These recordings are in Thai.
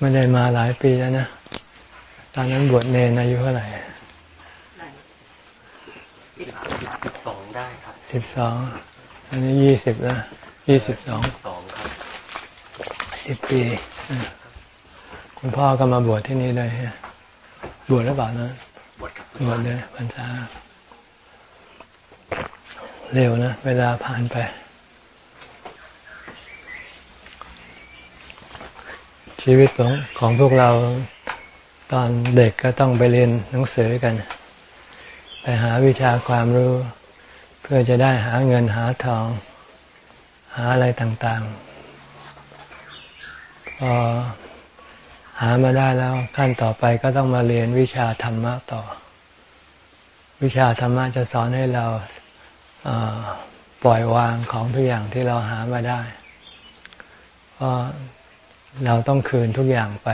ไม่ได้มาหลายปีแล้วนะ ตอนนั้นบวชเนนอายุเท่าไหร่สิบสองได้ครับสิบสองอันนี้ยี่สิบแล้วยี่สิบสองสองครับสิบปีคุณพ่อก็มาบวชที่นี่เลยบวชหรือเปล่านะบวชบวชเลยพรรษาเร็วนะ เวลาผ่านไป ชีวิตของของพวกเราตอนเด็กก็ต้องไปเรียนหนังสือกัน ไปหาวิชาความรู้ เพื่อจะได้หาเงินหาทอง หาอะไรต่างๆพอหามาได้แล้วขั้นต่อไปก็ต้องมาเรียนวิชาธรรมะต่อ วิชาธรรมะจะสอนให้เราปล่อยวางของทุกอย่างที่เราหามาได้เพราะ เราต้องคืนทุกอย่างไป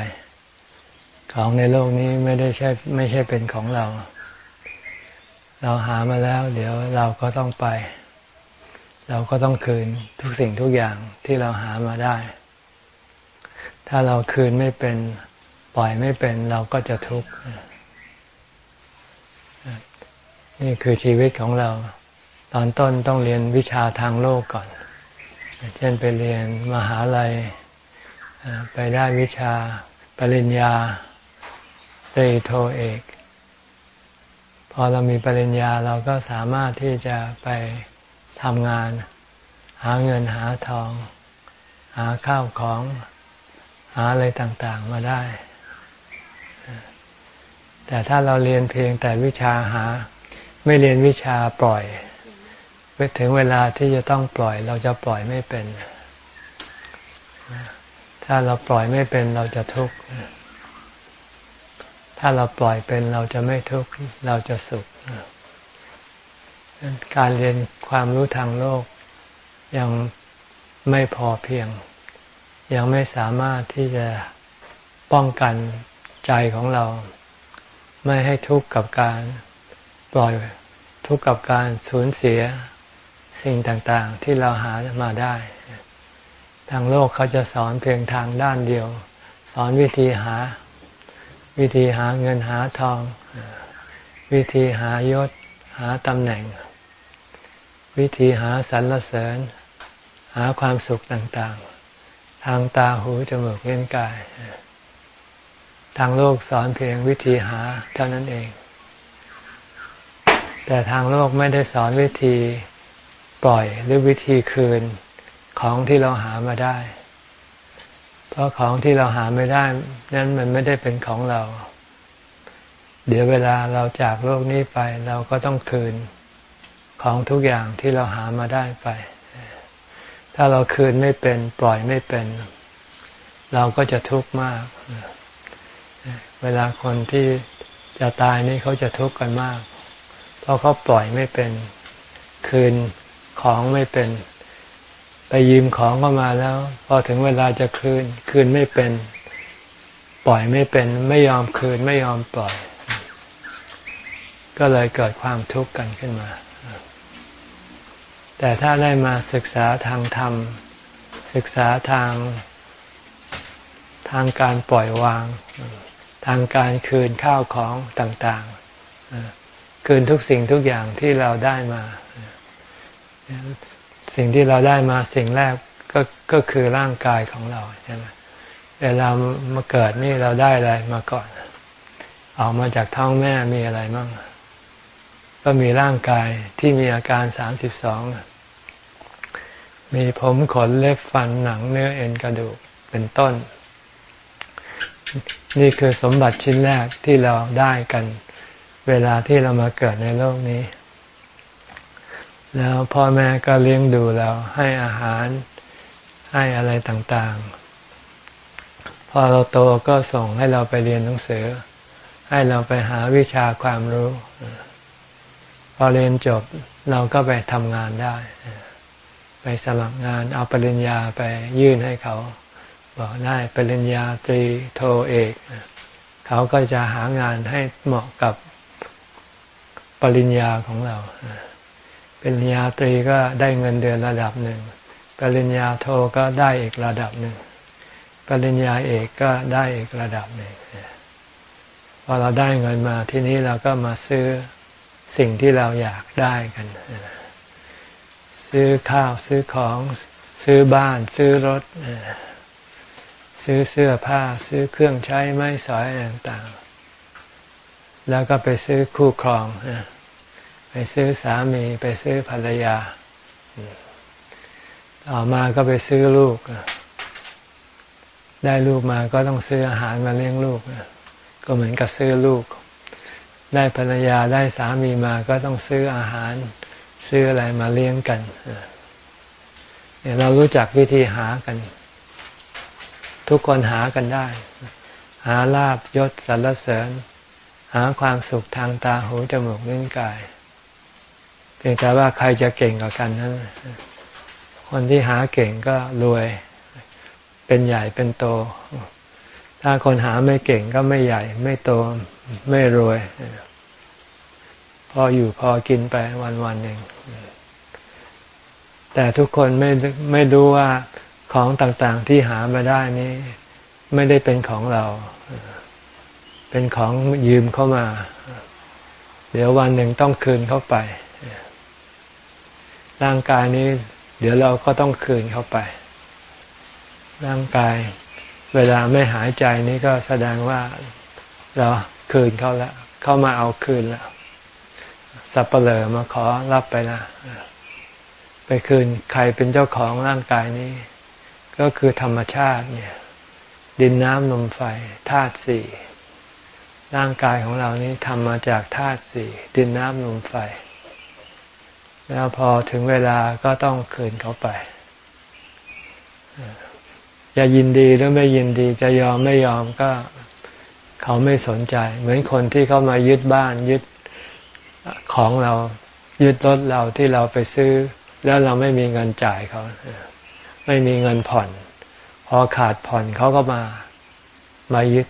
ของในโลกนี้ไม่ได้ใช่ไม่ใช่เป็นของเรา เราหามาแล้ว เดี๋ยวเราก็ต้องไป เราก็ต้องคืนทุกสิ่งทุกอย่างที่เราหามาได้ ถ้าเราคืนไม่เป็นปล่อยไม่เป็นเราก็จะทุกข์นี่คือชีวิตของเรา ตอนต้นต้องเรียนวิชาทางโลกก่อน เช่นไปเรียนมหาลัย ไปได้วิชาปริญญาตรีโทเอก พอเรามีปริญญาเราก็สามารถที่จะไปทำงาน หาเงินหาทอง หาข้าวของหาอะไรต่างๆมาได้ แต่ถ้าเราเรียนเพียงแต่วิชาหา ไม่เรียนวิชาปล่อย ถึงเวลาที่จะต้องปล่อย เราจะปล่อยไม่เป็น ถ้าเราปล่อยไม่เป็นเราจะทุกข์ ถ้าเราปล่อยเป็นเราจะไม่ทุกข์ เราจะสุข การเรียนความรู้ทางโลก ยังไม่พอเพียง ยังไม่สามารถที่จะป้องกันใจของเรา ไม่ให้ทุกข์กับการปล่อยทุกข์กับการสูญเสียสิ่งต่างๆ ที่เราหามาได้ ทางโลกเขาจะสอนเพียงทางด้านเดียว สอนวิธีหา วิธีหาเงินหาทอง วิธีหายศหาตำแหน่ง วิธีหาสรรเสริญ หาความสุขต่างๆ ทางตาหูจมูกเล่นกาย ทางโลกสอนเพียงวิธีหาเท่านั้นเอง แต่ทางโลกไม่ได้สอนวิธีปล่อยหรือวิธีคืน ของที่เราหามาได้ เพราะของที่เราหาไม่ได้นั้นมันไม่ได้เป็นของเรา เดี๋ยวเวลาเราจากโลกนี้ไป เราก็ต้องคืนของทุกอย่างที่เราหามาได้ไป ถ้าเราคืนไม่เป็น ปล่อยไม่เป็น เราก็จะทุกข์มาก เวลาคนที่จะตายนี่เขาจะทุกข์กันมาก เพราะเขาปล่อยไม่เป็น คืนของไม่เป็น ไปยืมของก็มาแล้ว พอถึงเวลาจะคืน คืนไม่เป็น ปล่อยไม่เป็น ไม่ยอมคืนไม่ยอมปล่อย ก็เลยเกิดความทุกข์กันขึ้นมา แต่ถ้าได้มาศึกษาทางธรรม ศึกษาทาง ทางการปล่อยวาง ทางการคืนข้าวของต่างๆคืนทุกสิ่งทุกอย่างที่เราได้มา สิ่งที่เราได้มาสิ่งแรกก็ก็คือร่างกายของเราใช่ไหมเวลามาเกิดนี่เราได้อะไรมาก่อนออกมาจากท้องแม่มีอะไรบ้างก็มีร่างกายที่มีอาการสามสิบสองมีผมขนเล็บฟันหนังเนื้อเอ็นกระดูกเป็นต้น นี่คือสมบัติชิ้นแรกที่เราได้กัน เวลาที่เรามาเกิดในโลกนี้ แล้วพ่อแม่ก็เลี้ยงดูเราให้อาหารให้อะไรต่างๆ พอเราโตก็ส่งให้เราไปเรียนหนังสือ ให้เราไปหาวิชาความรู้ พอเรียนจบเราก็ไปทำงานได้ ไปสมัครงานเอาปริญญาไปยื่นให้เขา บอกได้ปริญญาตรีโทเอก เขาก็จะหางานให้เหมาะกับปริญญาของเรา ปริญญาตรีก็ได้เงินเดือนระดับหนึ่ง ปริญญาโทก็ได้อีกระดับหนึ่ง ปริญญาเอกก็ได้อีกระดับหนึ่ง พอเราได้เงินมาที่นี้เราก็มาซื้อสิ่งที่เราอยากได้กัน ซื้อข้าวซื้อของซื้อบ้านซื้อรถ ซื้อเสื้อผ้า ซื้อเครื่องใช้ไม้สอยต่างๆ แล้วก็ไปซื้อคู่ครอง ไปซื้อสามีไปซื้อภรรยา ต่อมาก็ไปซื้อลูก ได้ลูกมาก็ต้องซื้ออาหารมาเลี้ยงลูก ก็เหมือนกับซื้อลูก ได้ภรรยาได้สามีมาก็ต้องซื้ออาหาร ซื้ออะไรมาเลี้ยงกันเนี่ยเรารู้จักวิธีหากัน ทุกคนหากันได้ หาลาบยศสรรเสริญ หาความสุขทางตาหูจมูกลิ้นกาย พียงแต่ว่าใครจะเก่งกว่ากันนั้นคนที่หาเก่งก็รวย เป็นใหญ่เป็นโต ถ้าคนหาไม่เก่งก็ไม่ใหญ่ ไม่โตไม่รวย พออยู่พอกินไปวันวันหนึ่งแต่ทุกคนไม่ไม่รู้ว่าของต่างๆที่หามาได้นี้ ไม่ได้เป็นของเรา เป็นของยืมเข้ามา เดี๋ยววันหนึ่งต้องคืนเข้าไป ร่างกายนี้ เดี๋ยวเราก็ต้องคืนเข้าไป ร่างกาย เวลาไม่หายใจนี้ก็แสดงว่าเราคืนเขาแล้วเข้ามาเอาคืนแล้วสับเปลือมาขอรับไปนะไปคืนใครเป็นเจ้าของร่างกายนี้ ก็คือธรรมชาติเนี่ย ดินน้ำลมไฟธาตุสี่ร่างกายของเรานี้ทำมาจากธาตุสี่ดินน้ำลมไฟ แล้วพอถึงเวลาก็ต้องคืนเขาไป จะยินดีหรือไม่ยินดีจะยอมไม่ยอมก็เขาไม่สนใจ เหมือนคนที่เขามายึดบ้านยึดของเรายึดรถเราที่เราไปซื้อ แล้วเราไม่มีเงินจ่ายเขาไม่มีเงินผ่อน พอขาดผ่อนเขาก็มามายึด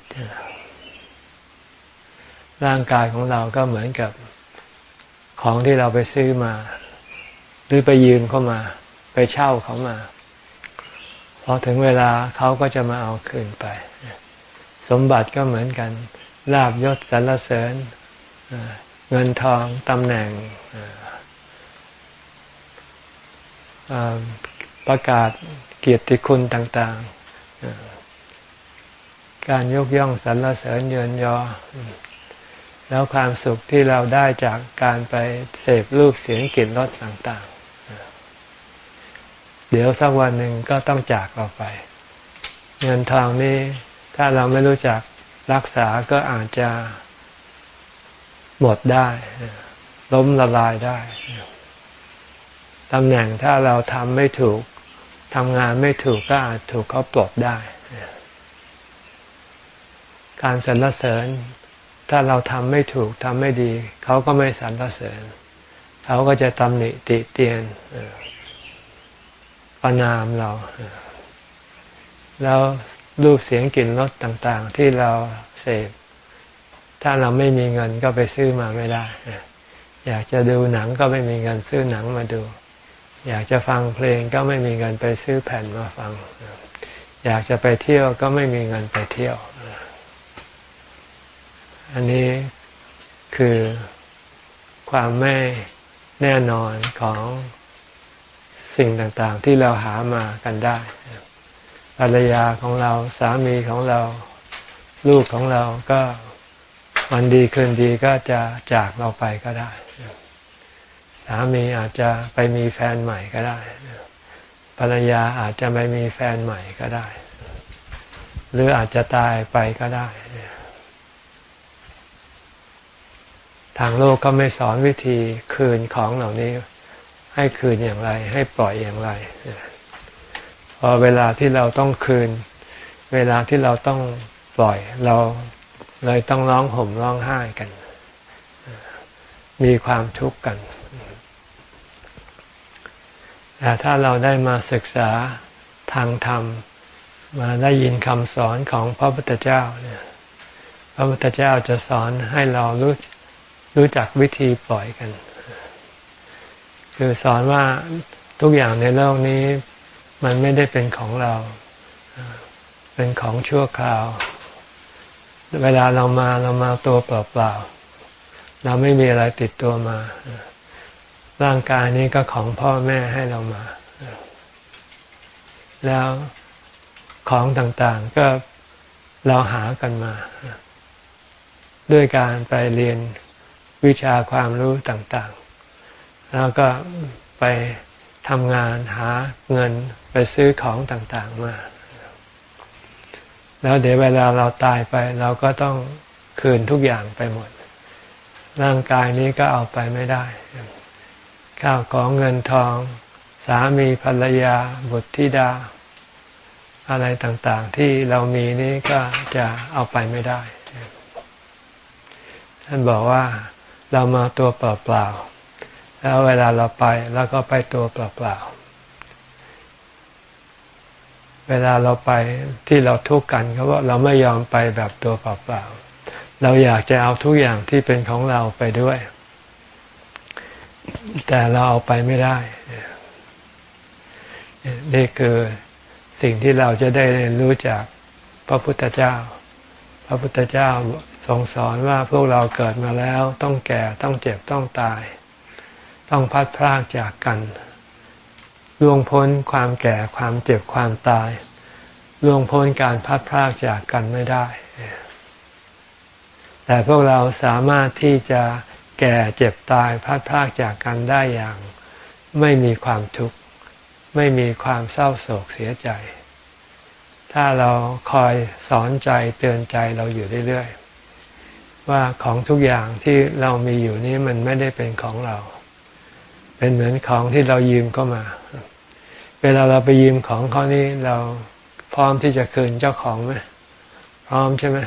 ร่างกายของเราก็เหมือนกับ ของที่เราไปซื้อมา หรือไปยืมเข้ามา ไปเช่าเขามา พอถึงเวลาเขาก็จะมาเอาคืนไป สมบัติก็เหมือนกันลาบยศสรรเสริญเงินทองตำแหน่งประกาศเกียรติคุณต่างๆ การยกย่องสรรเสริญเยินยอ แล้วความสุขที่เราได้จากการไปเสพรูปเสียงกลิ่นรสต่างๆ เดี๋ยวสักวันหนึ่งก็ต้องจากเราไป เงินทองนี้ถ้าเราไม่รู้จักรักษาก็อาจจะหมดได้ ล้มละลายได้ตำแหน่งถ้าเราทำไม่ถูกทำงานไม่ถูกก็อาจถูกเขาปลดได้ การสรรเสริญ ถ้าเราทำไม่ถูกทำไม่ดี เขาก็ไม่สรรเสริญ เขาก็จะตำหนิติเตียนประนามเรา แล้วรูปเสียงกลิ่นรสต่างๆ ที่เราเสพถ้าเราไม่มีเงินก็ไปซื้อมาไม่ได้ อยากจะดูหนังก็ไม่มีเงินซื้อหนังมาดู อยากจะฟังเพลงก็ไม่มีเงินไปซื้อแผ่นมาฟัง อยากจะไปเที่ยวก็ไม่มีเงินไปเที่ยว อันนี้คือความไม่แน่นอนของสิ่งต่างๆ ที่เราหามากันได้ภรรยาของเราสามีของเราลูกของเราก็วันดีคืนดีก็จะจากเราไปก็ได้ สามีอาจจะไปมีแฟนใหม่ก็ได้ภรรยาอาจจะไปมีแฟนใหม่ก็ได้ หรืออาจจะตายไปก็ได้ ทางโลกก็ไม่สอนวิธีคืนของเหล่านี้ ให้คืนอย่างไร ให้ปล่อยอย่างไรพอเวลาที่เราต้องคืน เวลาที่เราต้องปล่อย เราเลยต้องร้องห่มร้องไห้กัน มีความทุกข์กันแต่ถ้าเราได้มาศึกษาทางธรรม มาได้ยินคำสอนของพระพุทธเจ้าเนี่ยพระพุทธเจ้าจะสอนให้เรารู้ รู้จักวิธีปล่อยกัน คือสอนว่าทุกอย่างในโลกนี้ มันไม่ได้เป็นของเรา เป็นของชั่วคราว เวลาเรามาเรามาตัวเปล่าๆ เราไม่มีอะไรติดตัวมา ร่างกายนี้ก็ของพ่อแม่ให้เรามา แล้วของต่างๆก็เราหากันมา ด้วยการไปเรียน วิชาความรู้ต่างๆ แล้วก็ไปทำงานหาเงินไปซื้อของต่างๆมา แล้วเดี๋ยวเวลาเราตายไป เราก็ต้องคืนทุกอย่างไปหมด ร่างกายนี้ก็เอาไปไม่ได้ ข้าวของเงินทอง สามีภรรยา บุตรธิดา อะไรต่างๆ ที่เรามีนี้ก็จะเอาไปไม่ได้ ท่านบอกว่า เรามาตัวเปล่าๆแล้วเวลาเราไปเราก็ไปตัวเปล่าๆเวลาเราไปที่เราทุกข์กันเขาว่าเราไม่ยอมไปแบบตัวเปล่าๆเราอยากจะเอาทุกอย่างที่เป็นของเราไปด้วย แต่เราเอาไปไม่ได้นี่คือสิ่งที่เราจะได้เรียนรู้จากพระพุทธเจ้า พระพุทธเจ้า ทรงสอนว่าพวกเราเกิดมาแล้วต้องแก่ต้องเจ็บต้องตาย ต้องพัดพรากจากกันล่วงพ้นความแก่ความเจ็บความตายล่วงพ้นการพัดพรากจากกันไม่ได้ แต่พวกเราสามารถที่จะแก่เจ็บตายพัดพรากจากกันได้อย่าง ไม่มีความทุกข์ไม่มีความเศร้าโศกเสียใจ ถ้าเราคอยสอนใจเตือนใจเราอยู่เรื่อยๆ ว่าของทุกอย่างที่เรามีอยู่นี้มันไม่ได้เป็นของเรา เป็นเหมือนของที่เรายืมเข้ามา เวลาเราไปยืมของเขานี่เราพร้อมที่จะคืนเจ้าของไหมพร้อมใช่ไหม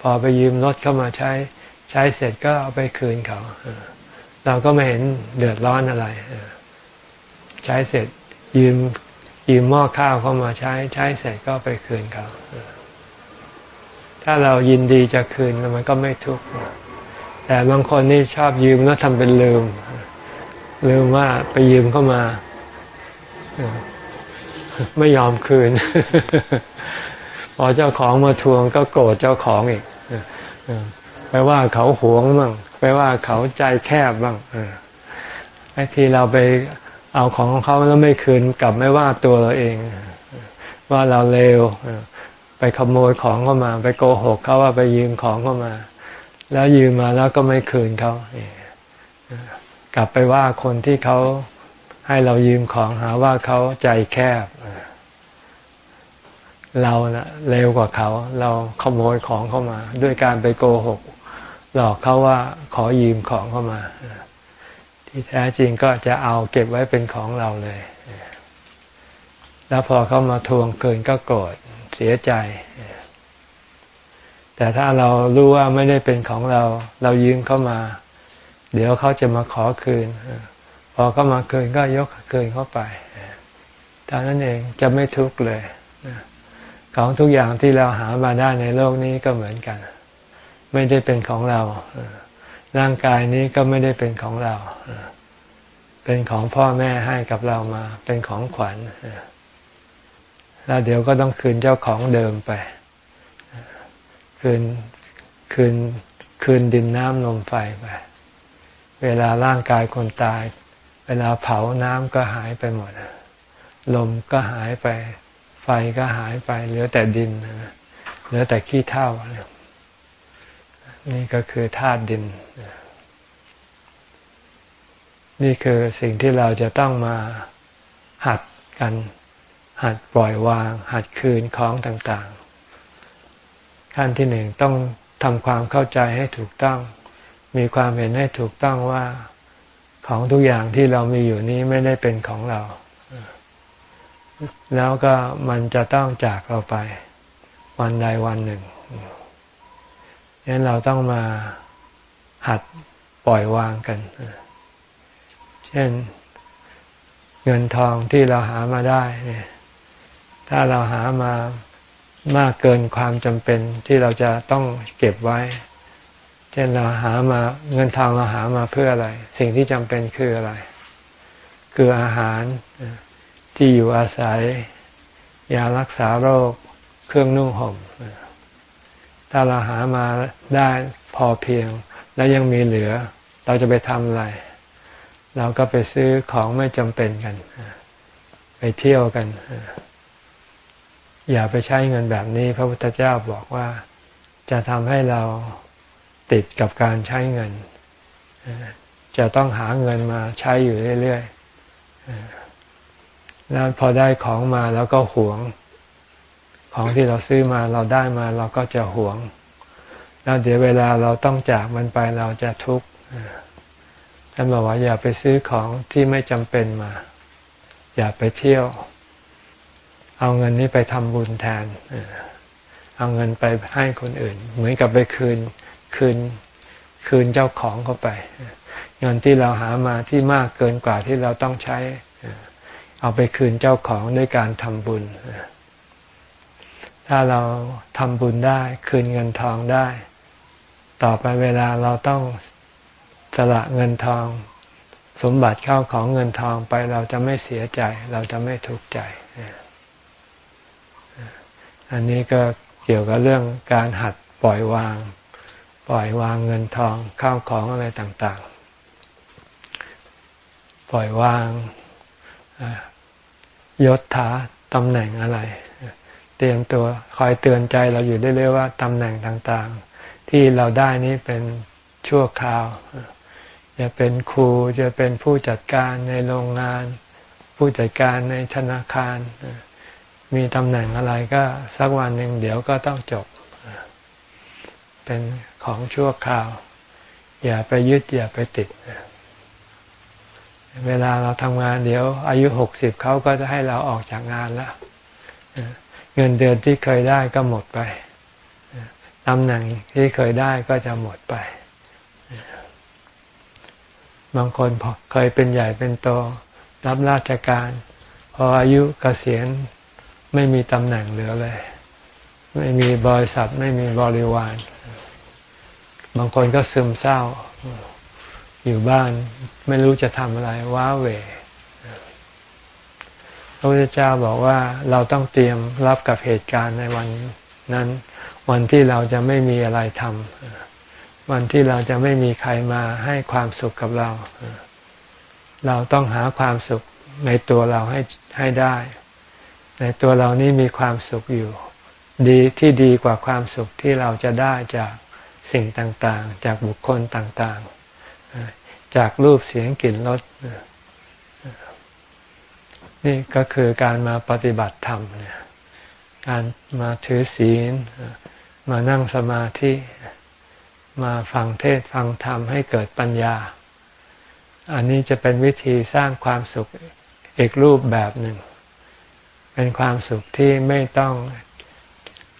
พอไปยืมรถเข้ามาใช้ ใช้เสร็จก็เอาไปคืนเขาเราก็ไม่เห็นเดือดร้อนอะไรใช้เสร็จยืมยืมหม้อข้าวเข้ามาใช้ ใช้เสร็จก็ไปคืนเขา ถ้าเรายินดีจะคืนมันก็ไม่ทุกข์แต่บางคนนี่ชอบยืมแล้วทำเป็นลืม ลืมว่าไปยืมเข้ามา ไม่ยอมคืน พอเจ้าของมาทวงก็โกรธเจ้าของอีกไปว่าเขาหวงบ้างไปว่าเขาใจแคบบ้างไอ้ที่เราไปเอาของของเขาแล้วไม่คืนกลับไม่ว่าตัวเราเอง ว่าเราเลว ไปขโมยของเข้ามา ไปโกหกเขาว่าไปยืมของเข้ามา แล้วยืมมาแล้วก็ไม่คืนเขากลับไปว่าคนที่เขาให้เรายืมของหาว่าเขาใจแคบเรานะเร็วกว่าเขา เราขโมยของเข้ามา ด้วยการไปโกหก หลอกเขาว่าขอยืมของเข้ามา ที่แท้จริงก็จะเอาเก็บไว้เป็นของเราเลย แล้วพอเขามาทวงเกินก็โกรธ สียใจ แต่ถ้าเรารู้ว่าไม่ได้เป็นของเรา เรายืมเข้ามา เดี๋ยวเขาจะมาขอคืน พอเขามาคืนก็ยกคืนเข้าไปท่านั้นเองจะไม่ทุกข์เลยของทุกอย่างที่เราหามาได้ในโลกนี้ก็เหมือนกัน ไม่ได้เป็นของเราร่างกายนี้ก็ไม่ได้เป็นของเรา เป็นของพ่อแม่ให้กับเรามา เป็นของขวัญ แล้วเดี๋ยวก็ต้องคืนเจ้าของเดิมไป คืนคืนคืนดินน้ำลมไฟไป เวลาร่างกายคนตาย เวลาเผาน้ำก็หายไปหมด ลมก็หายไป ไฟก็หายไปเหลือแต่ดินเหลือแต่ขี้เถ้านี่ก็คือธาตุดิน นี่คือสิ่งที่เราจะต้องมาหัดกัน หัดปล่อยวาง หัดคืนของต่างๆ ขั้นที่หนึ่งต้องทำความเข้าใจให้ถูกต้อง มีความเห็นให้ถูกต้องว่าของทุกอย่างที่เรามีอยู่นี้ไม่ได้เป็นของเรา แล้วก็มันจะต้องจากเราไป วันใดวันหนึ่งดังนั้นเราต้องมาหัดปล่อยวางกัน เช่น เงินทองที่เราหามาได้เนี่ย ถ้าเราหามามากเกินความจำเป็นที่เราจะต้องเก็บไว้ เช่นเราหามาเงินทองเราหามาเพื่ออะไร สิ่งที่จำเป็นคืออะไร คืออาหารที่อยู่อาศัย ยารักษาโรคเครื่องนุ่งห่มถ้าเราหามาได้พอเพียง แล้วยังมีเหลือ เราจะไปทำอะไร เราก็ไปซื้อของไม่จำเป็นกัน ไปเที่ยวกัน อย่าไปใช้เงินแบบนี้ พระพุทธเจ้าบอกว่าจะทำให้เราติดกับการใช้เงิน จะต้องหาเงินมาใช้อยู่เรื่อยๆแล้วพอได้ของมาแล้วก็หวง ของที่เราซื้อมาเราได้มาเราก็จะหวง แล้วเดี๋ยวเวลาเราต้องจากมันไปเราจะทุกข์ท่านบอกว่าอย่าไปซื้อของที่ไม่จำเป็นมา อย่าไปเที่ยว เอาเงินนี้ไปทำบุญแทน เอาเงินไปให้คนอื่น เหมือนกับไปคืนคืนคืนเจ้าของเข้าไป เงินที่เราหามาที่มากเกินกว่าที่เราต้องใช้ เอาไปคืนเจ้าของด้วยการทำบุญ ถ้าเราทำบุญได้ คืนเงินทองได้ ต่อไปเวลาเราต้องสละเงินทอง สมบัติเข้าของเงินทองไปเราจะไม่เสียใจ เราจะไม่ทุกข์ใจ อันนี้ก็เกี่ยวกับเรื่องการหัดปล่อยวาง ปล่อยวางเงินทองข้าวของอะไรต่างๆ ปล่อยวางยศถาตำแหน่งอะไร เตรียมตัวคอยเตือนใจเราอยู่ได้เรื่อยว่าตำแหน่งต่างๆ ที่เราได้นี้เป็นชั่วคราว จะเป็นครูจะเป็นผู้จัดการในโรงงาน ผู้จัดการในธนาคาร มีตำแหน่งอะไรก็สักวันหนึ่งเดี๋ยวก็ต้องจบ เป็นของชั่วคราว อย่าไปยึดอย่าไปติด เวลาเราทำงานเดี๋ยว อายุหกสิบเขาก็จะให้เราออกจากงานแล้วเงินเดือนที่เคยได้ก็หมดไปตำแหน่งที่เคยได้ก็จะหมดไป บางคนเคยเป็นใหญ่เป็นโตรับราชการ พออายุเกษียณ ไม่มีตำแหน่งเหลือเลย ไม่มีบริษัทไม่มีบริวาร บางคนก็ซึมเศร้า อยู่บ้านไม่รู้จะทำอะไร ว้าเหวพระพุทธเจ้าบอกว่าเราต้องเตรียมรับกับเหตุการณ์ในวันนั้น วันที่เราจะไม่มีอะไรทำวันที่เราจะไม่มีใครมาให้ความสุขกับเรา เราต้องหาความสุขในตัวเราให้ให้ได้ ในตัวเรานี้มีความสุขอยู่ ดีที่ดีกว่าความสุขที่เราจะได้จากสิ่งต่างๆ จากบุคคลต่างๆ จากรูปเสียงกลิ่นรสนี่ก็คือการมาปฏิบัติธรรมเนี่ยการมาถือศีล มานั่งสมาธิ มาฟังเทศฟังธรรมให้เกิดปัญญา อันนี้จะเป็นวิธีสร้างความสุขอีกรูปแบบหนึ่ง เป็นความสุขที่ไม่ต้อง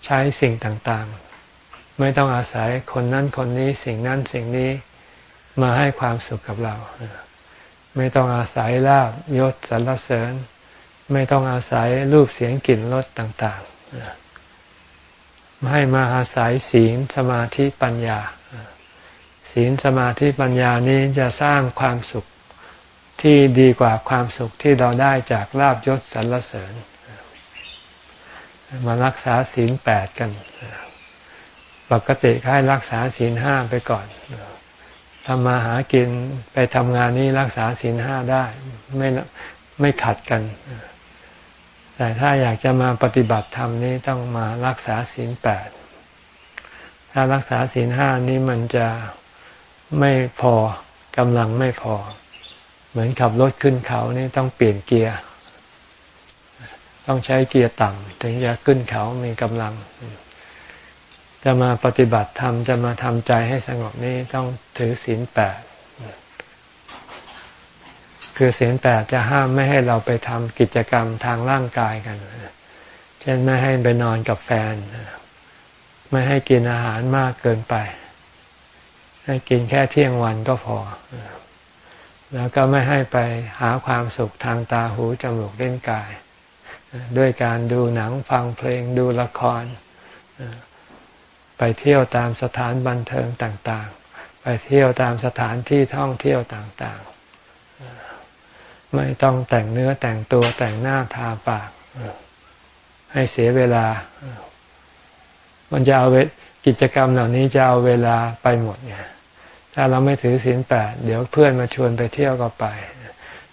ใช้สิ่งต่างๆ ไม่ต้องอาศัยคนนั้นคนนี้สิ่งนั้นสิ่งนี้มาให้ความสุขกับเรา ไม่ต้องอาศัยลาบยศสรรเสริญ ไม่ต้องอาศัยรูปเสียงกลิ่นรสต่างๆให้มาอาศัยศีลสมาธิปัญญา ศีลสมาธิปัญญานี้จะสร้างความสุขที่ดีกว่าความสุขที่เราได้จากลาบยศสรรเสริญ มารักษาศีลแปดกัน ปกติให้รักษาศีลห้าไปก่อนทำมาหากินไปทำงานนี้รักษาศีลห้าได้ไม่ไม่ขัดกัน แต่ถ้าอยากจะมาปฏิบัติธรรมนี้ต้องมารักษาศีลแปดถ้ารักษาศีลห้านี้มันจะไม่พอกำลังไม่พอ เหมือนขับรถขึ้นเขานี่ต้องเปลี่ยนเกียร์ ต้องใช้เกียร์ต่ำถึงจะขึ้นเขามีกำลัง จะมาปฏิบัติธรรมจะมาทำใจให้สงบนี้ต้องถือศีลแปดคือศีลแปดจะห้ามไม่ให้เราไปทำกิจกรรมทางร่างกายกัน เช่นไม่ให้ไปนอนกับแฟน ไม่ให้กินอาหารมากเกินไป ให้กินแค่เที่ยงวันก็พอ แล้วก็ไม่ให้ไปหาความสุขทางตาหูจมูกเล่นกาย ด้วยการดูหนังฟังเพลงดูละคร ไปเที่ยวตามสถานบันเทิงต่าง ๆ ไปเที่ยวตามสถานที่ท่องเที่ยวต่างๆ ไม่ต้องแต่งเนื้อแต่งตัวแต่งหน้าทาปาก ให้เสียเวลา มันจะเอาเวกิจกรรมเหล่านี้จะเอาเวลาไปหมดไงถ้าเราไม่ถือศีลแปดเดี๋ยวเพื่อนมาชวนไปเที่ยวก็ไป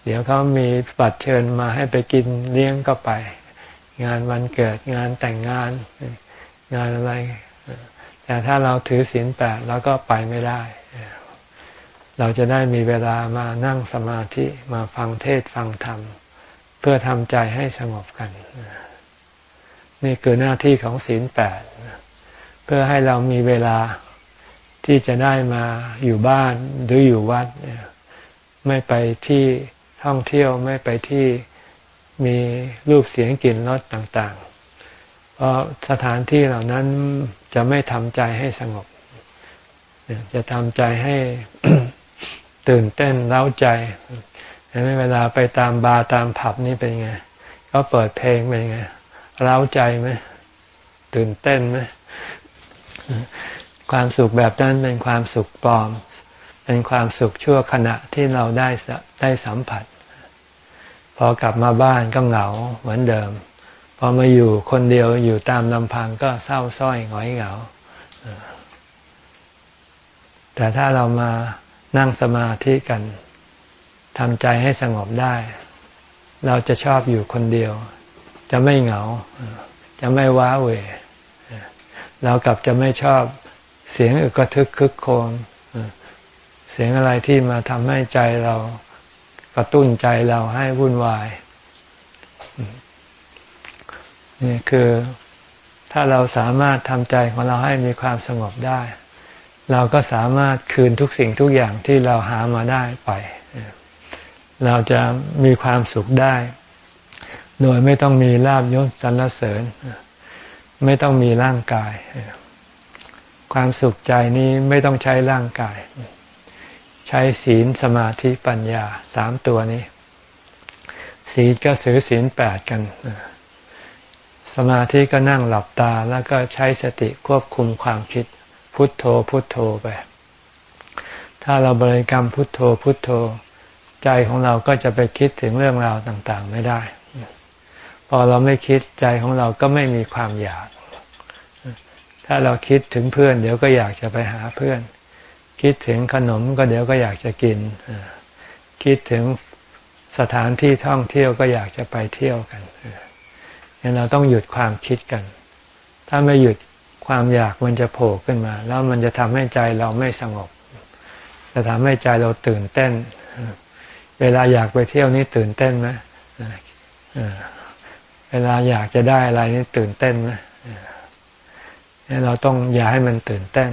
เดี๋ยวเขามีบัตรเชิญมาให้ไปกินเลี้ยงก็ไป งานวันเกิดงานแต่งงาน งานอะไร แต่ถ้าเราถือศีลแปดเราก็ไปไม่ได้ เราจะได้มีเวลามานั่งสมาธิมาฟังเทศฟังธรรม เพื่อทำใจให้สงบกัน นี่คือหน้าที่ของศีลแปดเพื่อให้เรามีเวลาที่จะได้มาอยู่บ้านหรืออยู่วัด ไม่ไปที่ ท่องเที่ยวไม่ไปที่มีรูปเสียงกลิ่นรสต่างๆ เพราะสถานที่เหล่านั้นจะไม่ทำใจให้สงบ จะทำใจให้ตื่นเต้นเล้าใจเห็นไหมเวลาไปตามบาร์ตามผับนี่เป็นไง ก็เปิดเพลงเป็นไงเล้าใจไหมตื่นเต้นไหมความสุขแบบนั้นเป็นความสุขปลอม เป็นความสุขชั่วขณะที่เราได้ได้สัมผัส พอกลับมาบ้านก็เหงาเหมือนเดิม พอมาอยู่คนเดียวอยู่ตามลำพังก็เศร้าส้อยหงอยเหงา แต่ถ้าเรามานั่งสมาธิกันทำใจให้สงบได้ เราจะชอบอยู่คนเดียว จะไม่เหงา จะไม่ว้าเหวเรากลับจะไม่ชอบเสียงอึกระทึกคึกโคม สียงอะไรที่มาทำให้ใจเรากระตุ้นใจเราให้วุ่นวายนี่คือถ้าเราสามารถทำใจของเราให้มีความสงบได้ เราก็สามารถคืนทุกสิ่งทุกอย่างที่เราหามาได้ไป เราจะมีความสุขได้ โดยไม่ต้องมีลาบยศสรรเสริญ ไม่ต้องมีร่างกาย ความสุขใจนี้ไม่ต้องใช้ร่างกาย ใช้ศีลสมาธิปัญญาสามตัวนี้ ศีลก็ถือศีลแปดกัน สมาธิก็นั่งหลับตาแล้วก็ใช้สติควบคุมความคิด พุทโธพุทโธไป ถ้าเราบริกรรมพุทโธพุทโธ ใจของเราก็จะไปคิดถึงเรื่องราวต่างๆ ไม่ได้ พอเราไม่คิดใจของเราก็ไม่มีความอยาก ถ้าเราคิดถึงเพื่อน เดี๋ยวก็อยากจะไปหาเพื่อน คิดถึงขนมก็เดี๋ยวก็อยากจะกิน คิดถึงสถานที่ท่องเที่ยวก็อยากจะไปเที่ยวกันเนี่ยเราต้องหยุดความคิดกัน ถ้าไม่หยุดความอยากมันจะโผล่ขึ้นมา แล้วมันจะทำให้ใจเราไม่สงบ จะทำให้ใจเราตื่นเต้น เวลาอยากไปเที่ยวนี่ตื่นเต้นไหมเวลาอยากจะได้อะไรนี่ตื่นเต้นไหมเราต้องอย่าให้มันตื่นเต้น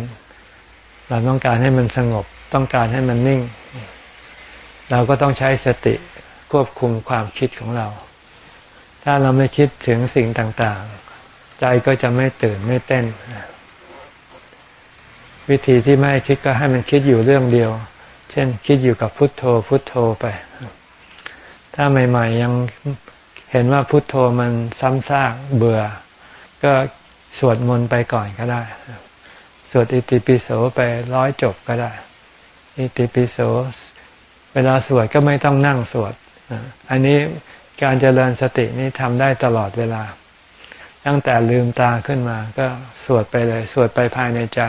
เราต้องการให้มันสงบ ต้องการให้มันนิ่ง เราก็ต้องใช้สติควบคุมความคิดของเรา ถ้าเราไม่คิดถึงสิ่งต่างๆ ใจก็จะไม่ตื่นไม่เต้น วิธีที่ไม่คิดก็ให้มันคิดอยู่เรื่องเดียว เช่น คิดอยู่กับพุทโธ พุทโธไป ถ้าใหม่ๆยังเห็นว่าพุทโธมันซ้ำซากเบื่อ ก็สวดมนต์ไปก่อนก็ได้ วดอิติปิโสไปร้อยจบก็ได้ อิติปิโสเวลาสวดก็ไม่ต้องนั่งสวด อันนี้การเจริญสตินี่ทำได้ตลอดเวลา ตั้งแต่ลืมตาขึ้นมา ก็สวดไปเลย สวดไปภายในใจ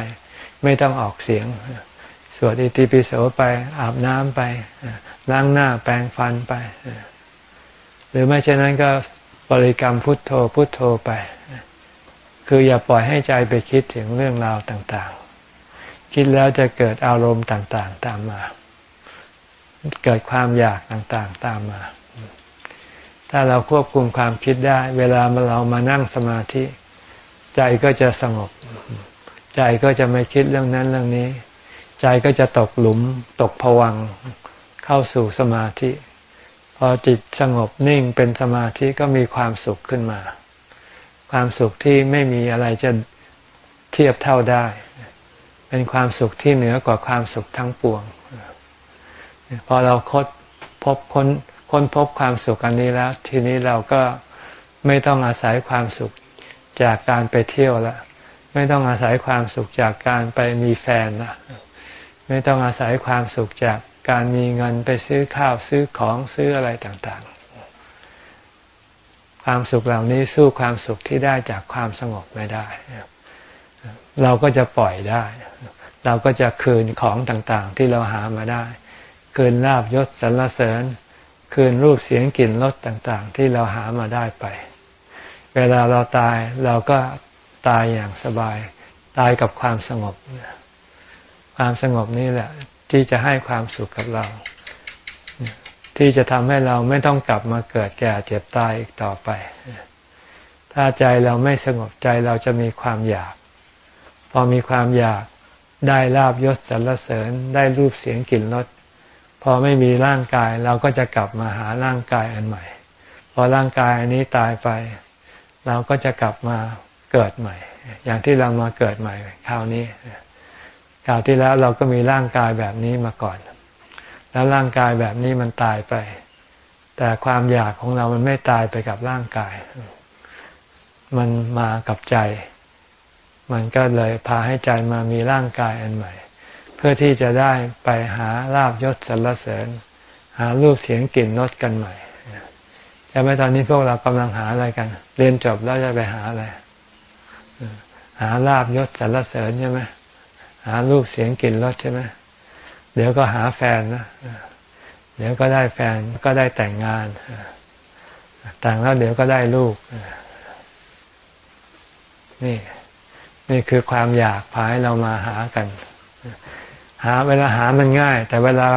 ไม่ต้องออกเสียง สวดอิติปิโสไปอาบน้ำไปล้างหน้าแปรงฟันไป หรือไม่เช่นนั้นก็บริกรรมพุทโธพุทโธไป คืออย่าปล่อยให้ใจไปคิดถึงเรื่องราวต่างๆ คิดแล้วจะเกิดอารมณ์ต่างๆ ตามมา เกิดความอยากต่างๆ ตามมา ถ้าเราควบคุมความคิดได้ เวลาเรามานั่งสมาธิ ใจก็จะสงบ ใจก็จะไม่คิดเรื่องนั้นเรื่องนี้ ใจก็จะตกหลุม ตกผวัง เข้าสู่สมาธิ พอจิตสงบนิ่งเป็นสมาธิก็มีความสุขขึ้นมา ความสุขที่ไม่มีอะไรจะเทียบเท่าได้ เป็นความสุขที่เหนือกว่าความสุขทั้งปวง พอเราคดพบค้นค้นพบความสุขอันนี้แล้ว ทีนี้เราก็ไม่ต้องอาศัยความสุขจากการไปเที่ยวละไม่ต้องอาศัยความสุขจากการไปมีแฟนละไม่ต้องอาศัยความสุขจากการมีเงินไปซื้อข้าวซื้อของซื้ออะไรต่าง ความสุขเหล่านี้สู้ความสุขที่ได้จากความสงบไม่ได้ เราก็จะปล่อยได้ เราก็จะคืนของต่างๆ ที่เราหามาได้ คืนลาบยศสรรเสริญ คืนรูปเสียงกลิ่นรสต่างๆ ที่เราหามาได้ไป เวลาเราตายเราก็ตายอย่างสบาย ตายกับความสงบ ความสงบนี่แหละ ที่จะให้ความสุขกับเรา ที่จะทำให้เราไม่ต้องกลับมาเกิดแก่เจ็บตายอีกต่อไป ถ้าใจเราไม่สงบใจเราจะมีความอยาก พอมีความอยากได้ลาบยศสรรเสริญได้รูปเสียงกลิ่นรสพอไม่มีร่างกายเราก็จะกลับมาหาร่างกายอันใหม่ พอร่างกายอันนี้ตายไป เราก็จะกลับมาเกิดใหม่ อย่างที่เรามาเกิดใหม่คราวนี้คราวที่แล้วเราก็มีร่างกายแบบนี้มาก่อน แล้วร่างกายแบบนี้มันตายไป แต่ความอยากของเรามันไม่ตายไปกับร่างกาย มันมากับใจ มันก็เลยพาให้ใจมามีร่างกายอันใหม่ เพื่อที่จะได้ไปหาลาบยศสรรเสริญ หารูปเสียงกลิ่นรสกันใหม่ใช่ไหมตอนนี้พวกเรากำลังหาอะไรกัน เรียนจบแล้วจะไปหาอะไรหาลาบยศสรรเสริญใช่ไหมหารูปเสียงกลิ่นรสใช่ไหม เดี๋ยวก็หาแฟนนะเดี๋ยวก็ได้แฟนก็ได้แต่งงาน แต่งแล้วเดี๋ยวก็ได้ลูก นี่นี่คือความอยากพาให้เรามาหากัน หาเวลาหามันง่าย แต่เวลา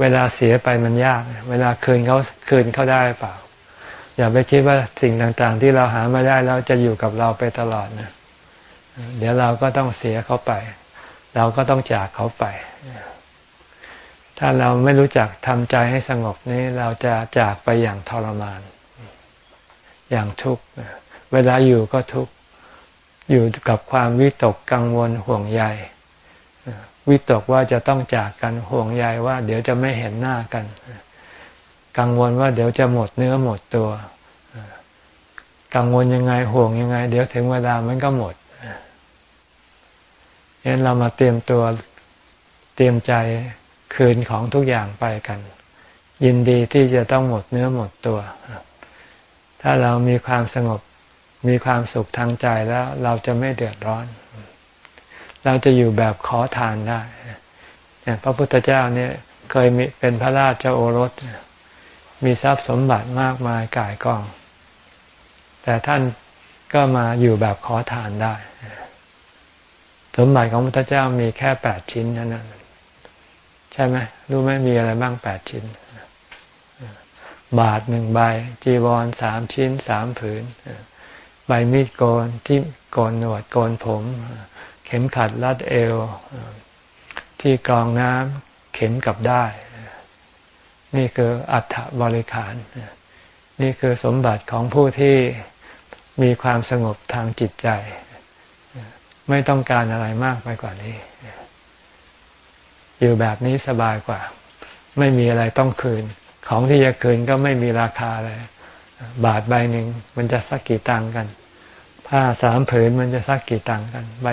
เวลาเสียไปมันยาก เวลาคืนเขาคืนเขาได้เปล่า อย่าไปคิดว่าสิ่งต่าง ๆ ที่เราหามาได้แล้วจะอยู่กับเราไปตลอดนะเดี๋ยวเราก็ต้องเสียเขาไป เราก็ต้องจากเขาไป ถ้าเราไม่รู้จักทำใจให้สงบนี้เราจะจากไปอย่างทรมาน อย่างทุกข์เวลาอยู่ก็ทุกข์อยู่กับความวิตกกังวลห่วงใยวิตกว่าจะต้องจากกันห่วงใยว่า เดี๋ยวจะไม่เห็นหน้ากัน กังวลว่าเดี๋ยวจะหมดเนื้อหมดตัว กังวลยังไงห่วงยังไง เดี๋ยวถึงเวลามันก็หมดเห็นเรามาเตรียมตัวเตรียมใจ คืนของทุกอย่างไปกัน ยินดีที่จะต้องหมดเนื้อหมดตัว ถ้าเรามีความสงบมีความสุขทางใจแล้ว เราจะไม่เดือดร้อน เราจะอยู่แบบขอทานได้พระพุทธเจ้าเนี่ยเคยมีเป็นพระราชโอรส มีทรัพย์สมบัติมากมายกายกอง แต่ท่านก็มาอยู่แบบขอทานได้ สมบัติของพระพุทธเจ้ามีแค่แปดชิ้นเท่านั้น ใช่ไหมรู้ไหมมีอะไรบ้างแปดชิ้น บาทหนึ่งใบ จีวรสามชิ้นสามผืน ใบมีดโกนที่โกนหนวดโกนผม เข็มขัดรัดเอว ที่กรองน้ำเข็มกับได้ นี่คืออัฐบริขาร นี่คือสมบัติของผู้ที่มีความสงบทางจิตใจ ไม่ต้องการอะไรมากไปกว่านี้ อยู่แบบนี้สบายกว่า ไม่มีอะไรต้องคืน ของที่จะคืนก็ไม่มีราคาเลย บาทใบหนึ่งมันจะสักกี่ตังกัน ผ้าสามผืนมันจะสักกี่ตังกัน ใบ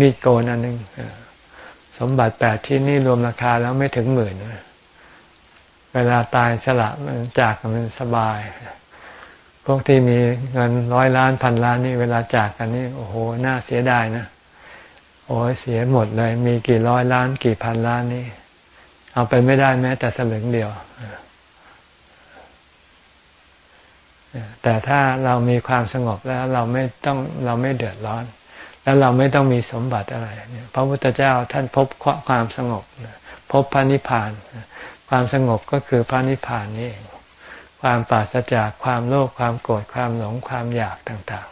มีดโกนอันหนึ่งสมบัติแปดชิ้นนี่รวมราคาแล้วไม่ถึงหมื่นเวลาตายสละมันจากมันสบายพวกที่มีเงินร้อยล้านพันล้านนี่เวลาจากกันนี่โอ้โหน่าเสียดายนะ โอ้ยเสียหมดเลย มีกี่ร้อยล้าน กี่พันล้านนี่ เอาไปไม่ได้แม้แต่สลึงเดียว แต่ถ้าเรามีความสงบแล้วเราไม่ต้องเราไม่เดือดร้อน แล้วเราไม่ต้องมีสมบัติอะไรพระพุทธเจ้าท่านพบความสงบพบพระนิพพาน ความสงบก็คือพระนิพพานนี่เองความปราศจากความโลภความโกรธความหลงความอยากต่าง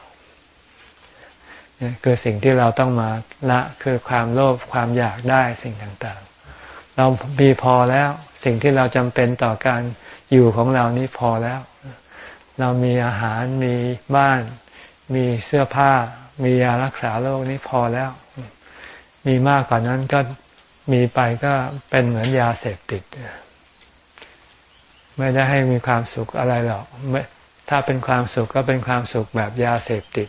คือสิ่งที่เราต้องมาละคือความโลภความอยากได้สิ่งต่างๆ เรามีพอแล้วสิ่งที่เราจำเป็นต่อการอยู่ของเรานี้พอแล้ว เรามีอาหารมีบ้าน มีเสื้อผ้า มียารักษาโรคนี้พอแล้ว มีมากกว่านั้นก็มีไปก็เป็นเหมือนยาเสพติด ไม่ได้ให้มีความสุขอะไรหรอกถ้าเป็นความสุขก็เป็นความสุขแบบยาเสพติด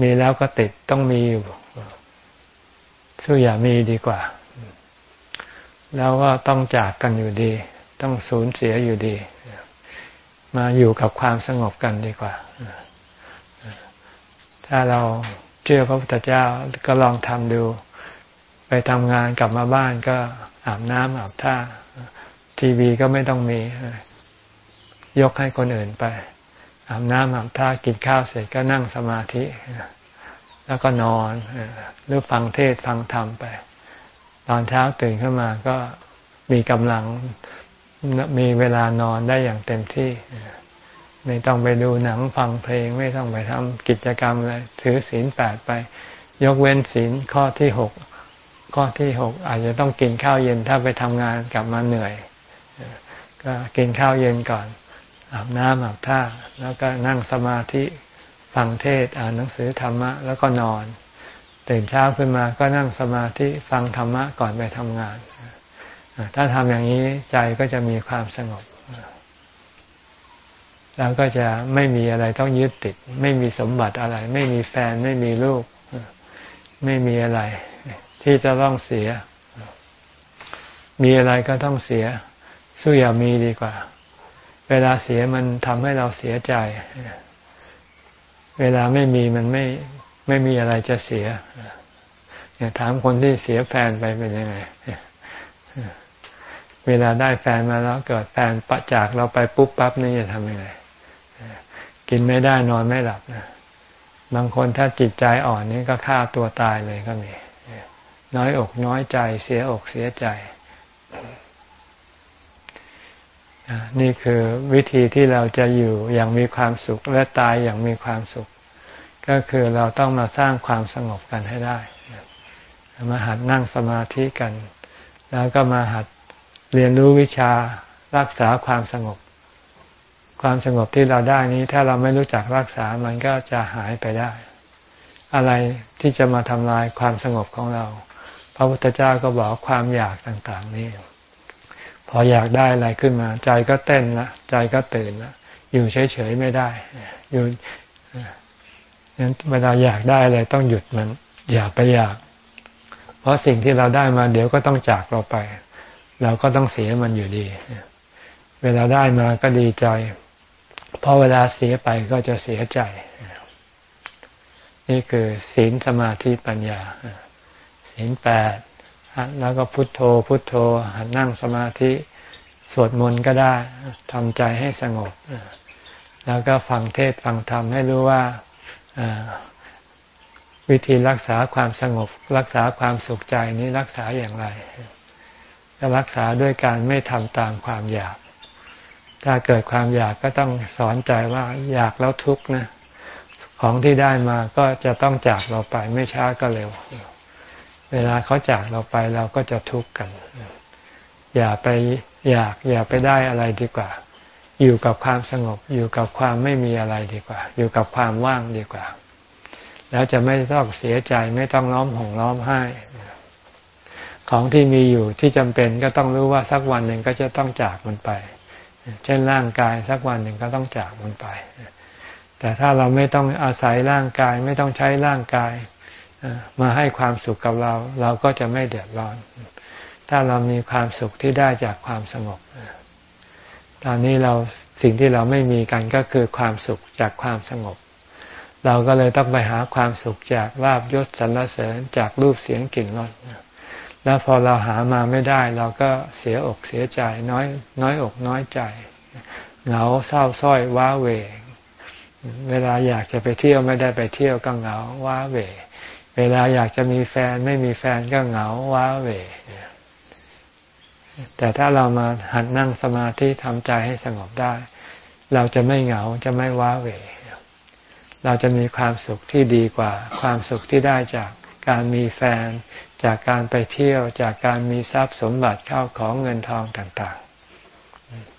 มีแล้วก็ติดต้องมีอยู่สู้อย่ามีดีกว่า แล้วก็ต้องจากกันอยู่ดี ต้องสูญเสียอยู่ดี มาอยู่กับความสงบกันดีกว่า ถ้าเราเชื่อพระพุทธเจ้าก็ลองทำดู ไปทำงานกลับมาบ้านก็อาบน้ำอาบท่า ทีวีก็ไม่ต้องมี ยกให้คนอื่นไป อาบน้ำอาบท่ากินข้าวเสร็จก็นั่งสมาธิ แล้วก็นอนหรือฟังเทศฟังธรรมไป ตอนเช้าตื่นขึ้นมาก็มีกำลังมีเวลานอนได้อย่างเต็มที่ ไม่ต้องไปดูหนังฟังเพลง ไม่ต้องไปทำกิจกรรมอะไรถือศีลแปดไป ยกเว้นศีลข้อที่หกข้อที่หกอาจจะต้องกินข้าวเย็นถ้าไปทำงานกลับมาเหนื่อย ก็กินข้าวเย็นก่อน อาบน้ำอาบท่าแล้วก็นั่งสมาธิฟังเทศอ่านหนังสือธรรมะ แล้วก็นอนตื่นเช้าขึ้นมาก็นั่งสมาธิฟังธรรมะก่อนไปทำงาน ถ้าทำอย่างนี้ใจก็จะมีความสงบ แล้วก็จะไม่มีอะไรต้องยึดติด ไม่มีสมบัติอะไร ไม่มีแฟนไม่มีลูก ไม่มีอะไร ที่จะต้องเสีย มีอะไรก็ต้องเสีย สู้อย่ามีดีกว่า เวลาเสียมันทำให้เราเสียใจ เวลาไม่มีมันไม่ไม่มีอะไรจะเสียเนี่ยถามคนที่เสียแฟนไปเป็นยังไง เวลาได้แฟนมาแล้วเกิดแฟนปะจากเราไปปุ๊บปั๊บนี่จะทำยังไง กินไม่ได้นอนไม่หลับนะบางคนถ้าจิตใจอ่อนนี่ก็ฆ่าตัวตายเลยก็มี น้อยอกน้อยใจเสียอกเสียใจ นี่คือวิธีที่เราจะอยู่อย่างมีความสุขและตายอย่างมีความสุข ก็คือเราต้องมาสร้างความสงบกันให้ได้ มาหัดนั่งสมาธิกัน แล้วก็มาหัดเรียนรู้วิชารักษาความสงบ ความสงบที่เราได้นี้ ถ้าเราไม่รู้จักรักษามันก็จะหายไปได้ อะไรที่จะมาทำลายความสงบของเรา พระพุทธเจ้าก็บอกความอยากต่าง ๆ นี่ พออยากได้อะไรขึ้นมา ใจก็เต้นละใจก็ตื่นละอยู่เฉยๆไม่ได้ อยู่นั้นเวลาอยากได้อะไรต้องหยุดมัน อย่าไปอยาก เพราะสิ่งที่เราได้มา เดี๋ยวก็ต้องจากเราไป เราก็ต้องเสียมันอยู่ดี เวลาได้มาก็ดีใจพอเวลาเสียไปก็จะเสียใจ นี่คือศีลสมาธิปัญญา ศีลแปด แล้วก็พุทโธ พุทโธ หันั่งสมาธิสวดมนต์ก็ได้ทำใจให้สงบ แล้วก็ฟังเทศฟังธรรมให้รู้ว่าวิธีรักษาความสงบ รักษาความสุขใจนี้รักษาอย่างไรจะรักษาด้วยการไม่ทำตามความอยาก ถ้าเกิดความอยากก็ต้องสอนใจว่าอยากแล้วทุกข์นะ ของที่ได้มาก็จะต้องจากเราไปไม่ช้าก็เร็ว เวลาเขาจากเราไปเราก็จะทุกข์กัน อย่าไปอยากอย่าไปได้อะไรดีกว่า อยู่กับความสงบ อยู่กับความไม่มีอะไรดีกว่า อยู่กับความว่างดีกว่า แล้วจะไม่ต้องเสียใจไม่ต้องร้องห่มร้องไห้ ของที่มีอยู่ที่จำเป็นก็ต้องรู้ว่าสักวันหนึ่งก็จะต้องจากมันไป เช่นร่างกายสักวันหนึ่งก็ต้องจากมันไป แต่ถ้าเราไม่ต้องอาศัยร่างกาย ไม่ต้องใช้ร่างกาย มาให้ความสุขกับเรา เราก็จะไม่เดือดร้อน ถ้าเรามีความสุขที่ได้จากความสงบตอนนี้เราสิ่งที่เราไม่มีกันก็คือความสุขจากความสงบ เราก็เลยต้องไปหาความสุขจากลาบยศสรรเสริญจากรูปเสียงกลิ่นรสแล้วพอเราหามาไม่ได้ เราก็เสียอกเสียใจน้อย น้อยอกน้อยใจเหงาเศร้าส้อยว้าเหวเวลาอยากจะไปเที่ยวไม่ได้ไปเที่ยวก็เหงาว้าเหว เวลาอยากจะมีแฟนไม่มีแฟนก็เหงาว้าเหวแต่ถ้าเรามาหัดนั่งสมาธิทำใจให้สงบได้ เราจะไม่เหงาจะไม่ว้าเหวเราจะมีความสุขที่ดีกว่า ความสุขที่ได้จากการมีแฟน จากการไปเที่ยว จากการมีทรัพย์สมบัติเข้าของเงินทองต่าง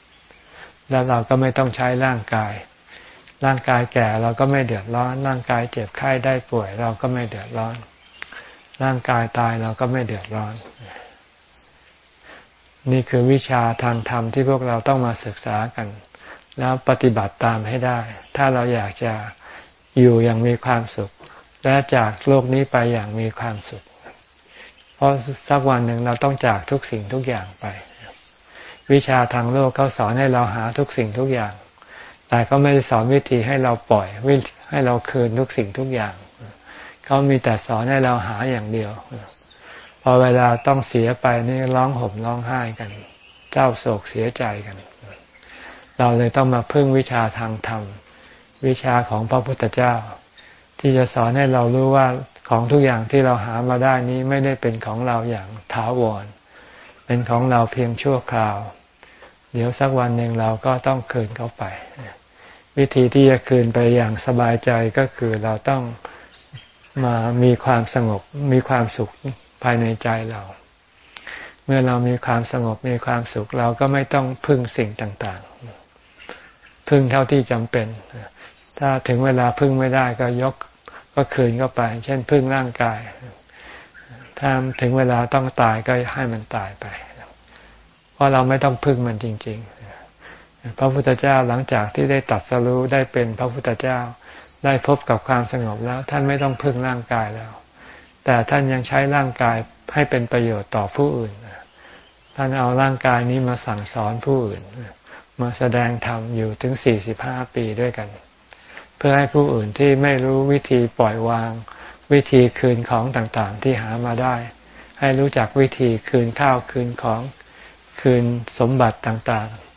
ๆ แล้วเราก็ไม่ต้องใช้ร่างกาย ร่างกายแก่เราก็ไม่เดือดร้อน ร่างกายเจ็บไข้ได้ป่วย เราก็ไม่เดือดร้อน ร่างกายตายเราก็ไม่เดือดร้อน นี่คือวิชาทางธรรมที่พวกเราต้องมาศึกษากัน แล้วปฏิบัติตามให้ได้ ถ้าเราอยากจะอยู่อย่างมีความสุข และจากโลกนี้ไปอย่างมีความสุข เพราะสักวันหนึ่งเราต้องจากทุกสิ่งทุกอย่างไป วิชาทางโลกเขาสอนให้เราหาทุกสิ่งทุกอย่าง แต่ก็ไม่ได้สอนวิธีให้เราปล่อยวิให้เราคืนทุกสิ่งทุกอย่าง เขามีแต่สอนให้เราหาอย่างเดียว พอเวลาต้องเสียไปนี่ร้องห่มร้องไห้กันเจ้าโศกเสียใจกัน เราเลยต้องมาพึ่งวิชาทางธรรม วิชาของพระพุทธเจ้า ที่จะสอนให้เรารู้ว่าของทุกอย่างที่เราหามาได้นี้ไม่ได้เป็นของเราอย่างถาวร เป็นของเราเพียงชั่วคราว เดี๋ยวสักวันหนึ่งเราก็ต้องคืนเขาไป วิธีที่จะคืนไปอย่างสบายใจก็คือเราต้องมามีความสงบมีความสุขภายในใจเรา เมื่อเรามีความสงบมีความสุขเราก็ไม่ต้องพึ่งสิ่งต่างๆ พึ่งเท่าที่จำเป็น ถ้าถึงเวลาพึ่งไม่ได้ก็ยกก็คืนเข้าไป เช่นพึ่งร่างกาย ถ้าถึงเวลาต้องตายก็ให้มันตายไป เพราะเราไม่ต้องพึ่งมันจริง ๆ พระพุทธเจ้าหลังจากที่ได้ตัดสรู้ได้เป็นพระพุทธเจ้า ได้พบกับความสงบแล้ว ท่านไม่ต้องพึ่งร่างกายแล้ว แต่ท่านยังใช้ร่างกายให้เป็นประโยชน์ต่อผู้อื่น ท่านเอาร่างกายนี้มาสั่งสอนผู้อื่น มาแสดงธรรมอยู่ถึงสี่สิบห้าปีด้วยกัน เพื่อให้ผู้อื่นที่ไม่รู้วิธีปล่อยวาง วิธีคืนของต่างๆ ที่หามาได้ ให้รู้จักวิธีคืนข้าวคืนของคืนสมบัติต่างๆ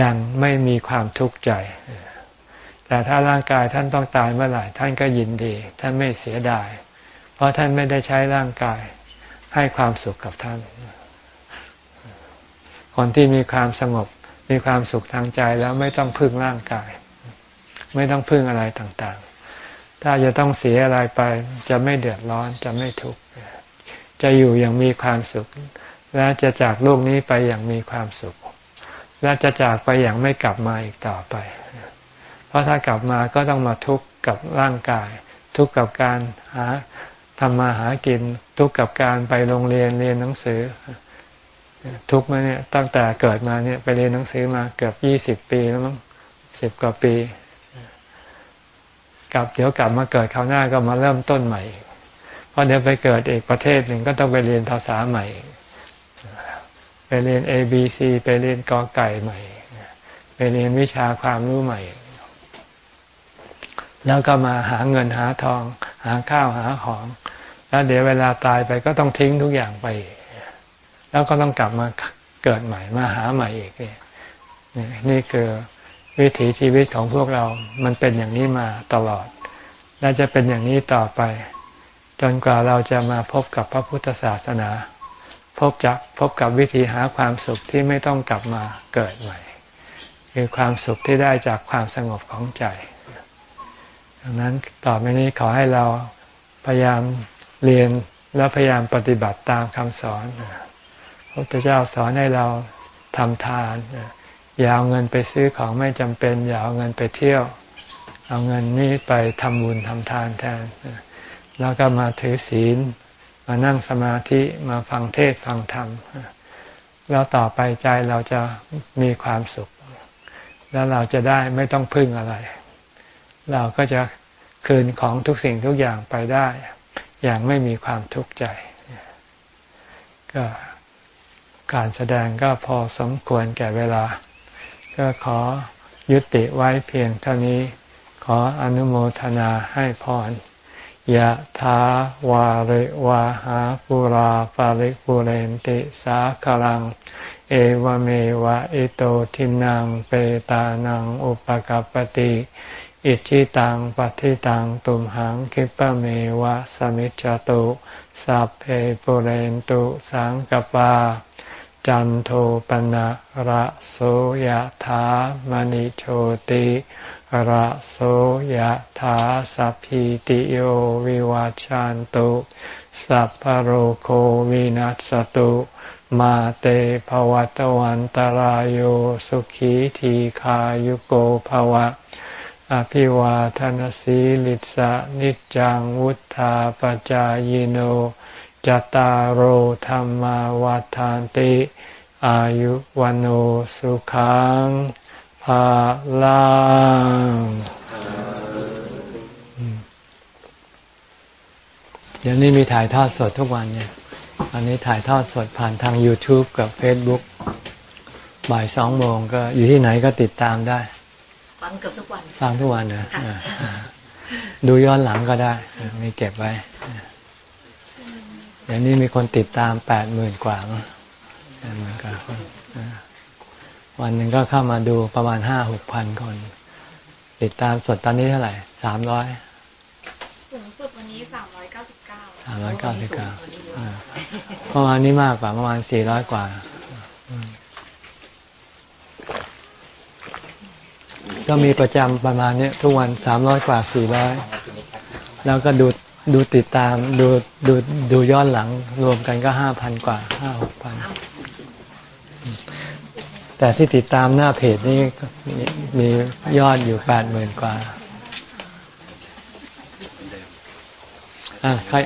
ย่างไม่มีความทุกข์ใจ แต่ถ้าร่างกายท่านต้องตายเมื่อไหร่ท่านก็ยินดี ท่านไม่เสียดาย เพราะท่านไม่ได้ใช้ร่างกายให้ความสุขกับท่าน คนที่มีความสงบมีความสุขทางใจแล้วไม่ต้องพึ่งร่างกาย ไม่ต้องพึ่งอะไรต่างๆ ถ้าจะต้องเสียอะไรไป จะไม่เดือดร้อนจะไม่ทุกข์จะอยู่อย่างมีความสุข และจะจากโลกนี้ไปอย่างมีความสุข และจะจากไปอย่างไม่กลับมาอีกต่อไป เพราะถ้ากลับมาก็ต้องมาทุกข์กับร่างกาย ทุกข์กับการหาทำมาหากิน ทุกข์กับการไปโรงเรียนเรียนหนังสือ ทุกข์มาเนี่ยตั้งแต่เกิดมาเนี่ยไปเรียนหนังสือมาเกือบยี่สิบปีแล้วมั้งสิบกว่าปีกลับเดี๋ยวกลับมาเกิดคราวหน้าก็มาเริ่มต้นใหม่เพราะเดี๋ยวไปเกิดอีกประเทศหนึ่งก็ต้องไปเรียนภาษาใหม่ ไปเรียน A B C ไปเรียนกอไก่ใหม่ ไปเรียนวิชาความรู้ใหม่ แล้วก็มาหาเงินหาทอง หาข้าวหาของ แล้วเดี๋ยวเวลาตายไปก็ต้องทิ้งทุกอย่างไป แล้วก็ต้องกลับมาเกิดใหม่ มาหาใหม่อีกนี่นี่คือวิถีชีวิตของพวกเรา มันเป็นอย่างนี้มาตลอด และจะเป็นอย่างนี้ต่อไป จนกว่าเราจะมาพบกับพระพุทธศาสนา พบจะพบกับวิธีหาความสุขที่ไม่ต้องกลับมาเกิดใหม่ คือความสุขที่ได้จากความสงบของใจ ดังนั้นต่อไปนี้ขอให้เราพยายามเรียนและพยายามปฏิบัติตามคำสอนพระพุทธเจ้าสอนให้เราทำทานอย่าเอาเงินไปซื้อของไม่จำเป็น อย่าเอาเงินไปเที่ยว เอาเงินนี้ไปทำบุญทำทานแทน แล้วก็มาถือศีล มานั่งสมาธิมาฟังเทศฟังธรรมแล้วต่อไปใจเราจะมีความสุข แล้วเราจะได้ไม่ต้องพึ่งอะไร เราก็จะคืนของทุกสิ่งทุกอย่างไปได้ อย่างไม่มีความทุกข์ใจ ก็การแสดงก็พอสมควรแก่เวลา ก็ขอยุติไว้เพียงเท่านี้ ขออนุโมทนาให้พร ยะถาวาริวาหาปุราปาริปุเรนติสาคลัง เอวเมวะอิโตทินังเปตานังอุปกัปติอิชิตังปฏิตังตุมหังคิปะเมวะสมิจจตุสัพเพปุเรนตุสังกปา จันโทปนะระโสยธามณิโชติ ระโสยธาสัพพิติโยวิวาจันตุสัพพโรโควินัสตุมาเตภวัตวันตารโยสุขีทีขายุโกภวะ อภิวาทนสีลิสะนิจังวุธาปจายโนจตารโธรรมวาทานติ อายุวันโอสุขังาลังเดี๋ยวนี้มีถ่ายทอดสดทุกวันเนี่ย อันนี้ถ่ายทอดสดผ่านทาง YouTube กับ Facebook บ่ายสองโมงก็อยู่ที่ไหนก็ติดตามได้ ฟังเกือบทุกวัน ฟังทุกวันนะดูย้อนหลังก็ได้ มีเก็บไว้อย่างนี้มีคนติดตามแปดหมื่นกว่าเหมือนกัน วันหนึ่งก็เข้ามาดูประมาณห้าหกพันคน ติดตามสดตอนนี้เท่าไหร่สามร้อยสูงสุดวันนี้สามร้อยเก้าสิบเก้าสามร้อยเก้าสิบเก้าประมาณนี้มากกว่าประมาณสี่ร้อยกว่า ก็มีประจำประมาณนี้ทุกวันสามร้อยกว่าสี่ร้อยแล้วก็ดูดูติดตามดูดูดูย้อนหลังรวมกันก็ห้าพันกว่าห้าหกพัน แต่ที่ติดตามหน้าเพจนี่มียอดอยู่แปดหมื่นกว่าอะใคร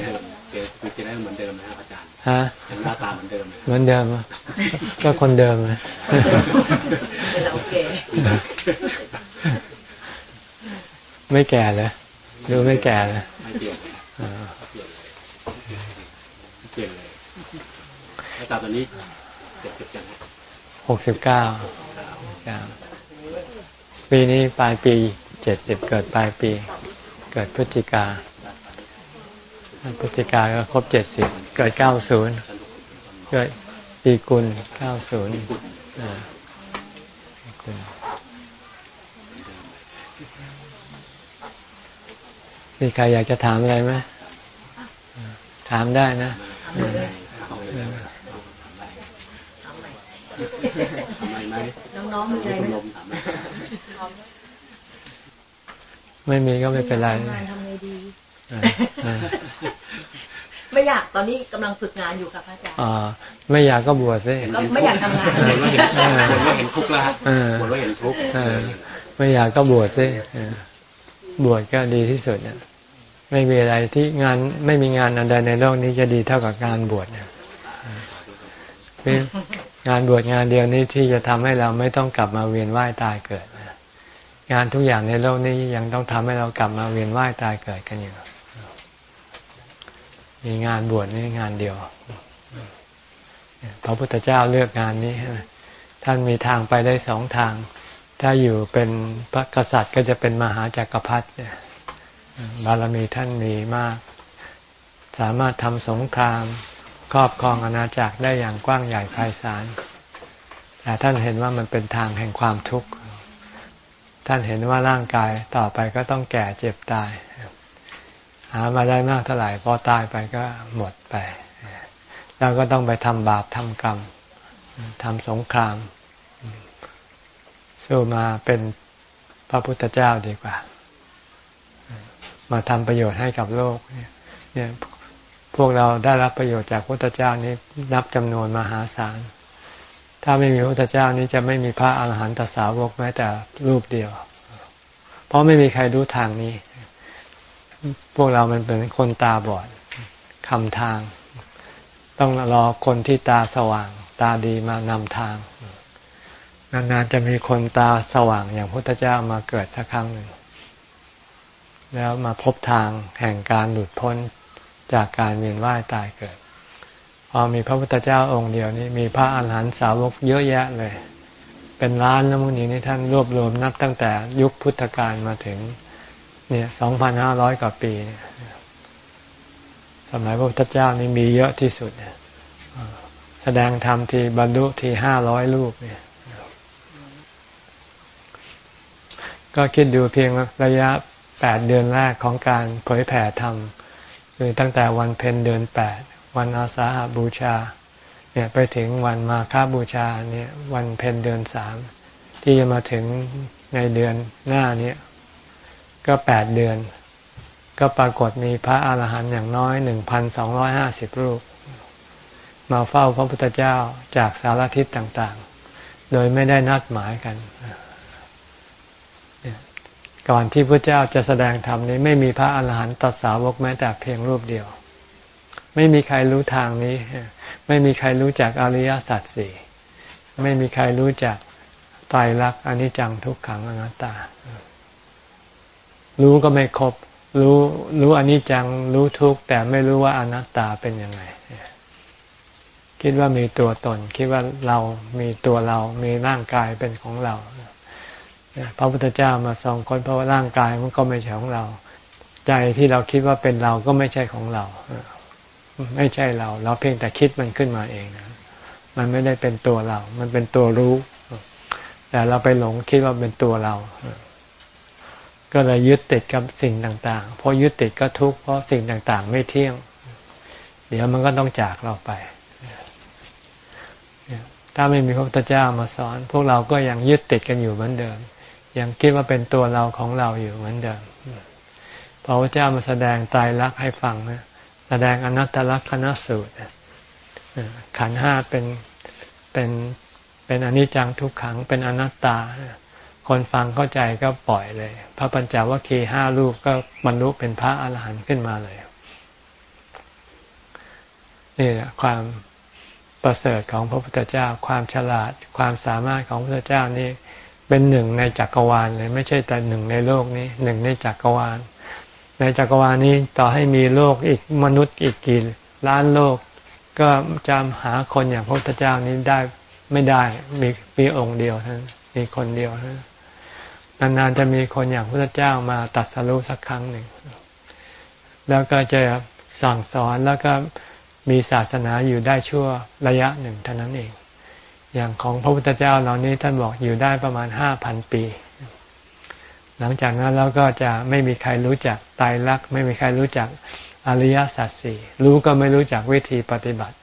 เกสคือได้เหมือนเดิมนะครับอาจารย์ฮะหน้าตาเหมือนเดิมเหมือนเดิมก็คนเดิมเลยโอเคไม่แก่เลยดูไม่แก่เลยไม่เปลี่ยนเปลี่ยนเลยหน้าตาตอนนี้เจ็ดสิบยัง หกสิบเก้าปีนี้ปลายปีเจ็ดสิบเกิดปลายปี เกิดพฤศจิกาพฤศจิกาก็ครบเจ็ดสิบเกิดเก้าศูนย์เกิดปีกุลเก้าศูนย์มีใครอยากจะถามอะไรไหมถามได้นะ น้องๆมีอะไรไหมไม่มีก็ไม่เป็นไรทำไงดีไม่อยากตอนนี้กำลังฝึกงานอยู่ค่ะพระอาจารย์อ่าไม่อยากก็บวชสิไม่อยากทำงานไม่เห็นเห็นทุกข์แล้วบวชว่าเห็นทุกข์ไม่อยากก็บวชสิบวชก็ดีที่สุดเนี่ยไม่มีอะไรที่งานไม่มีงานอันใดในโลกนี้จะดีเท่ากับการบวชเนี่ย งานบวชงานเดียวนี้ที่จะทำให้เราไม่ต้องกลับมาเวียนว่ายตายเกิดงานทุกอย่างในโลกนี้ยังต้องทำให้เรากลับมาเวียนว่ายตายเกิดกันอยู่มีงานบวชนี่งานเดียวพระพุทธเจ้าเลือกงานนี้ท่านมีทางไปได้สองทาง ถ้าอยู่เป็นพระกษัตริย์ก็จะเป็นมหาจากักรพรรดิบารมีท่านมีมาก สามารถทำสงคราม ครอบครองอาณาจักรได้อย่างกว้างใหญ่ไพศาลแต่ท่านเห็นว่ามันเป็นทางแห่งความทุกข์ ท่านเห็นว่าร่างกายต่อไปก็ต้องแก่เจ็บตาย หามาได้มากเท่าไหร่พอตายไปก็หมดไป แล้วก็ต้องไปทำบาปทำกรรมทำสงครามสู้มาเป็นพระพุทธเจ้าดีกว่า มาทำประโยชน์ให้กับโลกเนี่ย พวกเราได้รับประโยชน์จากพระพุทธเจ้านี้นับจำนวนมหาศาล ถ้าไม่มีพระพุทธเจ้านี้จะไม่มีพระอาหารหันตสาวกแม้แต่รูปเดียว เพราะไม่มีใครรู้ทางนี้ พวกเรามันเป็นคนตาบอดคำทาง ต้องรอคนที่ตาสว่าง ตาดีมานำทาง นานๆจะมีคนตาสว่างอย่างพระพุทธเจ้ามาเกิดสักครั้งหนึ่งแล้วมาพบทางแห่งการหลุดพ้น จากการเวียนว่ายตายเกิด พอมีพระพุทธเจ้าองค์เดียวนี้มีพระอาหารหันตสาวกเยอะแยะเลย เป็นล้านแล้วมุนีนี่ท่านรวบรวมนับตั้งแต่ยุคพุทธกาลมาถึง เนี่ยสองพันห้าร้อยกว่าปีเนี่ยสมัยพระพุทธเจ้านี่มีเยอะที่สุดแสดงธรรมทีบรรลุทีห้าร้อยรูปเนี่ยก็คิดดูเพียงระยะแปดเดือนแรกของการเผยแผ่ธรรม คือตั้งแต่วันเพ็ญเดือนแปดวันอาสาหบูชา เนี่ยไปถึงวันมาฆบูชาเนี่ยวันเพ็ญเดือนสามที่จะมาถึงในเดือนหน้านี้ก็แปดเดือน ก็ปรากฏมีพระอาหารหันต์อย่างน้อยหนึ่งพันสองร้อยห้าสิบรูป มาเฝ้าพระพุทธเจ้าจากสารทิศต่างๆ โดยไม่ได้นัดหมายกัน ก่อนที่พระเจ้าจะแสดงธรรมนี้ ไม่มีพระอาหารหันตสาวกแม้แต่เพียงรูปเดียว ไม่มีใครรู้ทางนี้ ไม่มีใครรู้จักอริยสัจสี่ไม่มีใครรู้จักไตรลักษณ์อนิจจังทุกขังอนัตตา รู้ก็ไม่ครบ รู้รู้อนิจจังรู้ทุกแต่ไม่รู้ว่าอนัตตาเป็นยังไงคิดว่ามีตัวตน คิดว่าเรามีตัวเรา มีร่างกายเป็นของเรา พระพุทธเจ้ามาส่องคนเพราะว่าร่างกายมันก็ไม่ใช่ของเรา ใจที่เราคิดว่าเป็นเราก็ไม่ใช่ของเรา ไม่ใช่เรา เราเพียงแต่คิดมันขึ้นมาเองนะมันไม่ได้เป็นตัวเรา มันเป็นตัวรู้ แต่เราไปหลงคิดว่าเป็นตัวเรา ก็เลยยึดติดกับสิ่งต่างๆ เพราะยึดติดก็ทุกข์เพราะสิ่งต่างๆ ไม่เที่ยง เดี๋ยวมันก็ต้องจากเราไป ถ้าไม่มีพระพุทธเจ้ามาสอน พวกเราก็ยังยึดติดกันอยู่เหมือนเดิม ยังคิดว่าเป็นตัวเราของเราอยู่เหมือนเดิมพระพุทธเจ้ามาแสดงตายรักให้ฟังนะแสดงอนัตตลักษณสูตรขันห้าเป็นเป็นเป็นอนิจจังทุกขังเป็นอนัตตา คนฟังเข้าใจก็ปล่อยเลย พระปัญจวัคคีย์ห้ารูปก็บรรลุเป็นพระอรหันต์ขึ้นมาเลยนี่แหละความประเสริฐของพระพุทธเจ้า ความฉลาด ความสามารถของพระพุทธเจ้านี่ เป็นหนึ่งในจักรวาลเลย ไม่ใช่แต่หนึ่งในโลกนี้หนึ่งในจักรวาล ในจักรวาลนี้ต่อให้มีโลกอีกมนุษย์อีกกี่ล้านโลก ก็จำหาคนอย่างพระพุทธเจ้านี้ได้ไม่ได้มีมีองค์เดียวท่านมีคนเดียวท่านนานๆจะมีคนอย่างพระพุทธเจ้ามาตัดสรุสักครั้งหนึ่ง แล้วก็จะสั่งสอนแล้วก็มีศาสนาอยู่ได้ชั่วระยะหนึ่งเท่านั้นเอง อย่างของพระพุทธเจ้าเหล่านี้ท่านบอกอยู่ได้ประมาณห้าพันปี หลังจากนั้นแล้วก็จะไม่มีใครรู้จักตายรัก ไม่มีใครรู้จักอริยสัจสี่รู้ก็ไม่รู้จักวิธีปฏิบัติ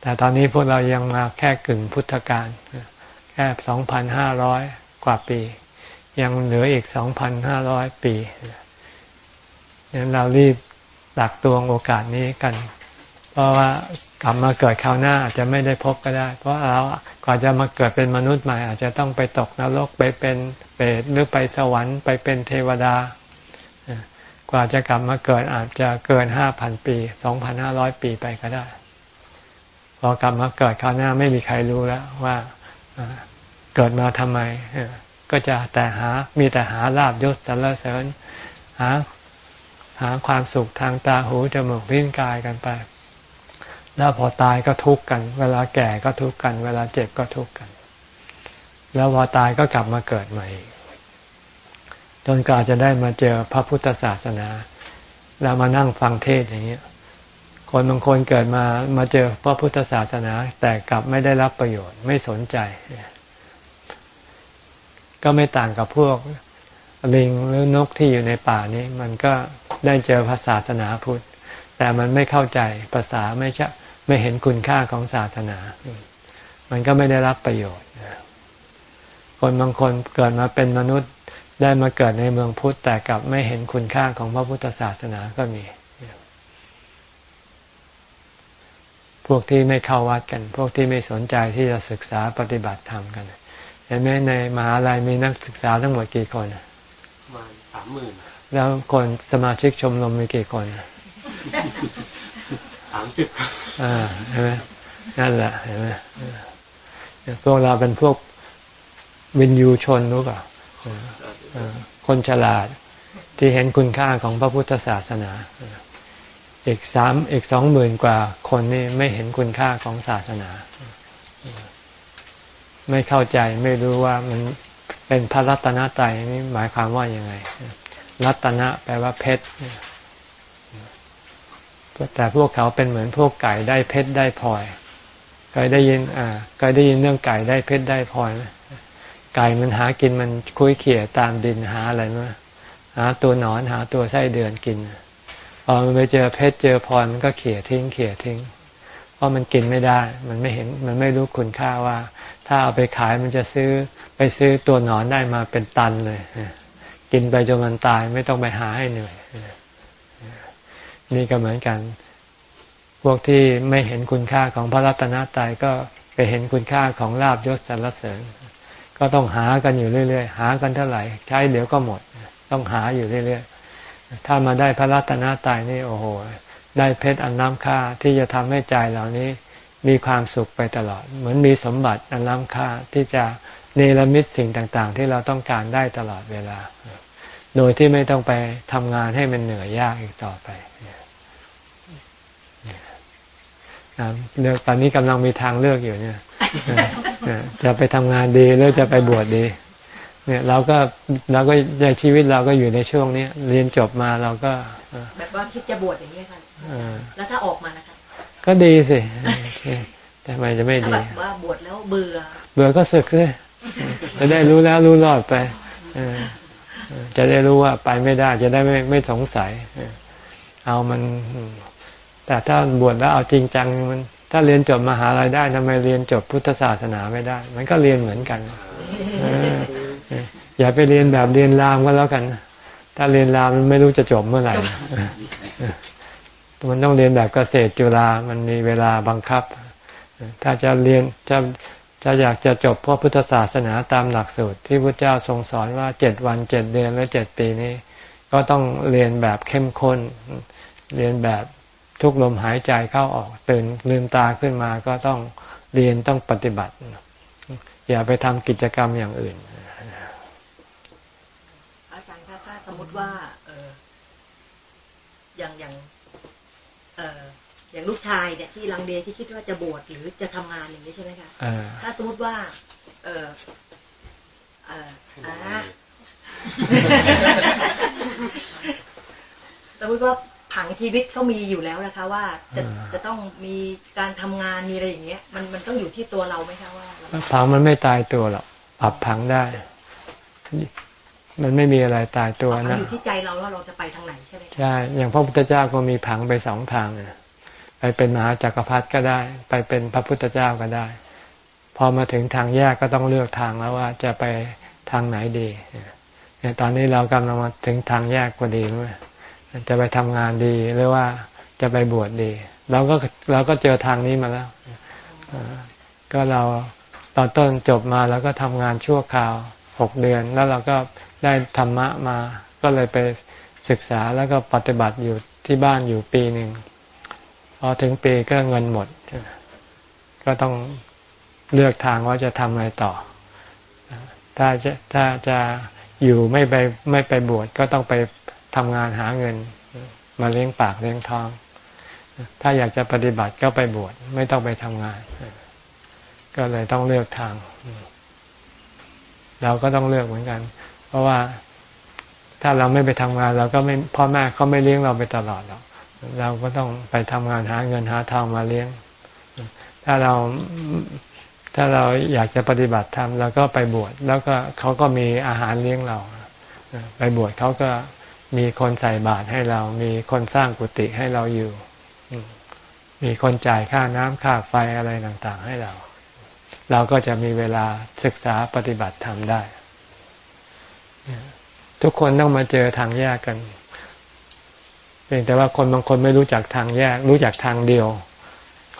แต่ตอนนี้พวกเรายังมาแค่กึ่งพุทธกาลแค่สองพันห้าร้อยกว่าปี ยังเหลืออีกสองพันห้าร้อยปีดังนั้นเรารีบตักตวงโอกาสนี้กัน ราะว่ากลับมาเกิดคราวหน้าอาจจะไม่ได้พบก็ได้ เพราะเราก่อนจะมาเกิดเป็นมนุษย์ใหม่ อาจจะต้องไปตกนรกไปเป็นเปรตหรือไปสวรรค์ไปเป็นเทวดา กว่าจะกลับมาเกิดอาจจะเกินห้าพันปีสองพันห้าร้อยปีไปก็ได้ พอกลับมาเกิดคราวหน้าไม่มีใครรู้แล้วว่าเกิดมาทำไม ก็จะแต่หามีแต่หาลาบยศสรรเสริญหาหาความสุขทางตาหูจมูกลิ้นกายกันไป แล้วพอตายก็ทุกข์กัน เวลาแก่ก็ทุกข์กัน เวลาเจ็บก็ทุกข์กัน แล้วพอตายก็กลับมาเกิดใหม่ จนกว่าจะได้มาเจอพระพุทธศาสนา แล้วมานั่งฟังเทศอย่างนี้คนบางคนเกิดมามาเจอพระพุทธศาสนา แต่กลับไม่ได้รับประโยชน์ไม่สนใจ ก็ไม่ต่างกับพวกลิงหรือนกที่อยู่ในป่านี้ มันก็ได้เจอพระศาสนาพุทธแต่มันไม่เข้าใจภาษาไม่ใช่ ไม่เห็นคุณค่าของศาสนา มันก็ไม่ได้รับประโยชน์คนบางคนเกิดมาเป็นมนุษย์ได้มาเกิดในเมืองพุทธแต่กลับไม่เห็นคุณค่าของพระพุทธศาสนาก็มี พวกที่ไม่เข้าวัดกัน พวกที่ไม่สนใจที่จะศึกษาปฏิบัติธรรมกันเห็นไหมในมหาลัยมีนักศึกษาทั้งหมดกี่คนประมาณสามหมื่นแล้วคนสมาชิกชมรมมีกี่คน สามสิบอ่าเห็นไหมนั่นแหละเห็นไหมพวกเราเป็นพวกวินยูชนรู้เปล่าคนฉลาดที่เห็นคุณค่าของพระพุทธศาสนาอีกสามอีกสองหมื่นกว่าคนนี่ไม่เห็นคุณค่าของศาสนา ไม่เข้าใจไม่รู้ว่ามันเป็นพระรัตนตรัยนี่หมายความว่าอยังไง รัตนะแปลว่าเพชร แต่พวกเขาเป็นเหมือนพวกไก่ได้เพชรได้พลอยเคยได้ยินอ่าเคยได้ยินเรื่องไก่ได้เพชรได้พลอยไหมไก่มันหากินมันคุยเขี่ยตามดินหาอะไรมาหาตัวหนอนหาตัวไส้เดือนกินพอมันไปเจอเพชรเจอพลอยมันก็เขี่ยทิ้งเขี่ยทิ้ง เพราะมันกินไม่ได้ มันไม่เห็นมันไม่รู้คุณค่าว่า ถ้าเอาไปขายมันจะซื้อไปซื้อตัวหนอนได้มาเป็นตันเลยกินไปจนมันตายไม่ต้องไปหาให้เหนื่อย นี่ก็เหมือนกัน พวกที่ไม่เห็นคุณค่าของพระรัตนตรัยก็ไปเห็นคุณค่าของลาบยศสรรเสริญ ก็ต้องหากันอยู่เรื่อยๆ หากันเท่าไหร่ ใช้เดี๋ยวก็หมด ต้องหาอยู่เรื่อยๆ ถ้ามาได้พระรัตนตรัยนี่โอ้โห ได้เพชรอันล้ำค่าที่จะทำให้ใจเหล่านี้มีความสุขไปตลอด เหมือนมีสมบัติอันล้ำค่าที่จะเนรมิตสิ่งต่างๆ ที่เราต้องการได้ตลอดเวลา โดยที่ไม่ต้องไปทำงานให้มันเหนื่อยยากอีกต่อไป เลือกตอนนี้กำลังมีทางเลือกอยู่เนี่ยจะไปทำงานดีหรือจะไปบวชดี เนี่ยเราก็เราก็ในชีวิตเราก็อยู่ในช่วงนี้เรียนจบมาเราก็ แบบว่าคิดจะบวชอย่างนี้ค่ะแล้วถ้าออกมานะคะก็ดีสิทำไมจะไม่ดีแบบว่าบวชแล้วเบื่อ เบื่อก็สึกเลยจะได้รู้แล้วรู้รอดไปจะได้รู้ว่าไปไม่ได้ จะได้ไม่ไม่สงสัย เอามัน แต่ถ้าบวชแล้วเอาจริงจังมันถ้าเรียนจบมหาลัยได้ทำไมเรียนจบพุทธศาสนาไม่ได้ มันก็เรียนเหมือนกันอย่าไปเรียนแบบเรียนรามก็แล้วกัน ถ้าเรียนรามมันไม่รู้จะจบเมื่อไหร่มันต้องเรียนแบบเกษตรจุฬามันมีเวลาบังคับ ถ้าจะเรียนจะจะอยากจะจบพระพุทธศาสนาตามหลักสูตร ที่พระเจ้าทรงสอนว่าเจ็ดวันเจ็ดเดือนและเจ็ดปีนี้ ก็ต้องเรียนแบบเข้มข้น เรียนแบบ ทุกลมหายใจเข้าออกตื่นลืมตาขึ้นมาก็ต้องเรียนต้องปฏิบัติ อย่าไปทำกิจกรรมอย่างอื่น อาจารย์คะถ้าสมมติว่าเอออย่างอย่างเอออย่างลูกชายเนี่ยที่ลังเลที่คิดว่าจะบวชหรือจะทำงานอย่างนี้ใช่ไหมคะถ้าสมมติว่า เออเอออ่าสมมติว่า ผังชีวิตเขามีอยู่แล้วนะคะ ว่าจะจะต้องมีการทำงานมีอะไรอย่างเงี้ย มันมันต้องอยู่ที่ตัวเราไหมคะว่าผังมันไม่ตายตัวหรอกปรับผังได้ มันไม่มีอะไรตายตัวนะอยู่ที่ใจเราว่าเราจะไปทางไหนใช่ไหมใช่อย่างพระพุทธเจ้าก็มีผังไปสองทางไปเป็นมหาจักรพรรดิก็ได้ ไปเป็นพระพุทธเจ้าก็ได้ พอมาถึงทางแยกก็ต้องเลือกทางแล้วว่าจะไปทางไหนดีเนี่ยตอนนี้เรากำลังมาถึงทางแยกพอดีด้วย จะไปทำงานดีหรือว่าจะไปบวชดดีเราก็เราก็เจอทางนี้มาแล้วก็เราตอนต้นจบมาแล้วก็ทำงานชั่วคราวหกเดือน แล้วเราก็ได้ธรรมะมา ก็เลยไปศึกษาแล้วก็ปฏิบัติอยู่ที่บ้านอยู่ปีหนึ่งพอถึงปีก็เงินหมด ก็ต้องเลือกทางว่าจะทำอะไรต่อ ถ้าจะถ้าจะอยู่ไม่ไปไม่ไปบวชก็ต้องไป ทำงานหาเงิน มาเลี้ยงปากเลี้ยงท้อง ถ้าอยากจะปฏิบัติก็ไปบวชไม่ต้องไปทำงาน ก็เลยต้องเลือกทาง เราก็ต้องเลือกเหมือนกัน เพราะว่าถ้าเราไม่ไปทำงาน เราก็ไม่พ่อแม่เขาไม่เลี้ยงเราไปตลอดหรอกเราก็ต้องไปทำงานหาเงินหาทองมาเลี้ยง ถ้าเราถ้าเราอยากจะปฏิบัติธรรมเราก็ไปบวชแล้วก็เขาก็มีอาหารเลี้ยงเรา ไปบวชเขาก็ มีคนใส่บาตรให้เรา มีคนสร้างกุฏิให้เราอยู่ มีคนจ่ายค่าน้ำค่าไฟอะไรต่างๆ ให้เรา เราก็จะมีเวลาศึกษาปฏิบัติธรรมได้ ทุกคนต้องมาเจอทางแยกกันเพียงแต่ว่าคนบางคนไม่รู้จักทางแยก รู้จักทางเดียว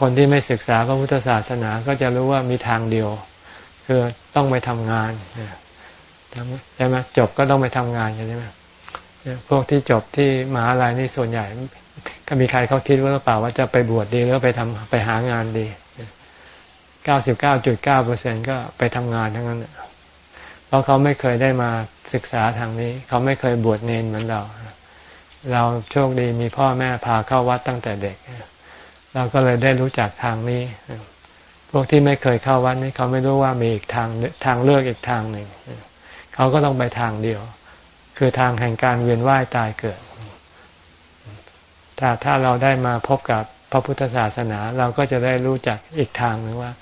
คนที่ไม่ศึกษาพระพุทธศาสนาก็จะรู้ว่ามีทางเดียว คือต้องไปทำงานใช่ไหมจบก็ต้องไปทำงานใช่ไหม พวกที่จบที่มหาลัยนี่ส่วนใหญ่ ก็มีใครเขาคิดว่าหรือเปล่าว่าจะไปบวชดีหรือไปทำไปหางานดีเก้าสิบเก้าจุดเก้าเปอร์เซ็นก็ไปทำงานทั้งนั้นเพราะเขาไม่เคยได้มาศึกษาทางนี้ เขาไม่เคยบวชเนนเหมือนเรา เราโชคดีมีพ่อแม่พาเข้าวัดตั้งแต่เด็ก เราก็เลยได้รู้จักทางนี้ พวกที่ไม่เคยเข้าวัดนี่เขาไม่รู้ว่ามีอีกทางทางเลือกอีกทางหนึ่ง เขาก็ต้องไปทางเดียว คือทางแห่งการเวียนว่ายตายเกิดถ้าถ้าเราได้มาพบกับพระพุทธศาสนา เราก็จะได้รู้จักอีกทางหนึ่งว่า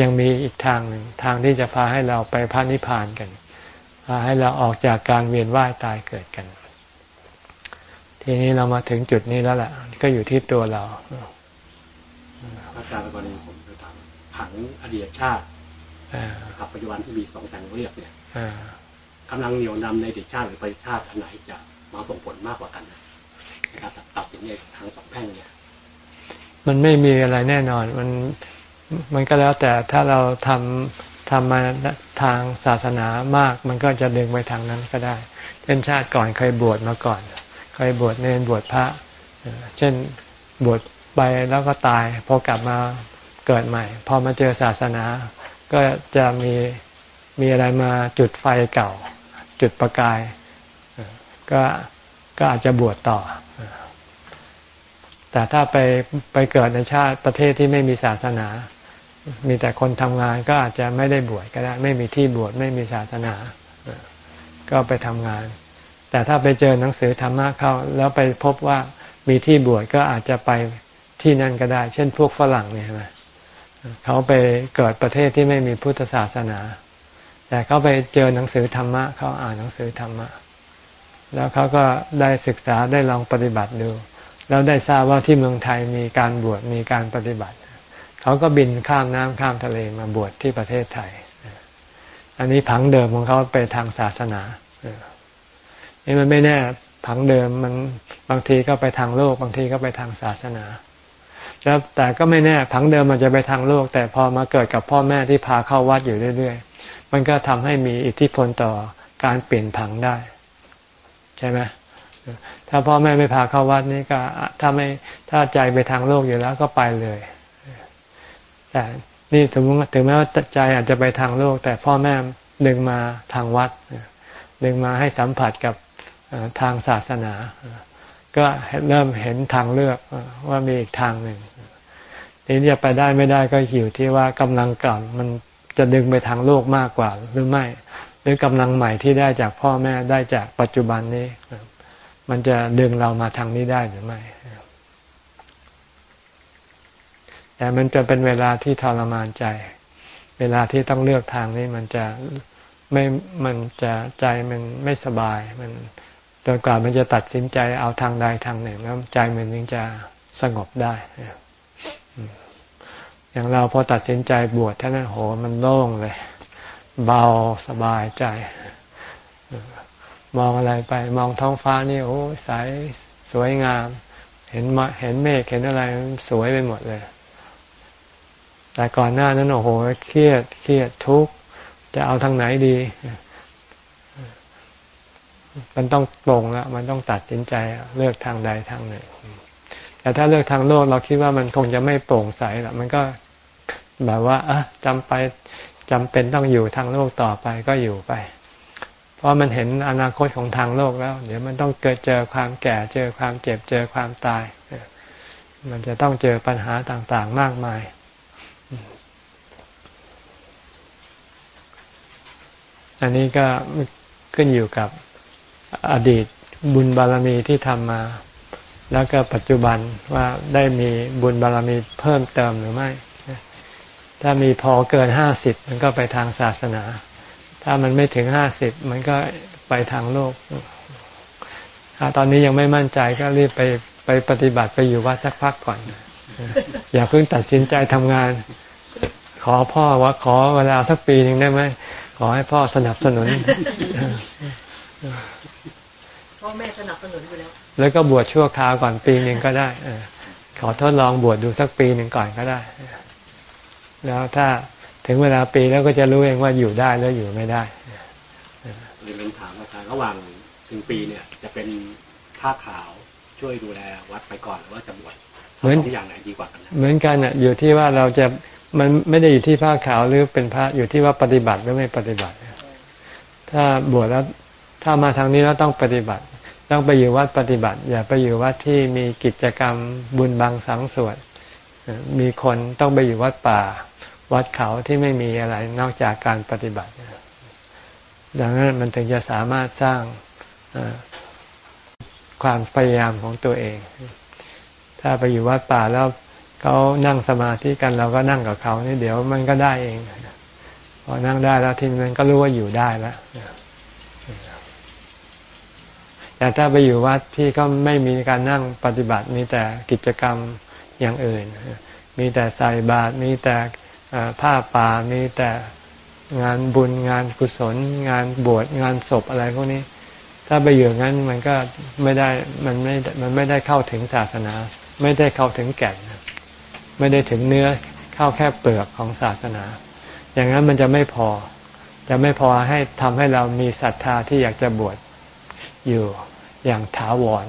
ยังมีอีกทางหนึ่งทางที่จะพาให้เราไปพระนิพพานกันพาให้เราออกจากการเวียนว่ายตายเกิดกัน ทีนี้เรามาถึงจุดนี้แล้วแหละก็อยู่ที่ตัวเราอาจารย์กรณีผมจะถามผังอดีตชาติกับปัจจุบันที่มีสองแผงเรียกเนี่ย กำลังเหนียวนำในเด็กชาติหรือประชาติอันไหนจะมาส่งผลมากกว่ากันนะครับตัดสินในทางสองแพ่งเนี่ย มันไม่มีอะไรแน่นอน มันมันก็แล้วแต่ถ้าเราทำทำมาทางศาสนามาก มันก็จะดึงไปทางนั้นก็ได้ เช่นชาติก่อนเคยบวชมาก่อน เคยบวชเนรบวชพระ เช่นบวชไปแล้วก็ตายพอกลับมาเกิดใหม่ พอมาเจอศาสนา ก็จะมี มีอะไรมาจุดไฟเก่า จุดประกาย ก็ก็อาจจะบวชต่อ แต่ถ้าไปไปเกิดในชาติประเทศที่ไม่มีศาสนา มีแต่คนทำงานก็อาจจะไม่ได้บวชก็ได้ ไม่มีที่บวชไม่มีศาสนา ก็ไปทำงาน แต่ถ้าไปเจอหนังสือธรรมะเข้า แล้วไปพบว่ามีที่บวชก็อาจจะไปที่นั่นก็ได้ เช่นพวกฝรั่งเนี่ยใช่ไหมเขาไปเกิดประเทศที่ไม่มีพุทธศาสนา แต่เขาไปเจอหนังสือธรรมะเขาอ่านหนังสือธรรมะ แล้วเขาก็ได้ศึกษาได้ลองปฏิบัติดู แล้วได้ทราบว่าที่เมืองไทยมีการบวชมีการปฏิบัติ เขาก็บินข้ามน้ำข้ามทะเลมาบวชที่ประเทศไทย อันนี้ผังเดิมของเขาไปทางศาสนานี่มันไม่แน่ผังเดิมมันบางทีก็ไปทางโลก บางทีก็ไปทางศาสนาแล้วแต่ก็ไม่แน่ผังเดิมมันจะไปทางโลก แต่พอมาเกิดกับพ่อแม่ที่พาเข้าวัดอยู่เรื่อยๆ มันก็ทำให้มีอิทธิพลต่อการเปลี่ยนผังได้ ใช่ไหมถ้าพ่อแม่ไม่พาเข้าวัดนี่ก็ถ้าไม่ถ้าใจไปทางโลกอยู่แล้วก็ไปเลยแต่นี่ถึงถึงแม้ว่าใจอาจจะไปทางโลก แต่พ่อแม่ดึงมาทางวัดดึงมาให้สัมผัสกับทางศาสนา ก็เริ่มเห็นทางเลือกว่ามีอีกทางหนึ่งทีนี้จะไปได้ไม่ได้ก็อยู่ที่ว่ากำลังก่อนมัน จะดึงไปทางโลกมากกว่าหรือไม่ หรือกำลังใหม่ที่ได้จากพ่อแม่ได้จากปัจจุบันนี้ มันจะดึงเรามาทางนี้ได้หรือไม่ แต่มันจะเป็นเวลาที่ทรมานใจ เวลาที่ต้องเลือกทางนี้มันจะไม่ มันจะใจมันไม่สบาย มันจนกว่ามันจะตัดสินใจเอาทางใดทางหนึ่งแล้วใจมันถึงจะสงบได้ อย่างเราพอตัดสินใจบวชท่านนั้นโหมันโล่งเลย เบาสบายใจ มองอะไรไป มองท้องฟ้านี่โอ้ใสสวยงาม เห็นมาเห็นเมฆเห็นอะไรสวยไปหมดเลย แต่ก่อนหน้านั้นโอ้โหเครียดเครียดทุกข์จะเอาทางไหนดี มันต้องตรงล้วมันต้องตัดสินใจเลือกทางใดทางหนึ่งแต่ถ้าเลือกทางโลกเราคิดว่ามันคงจะไม่โปร่งใสหรอกมันก็ แบบว่าอะจำไปจำเป็นต้องอยู่ทางโลกต่อไปก็อยู่ไป เพราะมันเห็นอนาคตของทางโลกแล้ว เดี๋ยวมันต้องเกิดเจอความแก่เจอความเจ็บเจอความตาย มันจะต้องเจอปัญหาต่างๆมากมายอันนี้ก็ขึ้นอยู่กับอดีตบุญบารมีที่ทำมา แล้วก็ปัจจุบันว่าได้มีบุญบารมีเพิ่มเติมหรือไม่ ถ้ามีพอเกินห้าสิบมันก็ไปทางศาสนา ถ้ามันไม่ถึงห้าสิบมันก็ไปทางโลก ถ้าตอนนี้ยังไม่มั่นใจก็รีบไปไปปฏิบัติไปอยู่วัดสักพักก่อน อย่าเพิ่งตัดสินใจทำงาน ขอพ่อว่าขอเวลาสักปีหนึ่งได้ไหม ขอให้พ่อสนับสนุนพ่อแม่สนับสนุนอยู่แล้ว แล้วก็บวชชั่วคราวก่อนปีหนึ่งก็ได้ขอทดลองบวชดดูสักปีหนึ่งก่อนก็ได้ แล้วถ้าถึงเวลาปีแล้วก็จะรู้เองว่าอยู่ได้แล้วอยู่ไม่ได้เรียนถามอาจารย์ระหว่างถึงปีเนี่ย จะเป็นผ้าขาวช่วยดูแลวัดไปก่อนหรือว่าจะบวชเหมือนอย่างไหนดีกว่ากันเหมือนกันอะอยู่ที่ว่าเราจะมันไม่ได้อยู่ที่ผ้าขาวหรือเป็นพระอยู่ที่ว่าปฏิบัติหรือไม่ปฏิบัติ ถ้าบวชแล้วถ้ามาทางนี้แล้วต้องปฏิบัติ ต้องไปอยู่วัดปฏิบัติ อย่าไปอยู่วัดที่มีกิจกรรมบุญบางสังส่วนมีคนต้องไปอยู่วัดป่า วัดเขาที่ไม่มีอะไรนอกจากการปฏิบัติ ดังนั้นมันถึงจะสามารถสร้างความพยายามของตัวเอง ถ้าไปอยู่วัดป่าแล้วเขานั่งสมาธิกันเราก็นั่งกับเขานี่เดี๋ยวมันก็ได้เอง พอนั่งได้แล้วทีนี้มันก็รู้ว่าอยู่ได้แล้วแต่ถ้าไปอยู่วัดที่ก็ไม่มีการนั่งปฏิบัติมีแต่กิจกรรมอย่างอื่น มีแต่ใส่บาตรมีแต่ ผ้าป่ามีแต่งานบุญงานกุศล งานบวชงานศพอะไรพวกนี้ ถ้าไปอยู่งั้นมันก็ไม่ได้มันไม่มันไม่ได้เข้าถึงศาสนา ไม่ได้เข้าถึงแก่นไม่ได้ถึงเนื้อเข้าแค่เปลือกของศาสนา อย่างนั้นมันจะไม่พอ จะไม่พอให้ทำให้เรามีศรัทธาที่อยากจะบวชอยู่อย่างถาวร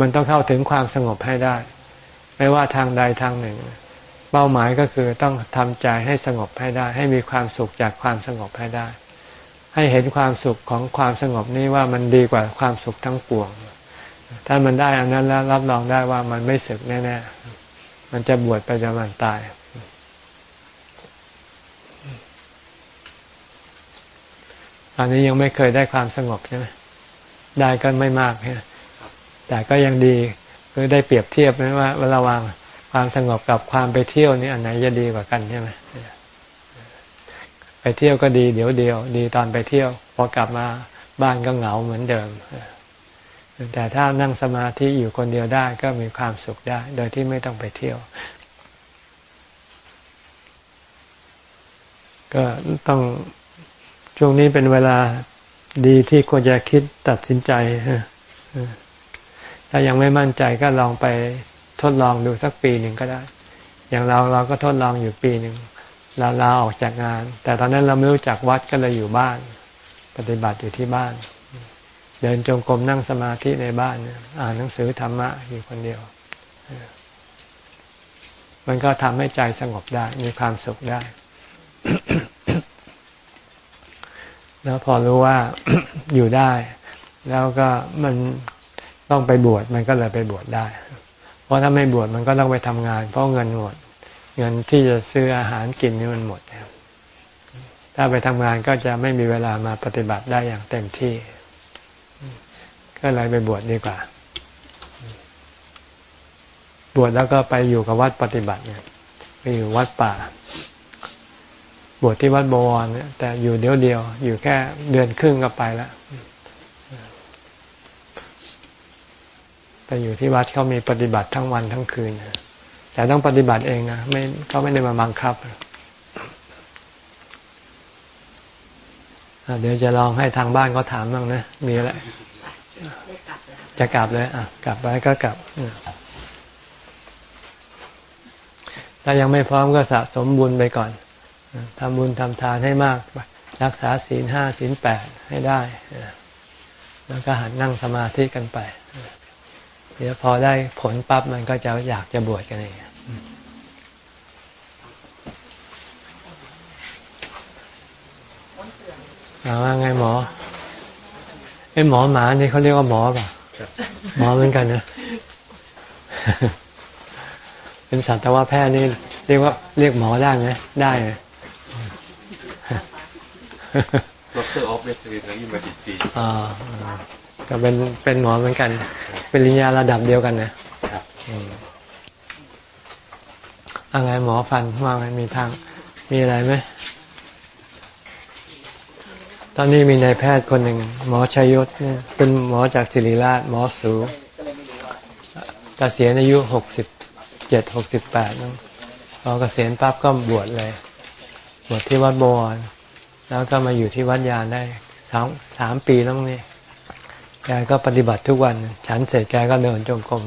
มันต้องเข้าถึงความสงบให้ได้ ไม่ว่าทางใดทางหนึ่ง เป้าหมายก็คือต้องทำใจให้สงบให้ได้ ให้มีความสุขจากความสงบให้ได้ ให้เห็นความสุขของความสงบนี้ว่ามันดีกว่าความสุขทั้งปวง ถ้ามันได้อันนั้นแล้วรับรองได้ว่ามันไม่สึกแน่ๆ มันจะบวชไปจนมันตายอันนี้ยังไม่เคยได้ความสงบใช่ไหมได้ก็ไม่มากใช่แต่ก็ยังดีคือได้เปรียบเทียบไหมว่าระหว่าง ความสงบกับความไปเที่ยวนี่อันไหนจะดีกว่ากันใช่ไหมไปเที่ยวก็ดีเดี๋ยวเดียว ดีตอนไปเที่ยวพอกลับมาบ้านก็เหงาเหมือนเดิมแต่ถ้านั่งสมาธิอยู่คนเดียวได้ก็มีความสุขได้ โดยที่ไม่ต้องไปเที่ยว ก็ต้องช่วงนี้เป็นเวลาดีที่ควรจะคิดตัดสินใจถ้ายังไม่มั่นใจก็ลองไป ทดลองดูสักปีหนึ่งก็ได้ อย่างเราเราก็ทดลองอยู่ปีหนึ่งเราลาออกจากงาน แต่ตอนนั้นเราไม่รู้จักวัดก็เลยอยู่บ้าน ปฏิบัติอยู่ที่บ้าน เดินจงกรมนั่งสมาธิในบ้านอ่านหนังสือธรรมะอยู่คนเดียว มันก็ทำให้ใจสงบได้ มีความสุขได้ แล้วพอรู้ว่าอยู่ได้ แล้วก็มันต้องไปบวชมันก็เลยไปบวชได้ เพราะถ้าไม่บวชมันก็ต้องไปทำงาน เพราะเงินหมด เงินที่จะซื้ออาหารกินนี่มันหมดถ้าไปทำงานก็จะไม่มีเวลามาปฏิบัติได้อย่างเต็มที่ ก็เลยไปบวชดีกว่า บวชแล้วก็ไปอยู่กับวัดปฏิบัติเนี่ยไปอยู่วัดป่า บวชที่วัดบวรเนี่ยแต่อยู่เดียวเดียว อยู่แค่เดือนครึ่งก็ไปแล้ว ไปอยู่ที่วัดเขามีปฏิบัติทั้งวันทั้งคืน แต่ต้องปฏิบัติเองนะไม่เขาไม่ได้มาบังคับเดี๋ยวจะลองให้ทางบ้านเขาถามบ้างนะ มีอะไรจะกลับเลย อะ กลับไปก็กลับถ้ายังไม่พร้อมก็สะสมบุญไปก่อนทำบุญทำทานให้มาก รักษาศีลห้าศีลแปดให้ได้ แล้วก็หันนั่งสมาธิกันไป เดี๋ยวพอได้ผลปั๊บมันก็จะอยากจะบวชกันเองถามว่าไงหมอไอ้หมอหมานี่เขาเรียกว่าหมอป่ะหมอเหมือนกันนะเป็นสัตวแพทย์นี่เรียกว่าเรียกหมอได้ไหมได้ไหม Doctor of Veterinary Medicine อ่า ก็เป็นเป็นหมอเหมือนกัน เป็นปริญญาระดับเดียวกันนะครับอะไรหมอฟันว่าไงมีทางมีอะไรไหมตอนนี้มีนายแพทย์คนหนึ่งหมอชัยยศเนี่ยเป็นหมอจากศิริราช หมอสูเกษียณอายุหกสิบเจ็ดหกสิบแปดนพอเกษียณปั๊บก็บวชเลยบวชที่วัดบวรแล้วก็มาอยู่ที่วัดยานได้สามสามปีแล้วนี่ แกก็ปฏิบัติทุกวัน ฉันเสร็จแกก็เดินจงกรม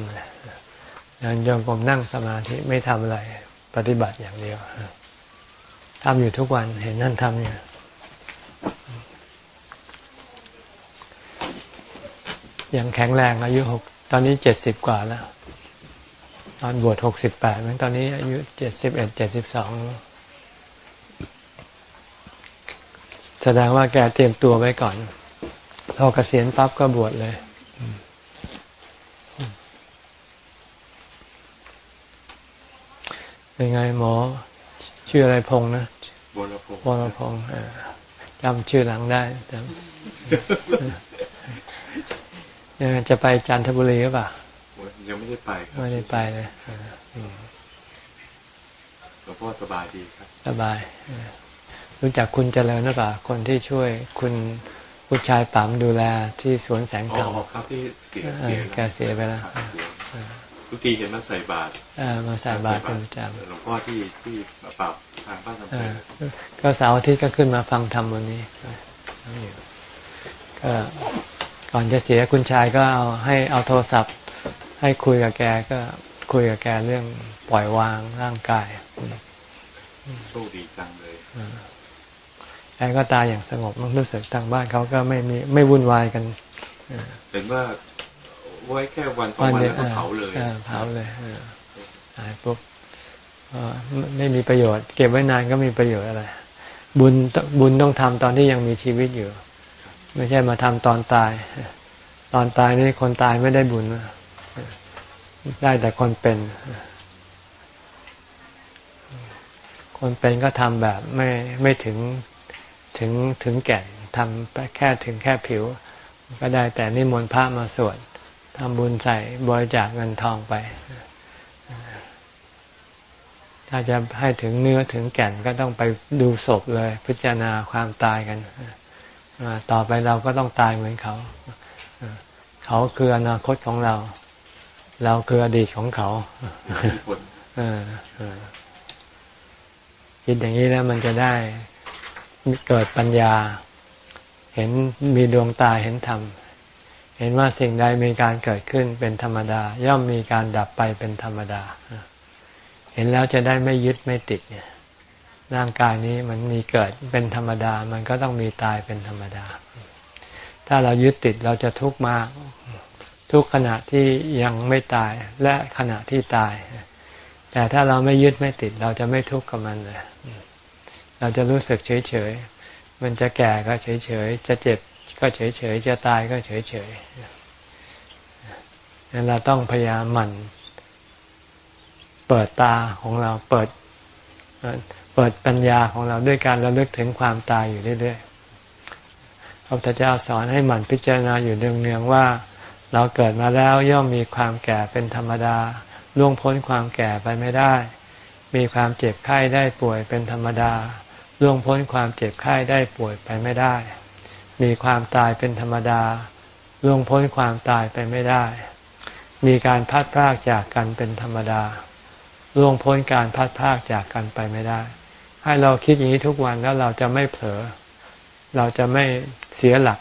เดินจงกรมนั่งสมาธิไม่ทำอะไร ปฏิบัติอย่างเดียวทำอยู่ทุกวันเห็นนั่นทำเนี่ยยังแข็งแรงอายุหกตอนนี้เจ็ดสิบกว่าแล้ว ตอนบวชหกสิบแปดมันตอนนี้อายุเจ็ดสิบเอ็ดเจ็ดสิบสองแสดงว่าแกเตรียมตัวไว้ก่อน พอเกษียณปั๊บก็บวชเลย เป็นไงหมอ ชื่ออะไรพงนะบรพงบรพงจำชื่อหลังได้จำจะไปจันทบุรีหรือเปล่ายังไม่ได้ไปไม่ได้ไปเลยหลวงพ่อสบายดีครับ สบาย รู้จักคุณเจริญหรือเปล่าคนที่ช่วยคุณ ผู้ชายปั๊มดูแลที่สวนแสงธรรมครับที่เสียเสียแกเสียไปแล้วทุกทีเห็นมาใส่บาตรมาใส่บาตรเป็นประจำหลวงพ่อที่ที่ปรับทางบ้านทำก็เสาร์อาทิตย์ก็ขึ้นมาฟังธรรมวันนี้ก็ก่อนจะเสียคุณชายก็เอาให้เอาโทรศัพท์ ให้คุยกับแกก็คุยกับแกเรื่องปล่อยวางร่างกายโชคดีจังเลย แกก็ตายอย่างสงบรู้สึกทางบ้านเขาก็ไม่มีไม่วุ่นวายกันเห็นว่าไว้แค่วันสองวันแล้วก็เผาเลยเผาเลยตายปุ๊บไม่มีประโยชน์ เก็บไว้นานก็มีประโยชน์อะไร บุญบุญต้องทำตอนที่ยังมีชีวิตอยู่ ไม่ใช่มาทำตอนตาย ตอนตายนี่คนตายไม่ได้บุญได้แต่คนเป็น คนเป็นก็ทำแบบไม่ไม่ถึง ถึงถึงแก่นทำแค่ถึงแค่ผิว ก็ได้แต่นิมนต์พระมาสวดทำบุญใส่บริจาคเงินทองไป ถ้าจะให้ถึงเนื้อถึงแก่นก็ต้องไปดูศพเลย พิจารณาความตายกัน ต่อไปเราก็ต้องตายเหมือนเขา เขาคืออนาคตของเรา เราคืออดีตของเขาคิดอย่างนี้แล้วมันจะได้ เกิดปัญญา เห็นมีดวงตาเห็นธรรม เห็นว่าสิ่งใดมีการเกิดขึ้นเป็นธรรมดา ย่อมมีการดับไปเป็นธรรมดา เห็นแล้วจะได้ไม่ยึดไม่ติดเนี่ยร่างกายนี้มันมีเกิดเป็นธรรมดา มันก็ต้องมีตายเป็นธรรมดา ถ้าเรายึดติดเราจะทุกข์มาก ทุกขณะที่ยังไม่ตายและขณะที่ตาย แต่ถ้าเราไม่ยึดไม่ติด เราจะไม่ทุกข์กับมันเลย เราจะรู้สึกเฉยเฉยมันจะแก่ก็เฉยเฉยจะเจ็บก็เฉยเฉยจะตายก็เฉยเฉยเราต้องพยายามหมั่น เปิดตาของเราเปิดเปิดปัญญาของเราด้วยการระลึกถึงความตายอยู่เรื่อยๆ พระพุทธเจ้าสอนให้หมั่นพิจารณาอยู่เนืองๆว่า เราเกิดมาแล้วย่อมมีความแก่เป็นธรรมดาล่วงพ้นความแก่ไปไม่ได้ มีความเจ็บไข้ได้ป่วยเป็นธรรมดา ล่วงพ้นความเจ็บไข้ได้ป่วยไปไม่ได้ มีความตายเป็นธรรมดา ล่วงพ้นความตายไปไม่ได้ มีการพัดพรากจากกันเป็นธรรมดา ล่วงพ้นการพัดพรากจากกันไปไม่ได้ ให้เราคิดอย่างนี้ทุกวันแล้วเราจะไม่เผลอ เราจะไม่เสียหลัก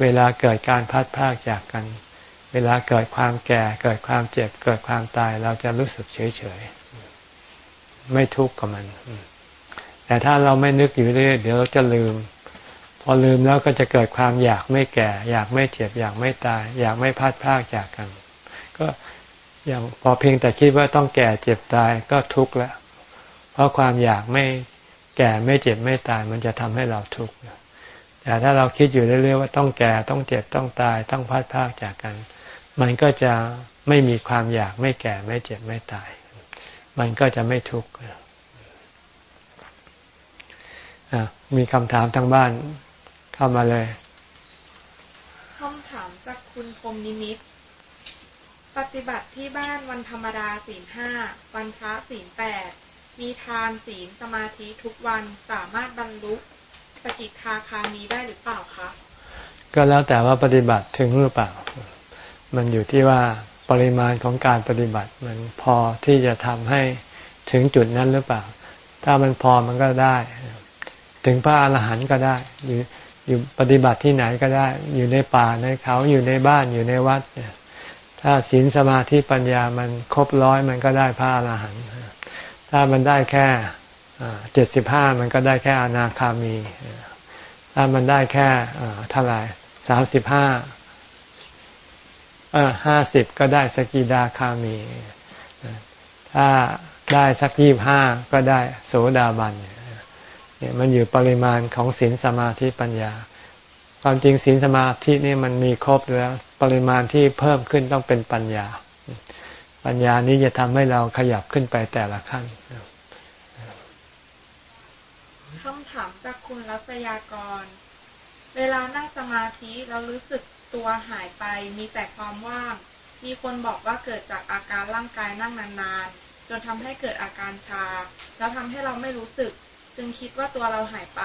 เวลาเกิดการพัดพากจากกัน เวลาเกิดความแก่ เกิดความเจ็บ เกิดความตาย เราจะรู้สึกเฉยเฉย ไม่ทุกข์กับมัน แต่ถ้าเราไม่นึกอยู่เรื่อยเดี๋ยวจะลืม พอลืมแล้วก็จะเกิดความอยากไม่แก่ อยากไม่เจ็บอยากไม่ตาย อยากไม่พัดพากจากกัน ก็อย่างพอเพียงแต่คิดว่าต้องแก่เจ็บตายก็ทุกข์แล้ว เพราะความอยากไม่แก่ไม่เจ็บไม่ตายมันจะทำให้เราทุกข์แต่ถ้าเราคิดอยู่เรื่อยๆว่าต้องแก่ต้องเจ็บต้องตายต้องพัดพากจากกัน มันก็จะไม่มีความอยากไม่แก่ไม่เจ็บไม่ตาย มันก็จะไม่ทุกข์ มีคำถามทางบ้านเข้ามาเลยคำถามจากคุณพรมนิมิต ปฏิบัติที่บ้านวันธรรมดาศีลห้าวันพระศีลแปดมีทานศีลสมาธิทุกวันสามารถบรรลุสกิทาคามีได้หรือเปล่าคะก็แล้วแต่ว่าปฏิบัติถึงหรือเปล่า มันอยู่ที่ว่าปริมาณของการปฏิบัติมันพอที่จะทำให้ถึงจุดนั้นหรือเปล่า ถ้ามันพอมันก็ได้ ถึงพระอรหันต์ก็ได้ อยู่อยู่ปฏิบัติที่ไหนก็ได้ อยู่ในป่าในเขาอยู่ในบ้านอยู่ในวัดถ้าศีลสมาธิปัญญามันครบร้อยมันก็ได้พระอรหันต์ถ้ามันได้แค่เจ็ดสิบห้ามันก็ได้แค่อนาคามี ถ้ามันได้แค่เท่าไหร่สามสิบห้าห้าสิบก็ได้สกิดาคามี ถ้าได้สักยี่ห้าก็ได้โสดาบันเนี่ยมันอยู่ปริมาณของศีลสมาธิปัญญา ความจริงศีลสมาธินี่มันมีครบแล้ว ปริมาณที่เพิ่มขึ้นต้องเป็นปัญญา ปัญญานี้จะทำให้เราขยับขึ้นไปแต่ละขั้นคำถามจากคุณรัศยากร เวลานั่งสมาธิเรารู้สึกตัวหายไปมีแต่ความว่าง มีคนบอกว่าเกิดจากอาการร่างกายนั่งนานๆ จนทำให้เกิดอาการชา แล้วทำให้เราไม่รู้สึก จึงคิดว่าตัวเราหายไป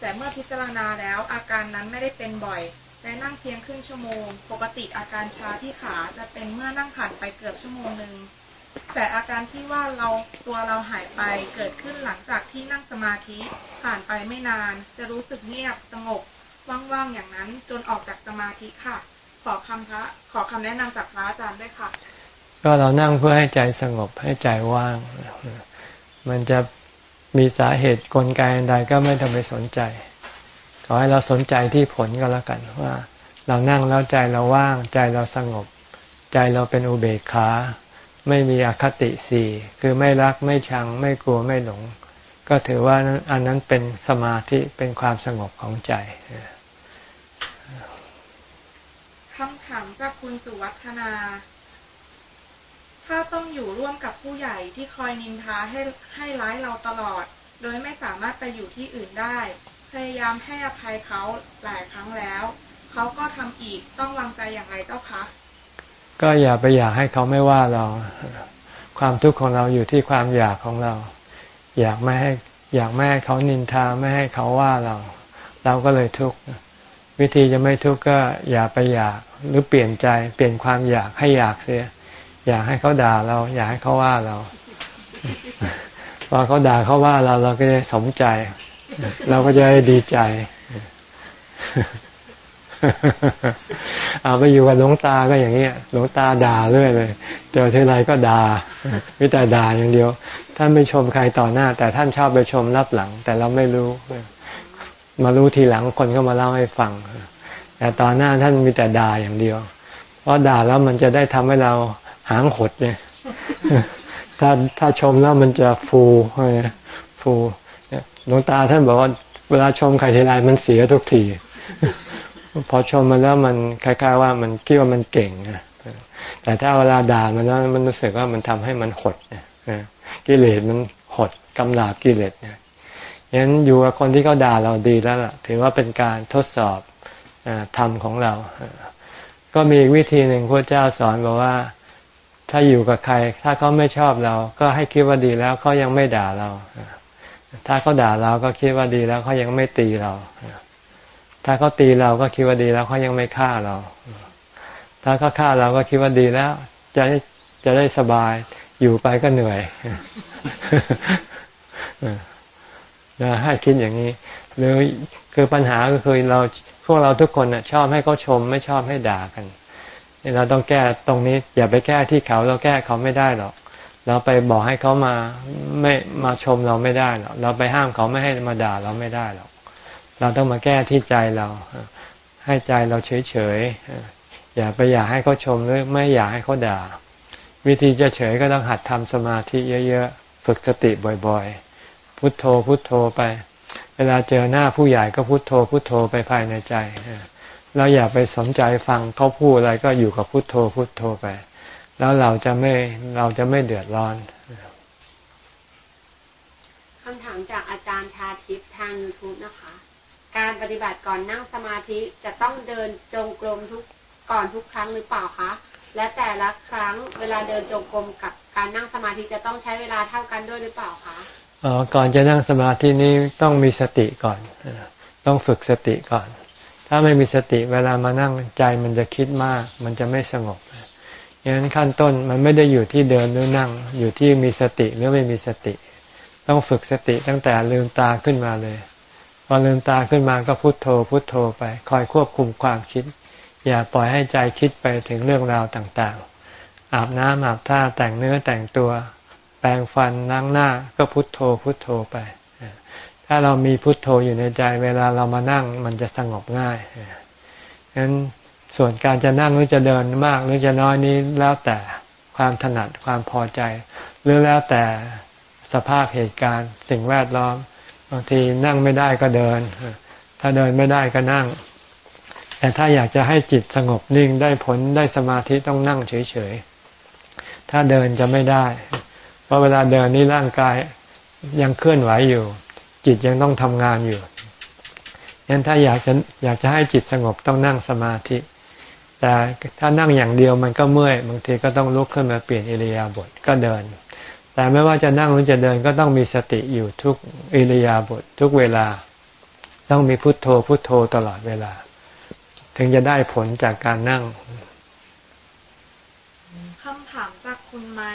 แต่เมื่อพิจารณาแล้วอาการนั้นไม่ได้เป็นบ่อย และนั่งเพียงครึ่งชั่วโมง ปกติอาการชาที่ขาจะเป็นเมื่อนั่งผ่านไปเกือบชั่วโมงหนึ่งแต่อาการที่ว่าเราตัวเราหายไปเกิดขึ้นหลังจากที่นั่งสมาธิผ่านไปไม่นาน จะรู้สึกเงียบสงบว่างๆอย่างนั้นจนออกจากสมาธิค่ะ ขอคำพระขอคำแนะนำจากพระอาจารย์ด้วยค่ะ ก็เรานั่งเพื่อให้ใจสงบให้ใจว่าง มันจะ มีสาเหตุกลไกใดก็ไม่ต้องไปสนใจ ขอให้เราสนใจที่ผลก็แล้วกันว่า เรานั่งแล้วใจเราว่างใจเราสงบ ใจเราเป็นอุเบกขา ไม่มีอคติสี่คือไม่รักไม่ชัง ไม่กลัวไม่หลง ก็ถือว่าอันนั้นเป็นสมาธิเป็นความสงบของใจคำถามจากคุณสุวัฒนา ถ้าต้องอยู่ร่วมกับผู้ใหญ่ที่คอยนินทาให้ให้ร้ายเราตลอด โดยไม่สามารถไปอยู่ที่อื่นได้ พยายามให้อภัยเขาหลายครั้งแล้ว เขาก็ทำอีกต้องวางใจอย่างไรเจ้าคะก็อย่าไปอยากให้เขาไม่ว่าเรา ความทุกข์ของเราอยู่ที่ความอยากของเรา อยากไม่ให้อยากไม่ให้เขานินทาไม่ให้เขาว่าเรา เราก็เลยทุกข์วิธีจะไม่ทุกข์ก็อย่าไปอยากหรือเปลี่ยนใจเปลี่ยนความอยากให้อยากเสีย อยากให้เขาด่าเรา อยากให้เขาว่าเราพอเขาด่าเขาว่าเราเราก็จะสมใจ เราก็จะได้ดีใจ เอาไปอยู่กับหลวงตาก็อย่างเงี้ยหลวงตาด่าเรื่อยเลยเจอเทไรก็ด่าวิแต่ด่าอย่างเดียว ท่านไม่ชมใครต่อหน้า แต่ท่านชอบไปชมรับหลัง แต่เราไม่รู้ มารู้ทีหลังคนก็มาเล่าให้ฟัง แต่ตอนหน้าท่านมีแต่ด่าอย่างเดียว เพราะด่าแล้วมันจะได้ทำให้เรา หางหดเนี่ยถ้าถ้าชมแล้วมันจะฟูฟูหลวงตาท่านบอกว่าเวลาชมใครทีไรมันเสียทุกทีพอชมมันแล้วมันคล้ายๆว่ามันคิดว่ามันเก่งแต่ถ้าเวลาด่ามันแล้วมันรู้สึกว่ามันทำให้มันหดกิเลสมันหดกำลาบกิเลสเนี่ยยั้นอยู่กับคนที่เขาด่าเราดีแล้วล่ะ ถือว่าเป็นการทดสอบธรรมของเรา ก็มีวิธีหนึ่งพระเจ้าสอนบอกว่า ถ้าอยู่กับใคร ถ้าเขาไม่ชอบเรา ก็ให้คิดว่าดีแล้วเขายังไม่ด่าเรา ถ้าเขาด่าเราก็คิดว่าดีแล้วเขายังไม่ตีเรา ถ้าเขาตีเราก็คิดว่าดีแล้วเขายังไม่ฆ่าเรา ถ้าเขาฆ่าเราก็คิดว่าดีแล้ว จะจะได้สบายอยู่ไปก็เหนื่อยนะให้คิดอย่างนี้ หรือคือปัญหาก็คือเราพวกเราทุกคนชอบให้เขาชม ไม่ชอบให้ด่ากัน เราต้องแก้ตรงนี้ อย่าไปแก้ที่เขาเราแก้เขาไม่ได้หรอกเราไปบอกให้เขามาไม่มาชมเราไม่ได้หรอกเราไปห้ามเขาไม่ให้มาด่าเราไม่ได้หรอกเราต้องมาแก้ที่ใจเรา ให้ใจเราเฉยๆอย่าไปอยากให้เขาชมหรือไม่อยากให้เขาด่า วิธีจะเฉยก็ต้องหัดทำสมาธิเยอะๆฝึกสติบ่อยๆ พุทโธพุทโธไป เวลาเจอหน้าผู้ใหญ่ก็พุทโธพุทโธไปภายในใจ เราอย่าไปสนใจฟังเขาพูดอะไรก็อยู่กับพุทโธพุทโธไป แล้วเราจะไม่เราจะไม่เดือดร้อนคำถามจากอาจารย์ชาทิพย์ทาง YouTube นะคะ การปฏิบัติก่อนนั่งสมาธิจะต้องเดินจงกรมทุกก่อนทุกครั้งหรือเปล่าคะ และแต่ละครั้งเวลาเดินจงกรมกับการนั่งสมาธิจะต้องใช้เวลาเท่ากันด้วยหรือเปล่าคะอ๋อก่อนจะนั่งสมาธินี้ต้องมีสติก่อน ต้องฝึกสติก่อน ถ้าไม่มีสติเวลามานั่งใจมันจะคิดมาก มันจะไม่สงบอย่างนั้นขั้นต้นมันไม่ได้อยู่ที่เดินหรือนั่ง อยู่ที่มีสติหรือไม่มีสติ ต้องฝึกสติตั้งแต่ลืมตาขึ้นมาเลย พอลืมตาขึ้นมาก็พุโทโธ พุโทโธไป คอยควบคุมความคิด อย่าปล่อยให้ใจคิดไปถึงเรื่องราวต่างๆ อาบน้ำอาบท่าแต่งเนื้อแต่งตัว แปรงฟันล้างหน้าก็พุโทโธ พุโทโธไป ถ้าเรามีพุทโธอยู่ในใจ เวลาเรามานั่งมันจะสงบง่ายฉะนั้นส่วนการจะนั่งหรือจะเดินมาก หรือจะน้อยนี้แล้วแต่ความถนัดความพอใจ หรือแล้วแต่สภาพเหตุการณ์สิ่งแวดล้อมบางทีนั่งไม่ได้ก็เดิน ถ้าเดินไม่ได้ก็นั่ง แต่ถ้าอยากจะให้จิตสงบนิ่งได้ผลได้สมาธิต้องนั่งเฉยๆถ้าเดินจะไม่ได้ เพราะเวลาเดินนี่ร่างกายยังเคลื่อนไหวอยู่ จิตยังต้องทำงานอยู่ยันถ้าอยากจะอยากจะให้จิตสงบต้องนั่งสมาธิ แต่ถ้านั่งอย่างเดียวมันก็เมื่อยบางทีก็ต้องลุกขึ้นมาเปลี่ยนอิริยาบถก็เดิน แต่ไม่ว่าจะนั่งหรือจะเดินก็ต้องมีสติอยู่ทุกอิริยาบถททุกเวลา ต้องมีพุทโธพุทโธตลอดเวลา ถึงจะได้ผลจากการนั่งคำถามจากคุณไม่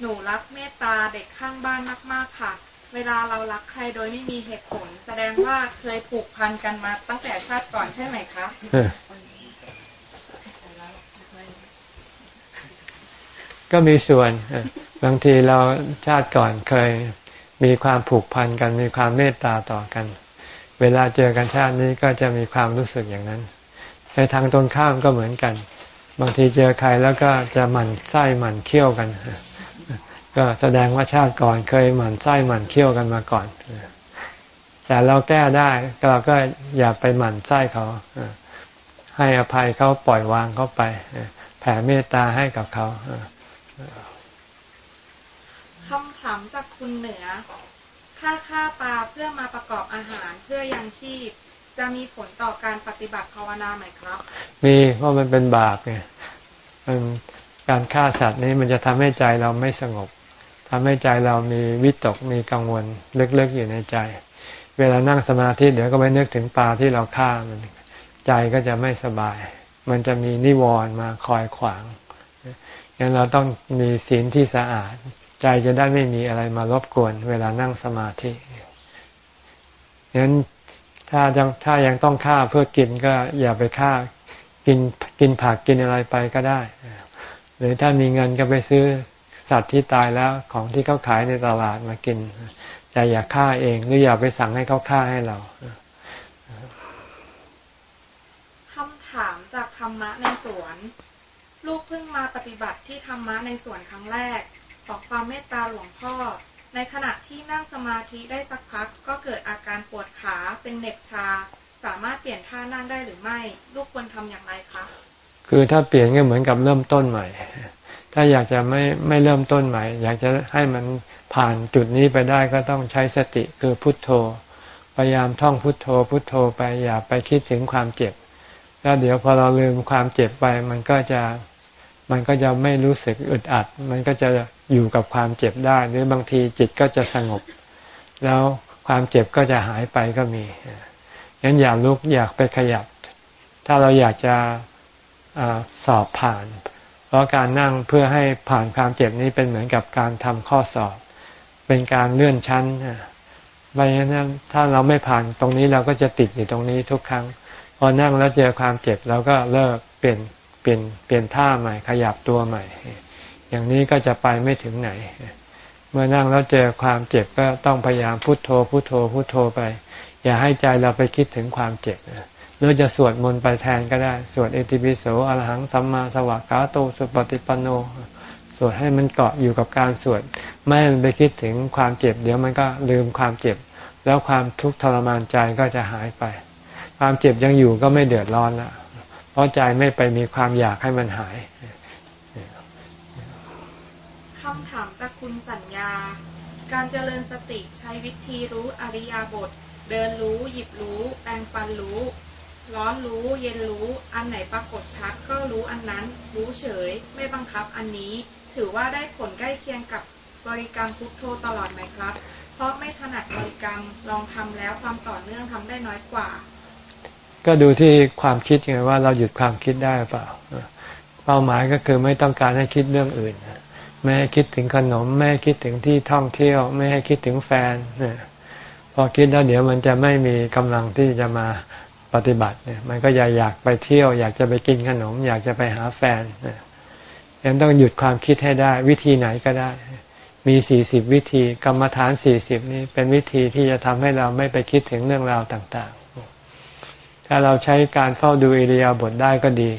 หนูรักเมตตาเด็กข้างบ้านมาก ๆ ค่ะ เวลาเรารักใครโดยไม่มีเหตุผล แสดงว่าเคยผูกพันกันมาตั้งแต่ชาติก่อนใช่ไหมคะก็มีส่วนบางทีเราชาติก่อนเคยมีความผูกพันกัน มีความเมตตาต่อกัน เวลาเจอกันชาตินี้ก็จะมีความรู้สึกอย่างนั้น ในทางตรงข้ามก็เหมือนกัน บางทีเจอใครแล้วก็จะหมั่นไส้หมั่นเคี่ยวกัน ก็แสดงว่าชาติก่อนเคยหมั่นไส้หมั่นเคี่ยวกันมาก่อน แต่เราแก้ได้เราก็อย่าไปหมั่นไส้เขา ให้อภัยเขาปล่อยวางเขาไป แผ่เมตตาให้กับเขาคำถามจากคุณเหนือคถ้าฆ่าปลาเพื่อมาประกอบอาหารเพื่อยังชีพ จะมีผลต่อการปฏิบัติภาวนาไหมครับ มีเพราะมันเป็นบาปไงมันการฆ่าสัตว์นี้มันจะทำให้ใจเราไม่สงบ ทำให้ใจเรามีวิตกมีกังวลลึกๆอยู่ในใจ เวลานั่งสมาธิเดี๋ยวก็ไปนึกถึงปลาที่เราฆ่ามันใจก็จะไม่สบาย มันจะมีนิวรณ์มาคอยขวางงั้นเราต้องมีศีลที่สะอาด ใจจะได้ไม่มีอะไรมารบกวน เวลานั่งสมาธิงั้นถ้ายังถ้ายังต้องฆ่าเพื่อกินก็อย่าไปฆ่ากินกินผักกินอะไรไปก็ได้ หรือถ้ามีเงินก็ไปซื้อ สัตว์ที่ตายแล้วของที่เขาขายในตลาดมากินแต่อย่าฆ่าเองหรืออย่าไปสั่งให้เขาฆ่าให้เราคำถามจากธรรมะในสวน ลูกเพิ่งมาปฏิบัติที่ธรรมะในสวนครั้งแรก ขอความเมตตาหลวงพ่อ ในขณะที่นั่งสมาธิได้สักพัก ก็เกิดอาการปวดขาเป็นเน็บชา สามารถเปลี่ยนท่านั่งได้หรือไม่ ลูกควรทำอย่างไรคะ คือถ้าเปลี่ยนก็เหมือนกับเริ่มต้นใหม่ ถ้าอยากจะไม่ไม่เริ่มต้นใหม่ อยากจะให้มันผ่านจุดนี้ไปได้ก็ต้องใช้สติคือพุทโธ พยายามท่องพุทโธ พุทโธไปอย่าไปคิดถึงความเจ็บ แล้วเดี๋ยวพอเราลืมความเจ็บไป มันก็จะมันก็จะไม่รู้สึกอึดอัด มันก็จะอยู่กับความเจ็บได้ หรือบางทีจิตก็จะสงบ แล้วความเจ็บก็จะหายไปก็มีงั้นอย่าลุกอยากไปขยับ ถ้าเราอยากจะสอบผ่าน เพราะการนั่งเพื่อให้ผ่านความเจ็บนี้เป็นเหมือนกับการทำข้อสอบ เป็นการเลื่อนชั้นเพราะฉะนั้นถ้าเราไม่ผ่านตรงนี้เราก็จะติดอยู่ตรงนี้ทุกครั้ง พอนั่งแล้วเจอความเจ็บเราก็เลิกเปลี่ยนเปลี่ยนเปลี่ยนท่าใหม่ ขยับตัวใหม่ อย่างนี้ก็จะไปไม่ถึงไหน เมื่อนั่งแล้วเจอความเจ็บก็ต้องพยายามพุโทโธพุโทโธพุโทโธไป อย่าให้ใจเราไปคิดถึงความเจ็บ หรือจะสวดมนต์ไปแทนก็ได้ สวดเอติปิโสอรหังสัมมาสวากขาโตสุปฏิปันโน สวดให้มันเกาะอยู่กับการสวด ไม่ให้มันไปคิดถึงความเจ็บ เดี๋ยวมันก็ลืมความเจ็บ แล้วความทุกข์ทรมานใจก็จะหายไป ความเจ็บยังอยู่ก็ไม่เดือดร้อนละเพราะใจไม่ไปมีความอยากให้มันหายคำถามจากคุณสัญญา การเจริญสติใช้วิธีรู้อริยบท เดินรู้ หยิบรู้ แปลงฟันรู้ ร้อนรู้ เย็นรู้ อันไหนปรากฏชัดก็รู้อันนั้น รู้เฉย ไม่บังคับอันนี้ ถือว่าได้ผลใกล้เคียงกับบริกรรมพุทโธตลอดไหมครับ เพราะไม่ถนัดบริกรรม ลองทำแล้วความต่อเนื่องทำได้น้อยกว่า ก็ดูที่ความคิดไงว่าเราหยุดความคิดได้เปล่า เป้าหมายก็คือไม่ต้องการให้คิดเรื่องอื่น ไม่ให้คิดถึงขนม ไม่ให้คิดถึงที่ท่องเที่ยว ไม่ให้คิดถึงแฟน พอคิดแล้วเดี๋ยวมันจะไม่มีกำลังที่จะมา ปฏิบัติเนี่ยมันก็อยากอยากไปเที่ยว อยากจะไปกินขนม อยากจะไปหาแฟนเนี่ยยังต้องหยุดความคิดให้ได้ วิธีไหนก็ได้ มีสี่สิบวิธีกรรมฐานสี่สิบนี้เป็นวิธีที่จะทำให้เราไม่ไปคิดถึงเรื่องราวต่าง ๆ ถ้าเราใช้การเฝ้าดูอิริยาบถได้ก็ดี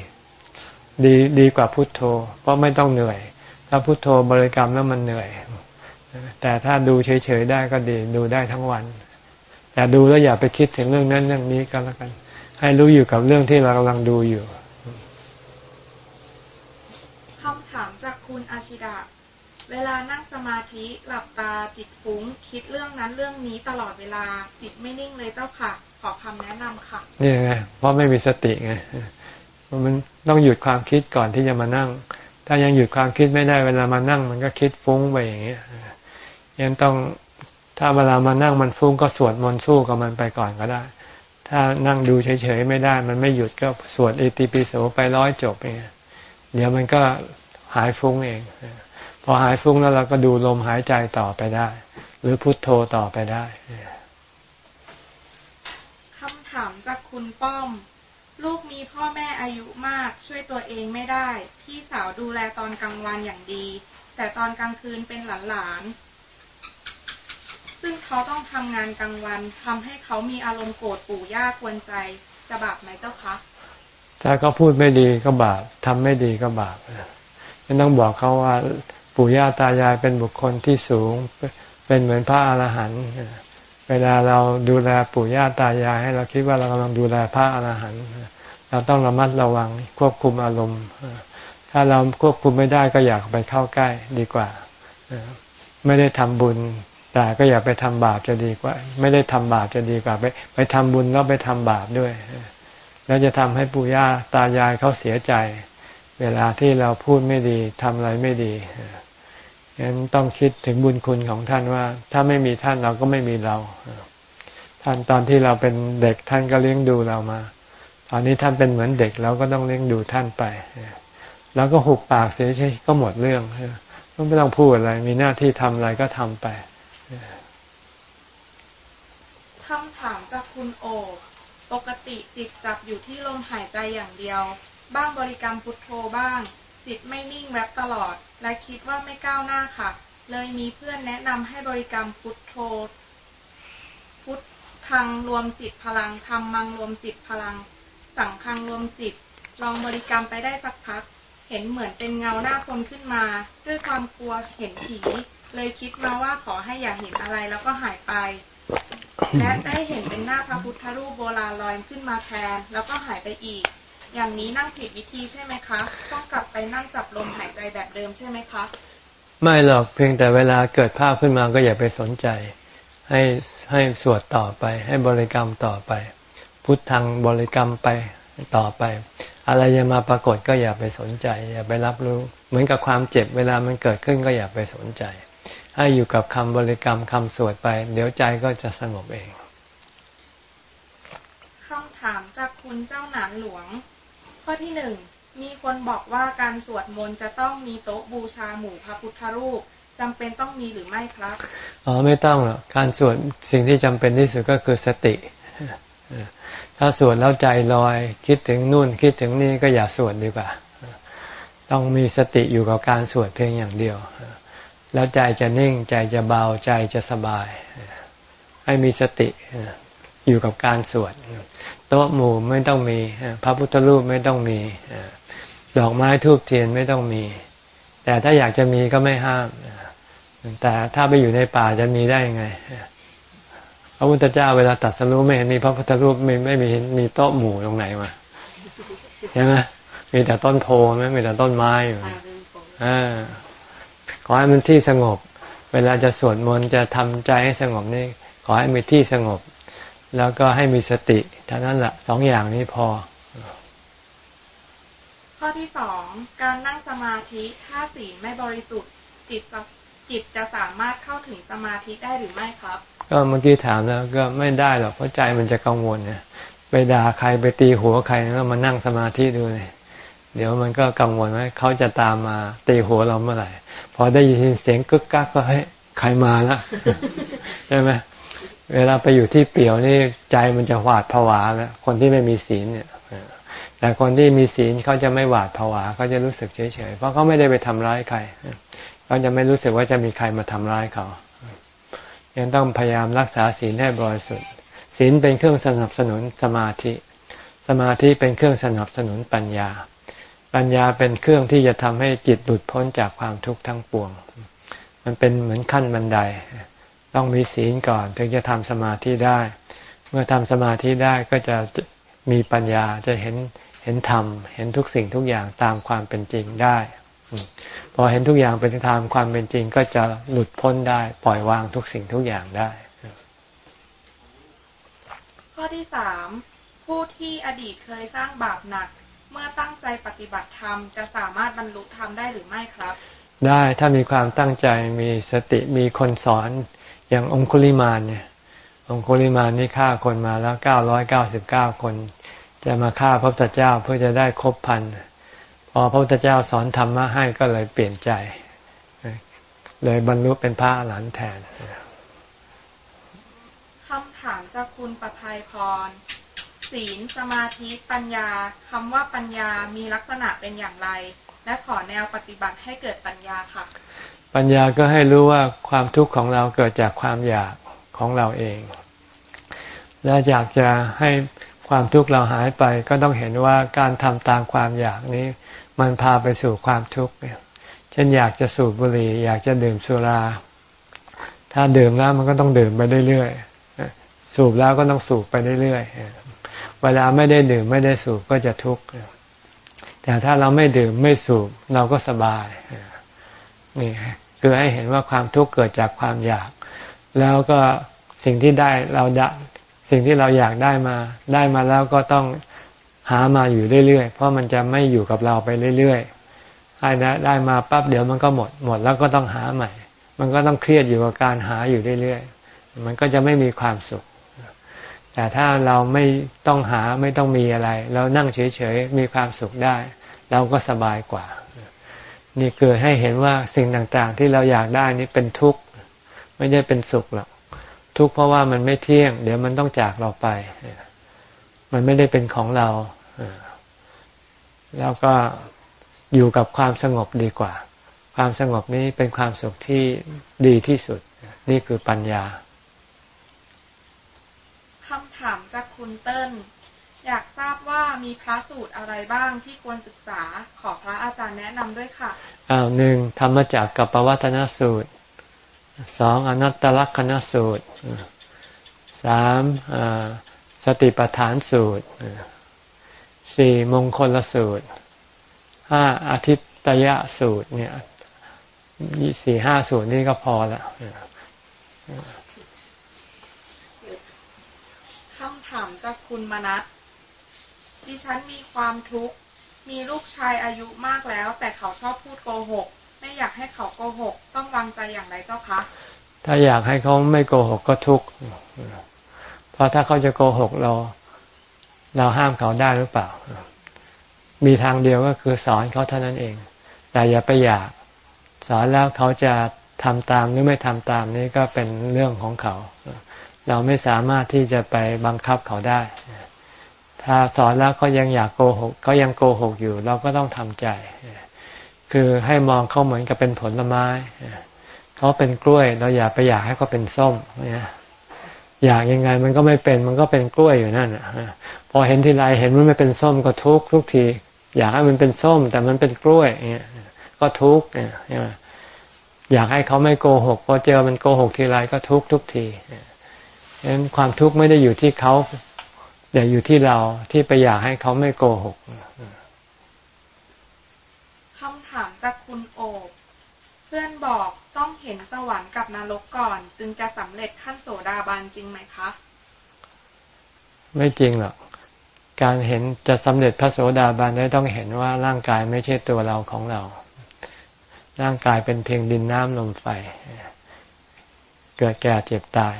ดีดีกว่าพุทโธ เพราะไม่ต้องเหนื่อย ถ้าพุทโธบริกรรมแล้วมันเหนื่อย แต่ถ้าดูเฉยๆได้ก็ดี ดูได้ทั้งวัน แต่ดูแล้วอย่าไปคิดถึงเรื่องนั้นเรื่องนี้ก็แล้วกัน ให้รู้อยู่กับเรื่องที่เรากำลังดูอยู่คำถามจากคุณอาชิดะเวลานั่งสมาธิหลับตาจิตฟุ้ง คิดเรื่องนั้นเรื่องนี้ตลอดเวลาจิตไม่นิ่งเลยเจ้าค่ะ ขอคำแนะนำค่ะนี่ไงเพราะไม่มีสติไงมันต้องหยุดความคิดก่อนที่จะมานั่ง ถ้ายังหยุดความคิดไม่ได้เวลามานั่ง มันก็คิดฟุ้งไปอย่างเงี้ยยังต้องถ้าเวลามานั่งมันฟุ้งก็สวดมนต์สู้กับมันไปก่อนก็ได้ ถ้านั่งดูเฉยๆไม่ได้ มันไม่หยุดก็สวดอิติปิโสไปร้อยจบเองเดี๋ยวมันก็หายฟุ้งเอง พอหายฟุ้งแล้วเราก็ดูลมหายใจต่อไปได้ หรือพุทโธต่อไปได้คำถามจากคุณป้อม ลูกมีพ่อแม่อายุมากช่วยตัวเองไม่ได้ พี่สาวดูแลตอนกลางวันอย่างดี แต่ตอนกลางคืนเป็นหลาน ซึ่งเขาต้องทำงานกลางวันทำให้เขามีอารมณ์โกรธปู่ย่ากวนใจจะบาปไหมเจ้าคะถ้าเขาพูดไม่ดีก็บาปทำไม่ดีก็บาปยังต้องบอกเขาว่าปู่ย่าตายายเป็นบุคคลที่สูง เป็นเหมือนพระอรหันต์เวลาเราดูแลปู่ย่าตายายให้เราคิดว่าเรากำลังดูแลพระอรหันต์เราต้องระมัดระวังควบคุมอารมณ์ ถ้าเราควบคุมไม่ได้ก็อยากไปเข้าใกล้ดีกว่า ไม่ได้ทำบุญ แต่ก็อย่าไปทำบาปจะดีกว่า ไม่ได้ทำบาปจะดีกว่าไป ไปทำบุญแล้วไปทำบาปด้วย แล้วจะทำให้ปู่ย่าตายายเขาเสียใจ เวลาที่เราพูดไม่ดีทำอะไรไม่ดีฉะนั้นต้องคิดถึงบุญคุณของท่านว่า ถ้าไม่มีท่านเราก็ไม่มีเรา ท่านตอนที่เราเป็นเด็กท่านก็เลี้ยงดูเรามา ตอนนี้ท่านเป็นเหมือนเด็กเราก็ต้องเลี้ยงดูท่านไปแล้วก็หุบปากเสียใช่ก็หมดเรื่องต้องไม่ต้องพูดอะไร มีหน้าที่ทำอะไรก็ทำไป คำถามจากคุณโอ ปกติจิตจับอยู่ที่ลมหายใจอย่างเดียว บ้างบริกรรมพุทโธบ้าง จิตไม่นิ่งแวบตลอด และคิดว่าไม่ก้าวหน้าค่ะ เลยมีเพื่อนแนะนำให้บริกรรมพุทโธ พุทธังรวมจิตพลังธรรมังรวมจิตพลัง สังคังรวมจิต ลองบริกรรมไปได้สักพัก เห็นเหมือนเป็นเงาหน้าคนขึ้นมา ด้วยความกลัวเห็นผี เลยคิดมาว่าขอให้อย่าเห็นอะไรแล้วก็หายไป และได้เห็นเป็นหน้าพระพุทธรูปโบราณลอยขึ้นมาแทนแล้วก็หายไปอีก อย่างนี้นั่งผิดวิธีใช่ไหมคะต้องกลับไปนั่งจับลมหายใจแบบเดิมใช่ไหมคะ ไม่หรอกเพียงแต่เวลาเกิดภาพขึ้นมาก็อย่าไปสนใจ ให้ให้สวดต่อไป ให้บริกรรมต่อไป พุทธังบริกรรมไปต่อไป อะไรจะมาปรากฏก็อย่าไปสนใจ อย่าไปรับรู้ เหมือนกับความเจ็บเวลามันเกิดขึ้นก็อย่าไปสนใจ ให้อยู่กับคำบริกรรมคำสวดไป เดี๋ยวใจก็จะสงบเองคำถามจากคุณเจ้าหนานหลวง ข้อที่หนึ่งมีคนบอกว่าการสวดมนต์จะต้องมีโต๊ะบูชาหมู่พระพุทธรูปจำเป็นต้องมีหรือไม่ครับอ๋อไม่ต้องหรอกการสวดสิ่งที่จำเป็นที่สุดก็คือสติ ถ้าสวดแล้วใจลอย คิดถึงนู่นคิดถึงนี่ก็อย่าสวดดีกว่า ต้องมีสติอยู่กับการสวดเพียงอย่างเดียว แล้วใจจะนิ่งใจจะเบาใจจะสบาย ให้มีสติอยู่กับการสวดโต๊ะหมู่ไม่ต้องมีพระพุทธรูปไม่ต้องมีดอกไม้ทูบเทียนไม่ต้องมี แต่ถ้าอยากจะมีก็ไม่ห้าม แต่ถ้าไปอยู่ในป่าจะมีได้ยังไงพระพุทธเจ้าเวลาตัดสรู้ไม่เห็นมีพระพุทธรูปไม่ไม่มีมีโต๊ะหมู่ตรงไหนมาใช่ไหมมีแต่ต้นโพไหมมีแต่ต้นไม้อยู่อ่า ขอให้มันที่สงบ เวลาจะสวดมนต์จะทำใจให้สงบนี่ขอให้มีที่สงบ แล้วก็ให้มีสติเท่านั้นแหละสองอย่างนี้พอ ข้อที่สองการนั่งสมาธิถ้าศีลไม่บริสุทธิ์จิตจิตจะสามารถเข้าถึงสมาธิได้หรือไม่ครับ ก็เมื่อกี้ถามแล้วก็ไม่ได้หรอกเพราะใจมันจะกังวลเนี่ยไปด่าใครไปตีหัวใครแล้วมานั่งสมาธิดูเลยเดี๋ยวมันก็กังวลว่าเขาจะตามมาตีหัวเราเมื่อไหร่ พอได้ยินเสียงกึกกักก็ให้ใครมาละใช่ไหมเวลาไปอยู่ที่เปี่ยวนี่ใจมันจะหวาดผวาแล้วคนที่ไม่มีศีลเนี่ยแต่คนที่มีศีลเขาจะไม่หวาดผวาเขาจะรู้สึกเฉยๆเพราะเขาไม่ได้ไปทำร้ายใครเขาจะไม่รู้สึกว่าจะมีใครมาทำร้ายเขายังต้องพยายามรักษาศีลให้บริสุทธิ์ศีลเป็นเครื่องสนับสนุนสมาธิ สมาธิเป็นเครื่องสนับสนุนปัญญา ปัญญาเป็นเครื่องที่จะทำให้จิตหลุดพ้นจากความทุกข์ทั้งปวง มันเป็นเหมือนขั้นบันได ต้องมีศีลก่อนถึงจะทำสมาธิได้ เมื่อทำสมาธิได้ก็จะมีปัญญาจะเห็นเห็นธรรม เห็นทุกสิ่งทุกอย่างตามความเป็นจริงได้ พอเห็นทุกอย่างเป็นธรรมความเป็นจริงก็จะหลุดพ้นได้ ปล่อยวางทุกสิ่งทุกอย่างได้ ข้อที่สามผู้ที่อดีตเคยสร้างบาปหนัก เมื่อตั้งใจปฏิบัติธรรมจะสามารถบรรลุธรรมได้หรือไม่ครับ ได้ถ้ามีความตั้งใจมีสติมีคนสอนอย่างองคุลิมานเนี่ยองคุลิมานนี่ฆ่าคนมาแล้วเก้าร้อยเก้าสิบเก้าคน จะมาฆ่าพระพุทธเจ้าเพื่อจะได้ครบพันพอพระพุทธเจ้าสอนธรรมะให้ก็เลยเปลี่ยนใจ เลยบรรลุเป็นพระหลานแทนคำถามจากคุณประภัยพร ศีล สมาธิ ปัญญาคำว่าปัญญามีลักษณะเป็นอย่างไร และขอแนวปฏิบัติให้เกิดปัญญาค่ะ ปัญญาก็ให้รู้ว่าความทุกข์ของเราเกิดจากความอยากของเราเอง และอยากจะให้ความทุกข์เราหายไปก็ต้องเห็นว่าการทำตามความอยากนี้ มันพาไปสู่ความทุกข์เช่นอยากจะสูบบุหรี่ อยากจะดื่มสุรา ถ้าดื่มแล้วมันก็ต้องดื่มไปเรื่อยๆสูบแล้วก็ต้องสูบไปเรื่อยๆ เวลาไม่ได้ดื่มไม่ได้สูบก็จะทุกข์แต่ถ้าเราไม่ดื่มไม่สูบเราก็สบายนี่คือให้เห็นว่าความทุกข์เกิดจากความอยาก แล้วก็สิ่งที่ได้เราได้สิ่งที่เราอยากได้มา ได้มาแล้วก็ต้องหามาอยู่เรื่อยๆ เพราะมันจะไม่อยู่กับเราไปเรื่อยๆได้ได้มาปั๊บเดี๋ยวมันก็หมดหมดแล้วก็ต้องหาใหม่ มันก็ต้องเครียดอยู่กับการหาอยู่เรื่อยๆ มันก็จะไม่มีความสุข แต่ถ้าเราไม่ต้องหาไม่ต้องมีอะไร เรานั่งเฉยๆมีความสุขได้ เราก็สบายกว่า นี่เกิดให้เห็นว่าสิ่งต่างๆ ที่เราอยากได้นี้เป็นทุกข์ไม่ได้เป็นสุขหรอกทุกข์เพราะว่ามันไม่เที่ยง เดี๋ยวมันต้องจากเราไป มันไม่ได้เป็นของเราแล้วก็อยู่กับความสงบดีกว่า ความสงบนี้เป็นความสุขที่ดีที่สุด นี่คือปัญญา ถามจากคุณเติ้ลอยากทราบว่ามีพระสูตรอะไรบ้างที่ควรศึกษาขอพระอาจารย์แนะนำด้วยค่ะอ้าวหนึ่งธรรมจักกับปวัตนสูตรสองอนัตตลักษณสูตรสามสติปัฏฐานสูตรสี่มงคลสูตรห้าอาทิตตยสูตรเนี่ยสี่ห้าสูตรนี่ก็พอแล้วคำถามจากคุณมนัสดิฉันมีความทุกข์ มีลูกชายอายุมากแล้ว แต่เขาชอบพูดโกหก ไม่อยากให้เขาโกหก ต้องวางใจอย่างไรเจ้าคะ ถ้าอยากให้เขาไม่โกหกก็ทุกข์ เพราะถ้าเขาจะโกหกเรา เราห้ามเขาได้หรือเปล่า มีทางเดียวก็คือสอนเขาเท่านั้นเอง แต่อย่าไปอยาก สอนแล้วเขาจะทำตามหรือไม่ทำตามนี่ก็เป็นเรื่องของเขา เราไม่สามารถที่จะไปบังคับเขาได้ ถ้าสอนแล้วเขายังอยากโกหกเขายังโกหกอยู่ เราก็ต้องทำใจ คือให้มองเขาเหมือนกับเป็นผลไม้เขาเป็นกล้วย เราอย่าไปอยากให้เขาเป็นส้มเนี่ยอยากยังไงมันก็ไม่เป็นมันก็เป็นกล้วยอยู่นั่นอะพอเห็นทีไรเห็นมันไม่เป็นส้มก็ทุกทุกที อยากให้มันเป็นส้ม แต่มันเป็นกล้วยเนี่ยก็ทุกเนี่ยอยากให้เขาไม่โกหกพอเจอมันโกหกทีไรก็ทุกทุกที ฉะนั้นความทุกข์ไม่ได้อยู่ที่เขาแต่อยู่ที่เราที่ไปอยากให้เขาไม่โกหกคำถามจากคุณโอบเพื่อนบอกต้องเห็นสวรรค์กับนรกก่อน จึงจะสำเร็จขั้นโสดาบันจริงไหมคะ ไม่จริงหรอกการเห็นจะสำเร็จพระโสดาบันได้ต้องเห็นว่าร่างกายไม่ใช่ตัวเราของเรา ร่างกายเป็นเพียงดินน้ำลมไฟ เกิดแก่เจ็บตาย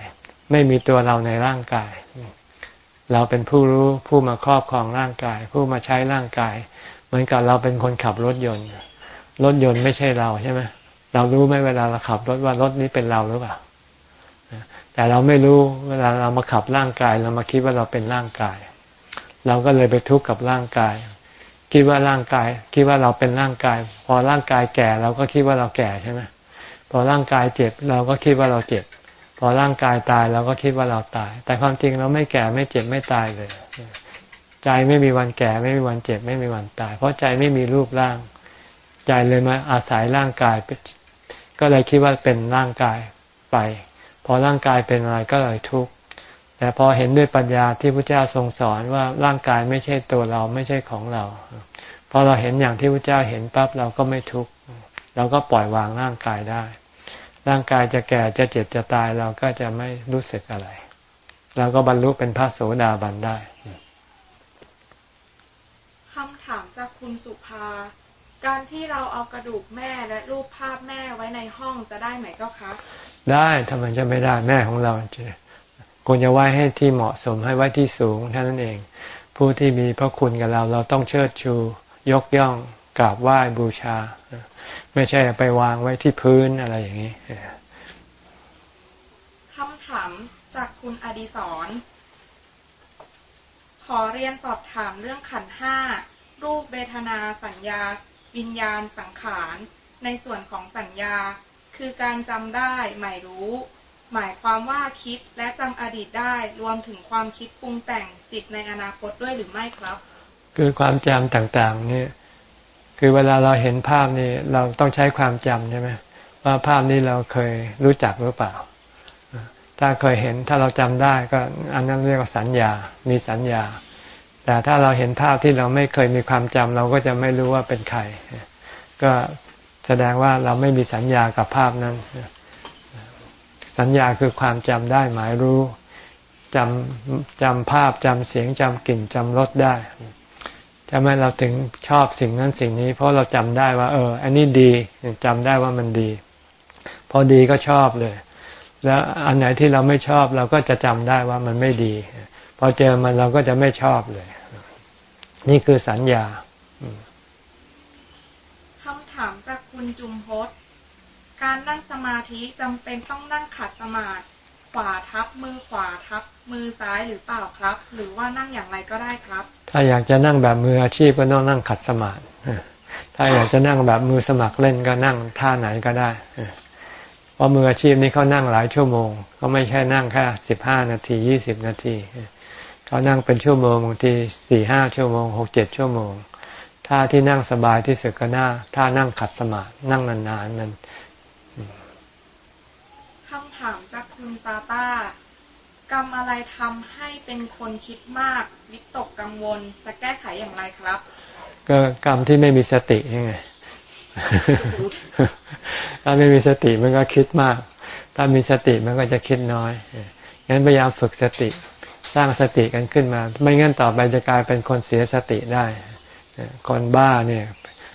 ไม่มีตัวเราในร่างกาย เราเป็นผู้รู้ผู้มาครอบครองร่างกาย ผู้มาใช้ร่างกาย เหมือนกับเราเป็นคนขับรถยนต์ รถยนต์ไม่ใช่เราใช่ไหมเรารู้ไหมเวลาเราขับรถว่ารถนี้เป็นเราหรือเปล่าแต่เราไม่รู้เวลาเรามาขับร่างกาย เรามาคิดว่าเราเป็นร่างกาย เราก็เลยไปทุกข์กับร่างกาย คิดว่าร่างกาย คิดว่าเราเป็นร่างกาย พอร่างกายแก่เราก็คิดว่าเราแก่ใช่ไหมพอร่างกายเจ็บ เราก็คิดว่าเราเจ็บ พอร่างกายตายเราก็คิดว่าเราตาย แต่ความจริงเราไม่แก่ไม่เจ็บไม่ตายเลย ใจไม่มีวันแก่ไม่มีวันเจ็บไม่มีวันตาย เพราะใจไม่มีรูปร่าง ใจเลยมาอาศัยร่างกาย ก็เลยคิดว่าเป็นร่างกายไป พอร่างกายเป็นอะไรก็เลยทุกข์แต่พอเห็นด้วยปัญญาที่พระเจ้าทรงสอนว่าร่างกายไม่ใช่ตัวเราไม่ใช่ของเราพอเราเห็นอย่างที่พระเจ้าเห็นปั๊บเราก็ไม่ทุกข์เราก็ปล่อยวางร่างกายได้ ร่างกายจะแก่จะเจ็บจะตายเราก็จะไม่รู้สึกอะไร เราก็บรรลุเป็นพระโสดาบันได้คำถามจากคุณสุภา การที่เราเอากระดูกแม่และรูปภาพแม่ไว้ในห้องจะได้ไหมเจ้าคะ ได้ทำไมจะไม่ได้แม่ของเราจะควรจะไว้ให้ที่เหมาะสมให้ไว้ที่สูงเท่านั้นเอง ผู้ที่มีพระคุณกับเราเราต้องเชิดชู ยกย่องกราบไหว้บูชา ไม่ใช่ไปวางไว้ที่พื้นอะไรอย่างนี้คำถามจากคุณอดีศร ขอเรียนสอบถามเรื่องขันห้า รูปเบทนาสัญญา วิญญาณสังขาร ในส่วนของสัญญา คือการจำได้หมายรู้ หมายความว่าคิดและจำอดีตได้รวมถึงความคิดปรุงแต่งจิตในอนาคตด้วยหรือไม่ครับ คือความจำต่างๆนี่ คือเวลาเราเห็นภาพนี่เราต้องใช้ความจำใช่ไหมว่าภาพนี้เราเคยรู้จักหรือเปล่า ถ้าเคยเห็นถ้าเราจำได้ก็อันนั้นเรียกว่าสัญญา มีสัญญา แต่ถ้าเราเห็นภาพที่เราไม่เคยมีความจำเราก็จะไม่รู้ว่าเป็นใคร ก็แสดงว่าเราไม่มีสัญญากับภาพนั้น สัญญาคือความจำได้หมายรู้จำจำภาพจำเสียงจำกลิ่นจำรสได้ ทำไมเราถึงชอบสิ่งนั้นสิ่งนี้ เพราะเราจำได้ว่า เออ อันนี้ดีจำได้ว่ามันดี พอดีก็ชอบเลย แล้วอันไหนที่เราไม่ชอบ เราก็จะจำได้ว่ามันไม่ดี พอเจอมันเราก็จะไม่ชอบเลย นี่คือสัญญาคำถามจากคุณจุมพศการนั่งสมาธิจำเป็นต้องนั่งขัดสมาธิ ขวาทับมือขวาทับมือซ้ายหรือเปล่าครับ หรือว่านั่งอย่างไรก็ได้ครับ ถ้าอยากจะนั่งแบบมืออาชีพก็ต้องนั่งขัดสมาธิถ้าอยากจะนั่งแบบมือสมัครเล่นก็นั่งท่าไหนก็ได้เพราะมืออาชีพนี่เขานั่งหลายชั่วโมงเขาไม่ใช่นั่งแค่สิบห้านาทียี่สิบนาทีเขานั่งเป็นชั่วโมงบางทีสี่ห้าชั่วโมงหกเจ็ดชั่วโมงท่าที่นั่งสบายที่สุดก็น่าท่านั่งขัดสมาธินั่งนานๆนั่นามจากคุณซาต้ากรรมอะไรทำให้เป็นคนคิดมากวิตกกังวลจะแก้ไขอย่างไรครับ ก็กรรมที่ไม่มีสติยังไงถ้าไม่มีสติมันก็คิดมาก ถ้ามีสติมันก็จะคิดน้อย งั้นพยายามฝึกสติ สร้างสติกันขึ้นมา ไม่งั้นต่อไปจะกลายเป็นคนเสียสติได้ คนบ้าเนี่ย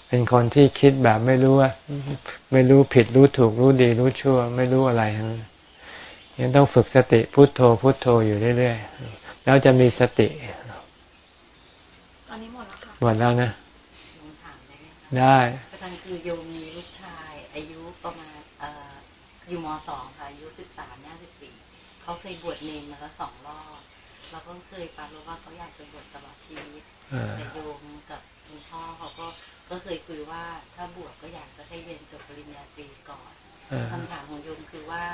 เป็นคนที่คิดแบบไม่รู้ว่า ไม่รู้ผิดรู้ถูกรู้ดีรู้ชั่ว ไม่รู้อะไร ยังต้องฝึกสติพุโทโธพุโทโธอยู่เรื่อยๆแล้วจะมีสติตอนนี้หมดแล้วค่ะหมดแล้วนะได้ประธานคือโยมมีลูกชาย อายุประมาณออยู่มสองค่ะอายุสิบสามย่างสิบสี่เขาเคยบวชเนรมาแล้วสองรอบเราก็เคยปรารว่าเขาอยากจะบวชตลอดชีวิตแต่โยมกับคุณพ่อเขาก็ก็เคยคุยว่าถ้าบวชก็อยากจะให้เรียนจบปริญญาตรีก่อนคำถามของโยมคือว่า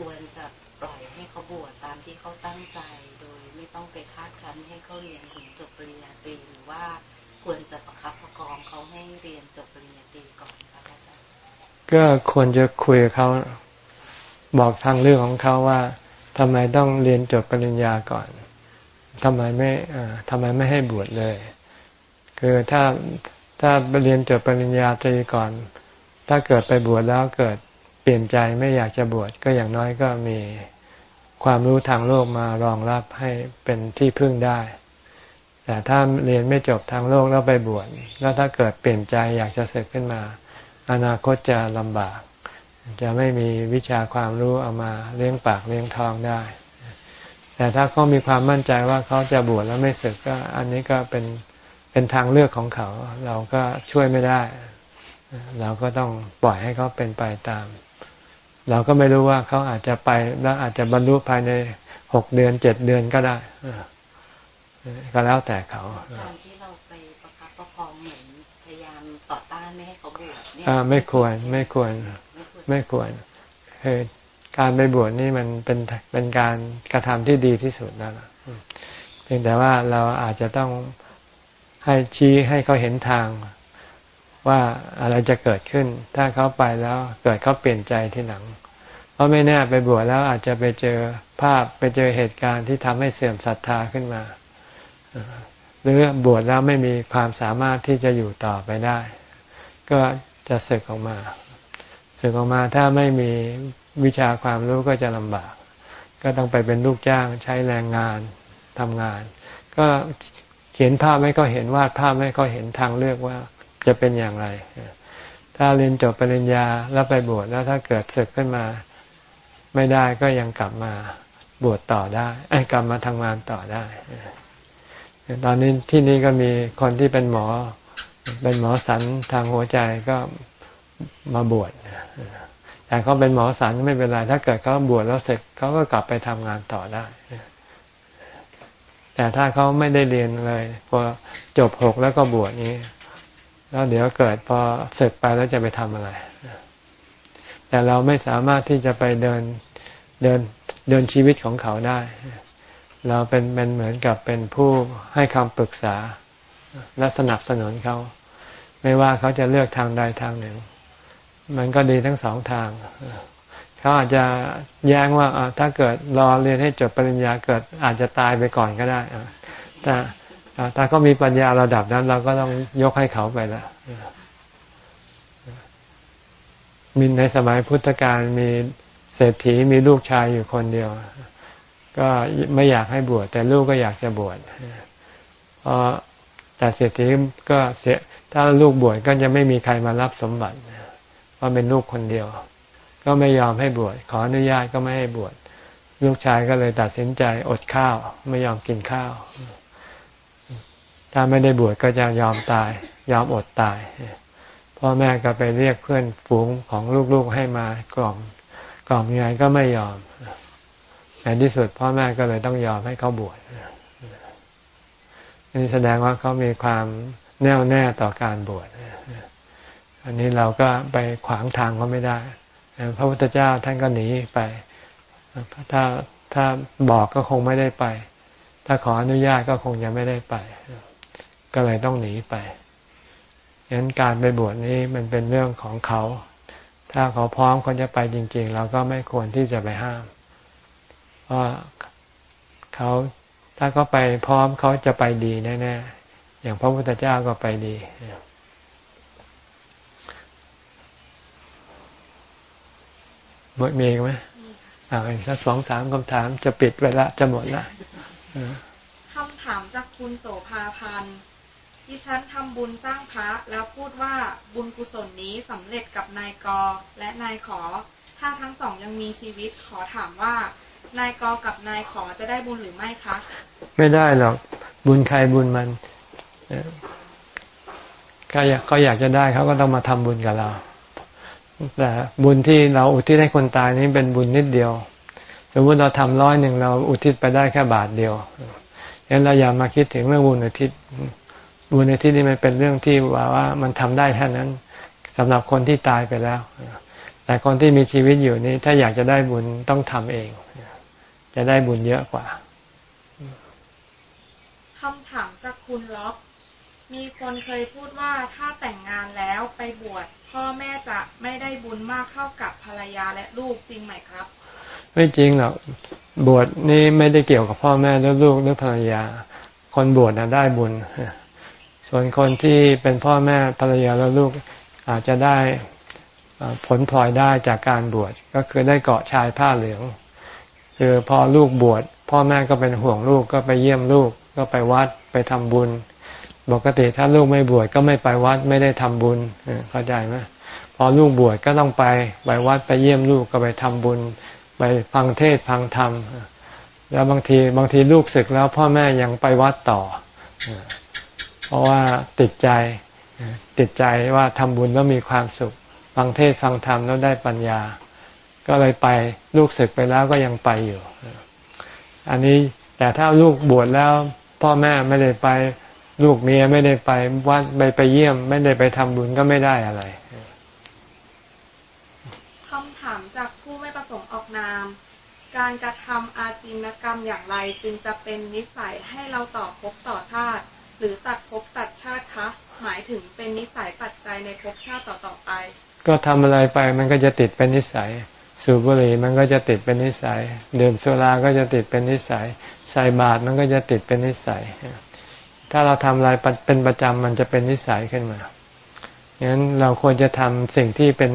ควรจะปล่อยให้เขาบวชตามที่เขาตั้งใจ โดยไม่ต้องไปคาดคั้นให้เขาเรียนถึงจบปริญญาตรีหรือว่าควรจะประคับประคองเขาให้เรียนจบปริญญาตรีก่อนครับอาจารย์ก็ควรจะคุยกับเขาบอกทางเรื่องของเขาว่าทำไมต้องเรียนจบปริญญาก่อนทำไมไม่ทำไมไม่ให้บวชเลย คือถ้าถ้าเรียนจบปริญญาตรีก่อน ถ้าเกิดไปบวชแล้วเกิด ลี่ยนใจไม่อยากจะบวชก็อย่างน้อยก็มีความรู้ทางโลกมารองรับให้เป็นที่พึ่งได้ แต่ถ้าเรียนไม่จบทางโลกแล้วไปบวชแล้วถ้าเกิดเปลี่ยนใจอยากจะเสกขึ้นมา อนาคตจะลำบาก จะไม่มีวิชาความรู้เอามาเลี้ยงปากเลี้ยงท้องได้ แต่ถ้าเขามีความมั่นใจว่าเขาจะบวชแล้วไม่สึกก็อันนี้ก็เป็นเป็นทางเลือกของเขา เราก็ช่วยไม่ได้ เราก็ต้องปล่อยให้เขาเป็นไปตาม เราก็ไม่รู้ว่าเขาอาจจะไปแล้วอาจจะบรรลุภายในหกเดือนเจ็ดเดือนก็ได้ก็แล้วแต่เขาตอนที่เราไปประคับประคองเหมือนพยายามต่อต้านไม่ให้เขาบวชเนี่ยไม่ควรไม่ควร ไม่ควรคือการไปบวชนี่มันเป็นเป็นการกระทำที่ดีที่สุดแล้วเพียงแต่ว่าเราอาจจะต้องให้ชี้ให้เขาเห็นทางว่าอะไรจะเกิดขึ้น ถ้าเขาไปแล้วเกิดเขาเปลี่ยนใจที่หลังเพ ราะไม่แน่ไปบวชแล้วอาจจะไปเจอภาพไปเจอเหตุการณ์ที่ทำให้เสื่อมศรัทธาขึ้นมา หรือบวชแล้วไม่มีความสามารถที่จะอยู่ต่อไปได้ ก็จะสึกออกมาสึกออกมาถ้าไม่มีวิชาความรู้ก็จะลำบาก ก็ต้องไปเป็นลูกจ้างใช้แรงงานทำงาน ก็เขียนภาพไม่ก็เห็นวาดภาพไม่ก็เห็นทางเลือกว่าจะเป็นอย่างไร ถ้าเรียนจบปริญญาแล้วไปบวชแล้วถ้าเกิดศึกขึ้นมา ไม่ได้ก็ยังกลับมาบวชต่อได้ไกลับมาทำงานต่อได้ตอนนี้ที่นี่ก็มีคนที่เป็นหมอ เป็นหมอสันทางหัวใจก็มาบวชแต่เขาเป็นหมอสันไม่เป็นไร ถ้าเกิดเขาบวชแล้วเสร็จเขาก็กลับไปทำงานต่อได้แต่ถ้าเขาไม่ได้เรียนเลยพอจบหกแล้วก็บวชนี้ แล้วเดี๋ยวเกิดพอเสร็จไปแล้วจะไปทำอะไร แต่เราไม่สามารถที่จะไปเดินเดินเดินชีวิตของเขาได้ เราเป็นเป็นเหมือนกับเป็นผู้ให้คำปรึกษาและสนับสนุนเขา ไม่ว่าเขาจะเลือกทางใดทางหนึ่ง มันก็ดีทั้งสองทางเขาอาจจะแย้งว่าถ้าเกิดรอเรียนให้จบปริญญาเกิดอาจจะตายไปก่อนก็ได้แต่ถ้าเขามีปัญญาระดับนั้น เราก็ต้องยกให้เขาไปละ มีในสมัยพุทธกาลมีเศรษฐีมีลูกชายอยู่คนเดียว ก็ไม่อยากให้บวชแต่ลูกก็อยากจะบวชเพราะแต่เศรษฐีก็เสียถ้าลูกบวชก็จะไม่มีใครมารับสมบัติเพราะเป็นลูกคนเดียว ก็ไม่ยอมให้บวชขออนุญาตก็ไม่ให้บวชลูกชายก็เลยตัดสินใจอดข้าว ไม่ยอมกินข้าว ถ้าไม่ได้บวชก็จะยอมตาย ยอมอดตาย พ่อแม่ก็ไปเรียกเพื่อนฝูงของลูกๆให้มากล่อมกล่อมยังไงก็ไม่ยอมในที่สุดพ่อแม่ก็เลยต้องยอมให้เขาบวชนี่แสดงว่าเขามีความแน่วแน่ต่อการบวชอันนี้เราก็ไปขวางทางเขาไม่ได้ พระพุทธเจ้าท่านก็หนีไป ถ้าถ้าบอกก็คงไม่ได้ไป ถ้าขออนุญาตก็คงจะไม่ได้ไป ก็เลยต้องหนีไป ฉะนั้นการไปบวชนี้มันเป็นเรื่องของเขา ถ้าเขาพร้อมเขาจะไปจริง ๆ เราก็ไม่ควรที่จะไปห้าม เพราะเขาถ้าเขาไปพร้อมเขาจะไปดีแน่ๆ อย่างพระพุทธเจ้าก็ไปดีหมดมีไหมอ่าอีกสักสองสามคำถามจะปิดเวลาจะหมดละคำถามจากคุณโสภาพันธ์ ดิฉันทำบุญสร้างพระแล้วพูดว่าบุญกุศลนี้สำเร็จกับนายกอและนายขอ ถ้าทั้งสองยังมีชีวิตขอถามว่านายกอกับนายขอจะได้บุญหรือไม่คะ ไม่ได้หรอกบุญใครบุญมันก็อยากเขาอยากจะได้เขาก็ต้องมาทำบุญกับเราแต่บุญที่เราอุทิศให้คนตายนี้เป็นบุญนิดเดียวสมมติเราทำร้อยหนึ่งเราอุทิศไปได้แค่บาทเดียวงั้นเราอย่ามาคิดถึงเรื่องบุญอุทิศ บุญในที่นี้มันเป็นเรื่องที่ว่าว่ามันทำได้แค่นั้นสำหรับคนที่ตายไปแล้ว แต่คนที่มีชีวิตอยู่นี้ ถ้าอยากจะได้บุญต้องทำเอง จะได้บุญเยอะกว่าคำถามจากคุณล็อก มีคนเคยพูดว่าถ้าแต่งงานแล้วไปบวชพ่อแม่จะไม่ได้บุญมากเท่ากับภรรยาและลูกจริงไหมครับ ไม่จริงหรอกบวชนี่ไม่ได้เกี่ยวกับพ่อแม่หรือลูกหรือภรรยา คนบวชนะได้บุญ ส่วนคนที่เป็นพ่อแม่ภรรยาและลูกอาจจะได้ผลพลอยได้จากการบวชก็คือได้เกาะชายผ้าเหลือง คือพอลูกบวชพ่อแม่ก็เป็นห่วงลูกก็ไปเยี่ยมลูกก็ไปวัดไปทำบุญ ปกติถ้าลูกไม่บวชก็ไม่ไปวัดไม่ได้ทำบุญเข้าใจไหมพอลูกบวชก็ต้องไปไปวัดไปเยี่ยมลูกก็ไปทำบุญ ไปฟังเทศฟังธรรมแล้วบางทีบางทีลูกศึกแล้วพ่อแม่ยังไปวัดต่อ เพราะว่าติดใจติดใจว่าทำบุญแล้วมีความสุขฟังเทศฟังธรรมแล้วได้ปัญญา ก็เลยไปลูกศึกไปแล้วก็ยังไปอยู่ อันนี้แต่ถ้าลูกบวชแล้ว พ่อแม่ไม่ได้ไปลูกเมียไม่ได้ไปวัดไปไปเยี่ยม ไม่ได้ไปทำบุญก็ไม่ได้อะไรคำถามจากผู้ไม่ประสงค์ออกนาม การกระทำอาจินกรรมอย่างไรจึงจะเป็นนิสัยให้เราต่อภพต่อชาติ หรือตัดภพตัดชาติคะ หมายถึงเป็นนิสัยปัจจัยในภพชาติต่อๆไป ก็ทำอะไรไปมันก็จะติดเป็นนิสัย สูบบุหรี่มันก็จะติดเป็นนิสัยดื่มสุราก็จะติดเป็นนิสัย ใส่บาตรมันก็จะติดเป็นนิสัย ถ้าเราทำอะไรเป็นประจำมันจะเป็นนิสัยขึ้นมางั้นเราควรจะทำสิ่งที่เป็น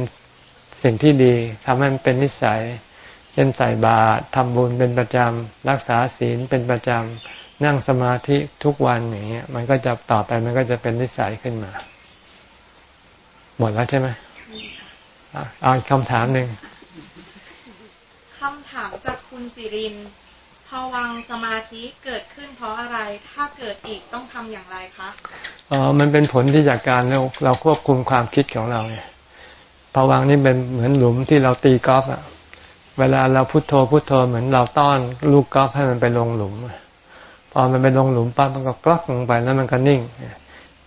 สิ่งที่ดีทำให้มันเป็นนิสัย เช่นใส่บาตรทำบุญเป็นประจำรักษาศีลเป็นประจำ นั่งสมาธิทุกวันอย่างเงี้ยมันก็จะต่อไปมันก็จะเป็นนิสัยขึ้นมา หมดแล้วใช่ไหมเอาอีกคำถามหนึ่งคำถามจากคุณสิรินพวังสมาธิเกิดขึ้นเพราะอะไร ถ้าเกิดอีกต้องทำอย่างไรคะอ๋อมันเป็นผลที่จากการเราเราควบคุมความคิดของเราเนี่ยพวังนี่เป็นเหมือนหลุมที่เราตีกอล์ฟอะเวลาเราพุโทโธพุโทโธเหมือนเราต้อนลูกกอล์ฟให้มันไปลงหลุม พอมันไปลงหลุมปั๊บมันก็กลักลงไปแล้วมันก็นิ่ง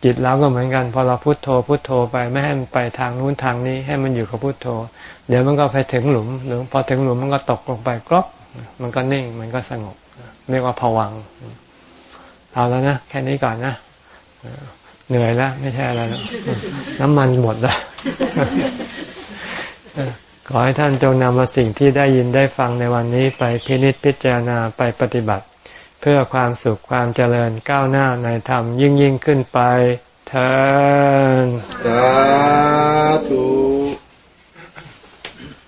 จิตเราก็เหมือนกัน พอเราพุโทโธพุโทโธไปไม่ให้มันไปทางนู้นทางนี้ ให้มันอยู่กับพุโทโธ เดี๋ยวมันก็ไปถึงหลุมหรือพอถึงหลุมมันก็ตกลงไปกลักมันก็นิ่งมันก็สงบเรียกว่าผวังเอาแล้วนะแค่นี้ก่อนนะเหนื่อยแล้ว ไม่ใช่อะไรแล้วน้ำมันหมดแล้วขอให้ท่านจงนำเอาสิ่งที่ได้ยินได้ฟังในวันนี้ไปพินิจพิจารณาไปปฏิบัติ เพื่อความสุขความเจริญก้าวหน้าในธรรมยิ่งยิ่งขึ้นไปเถิดสาธุ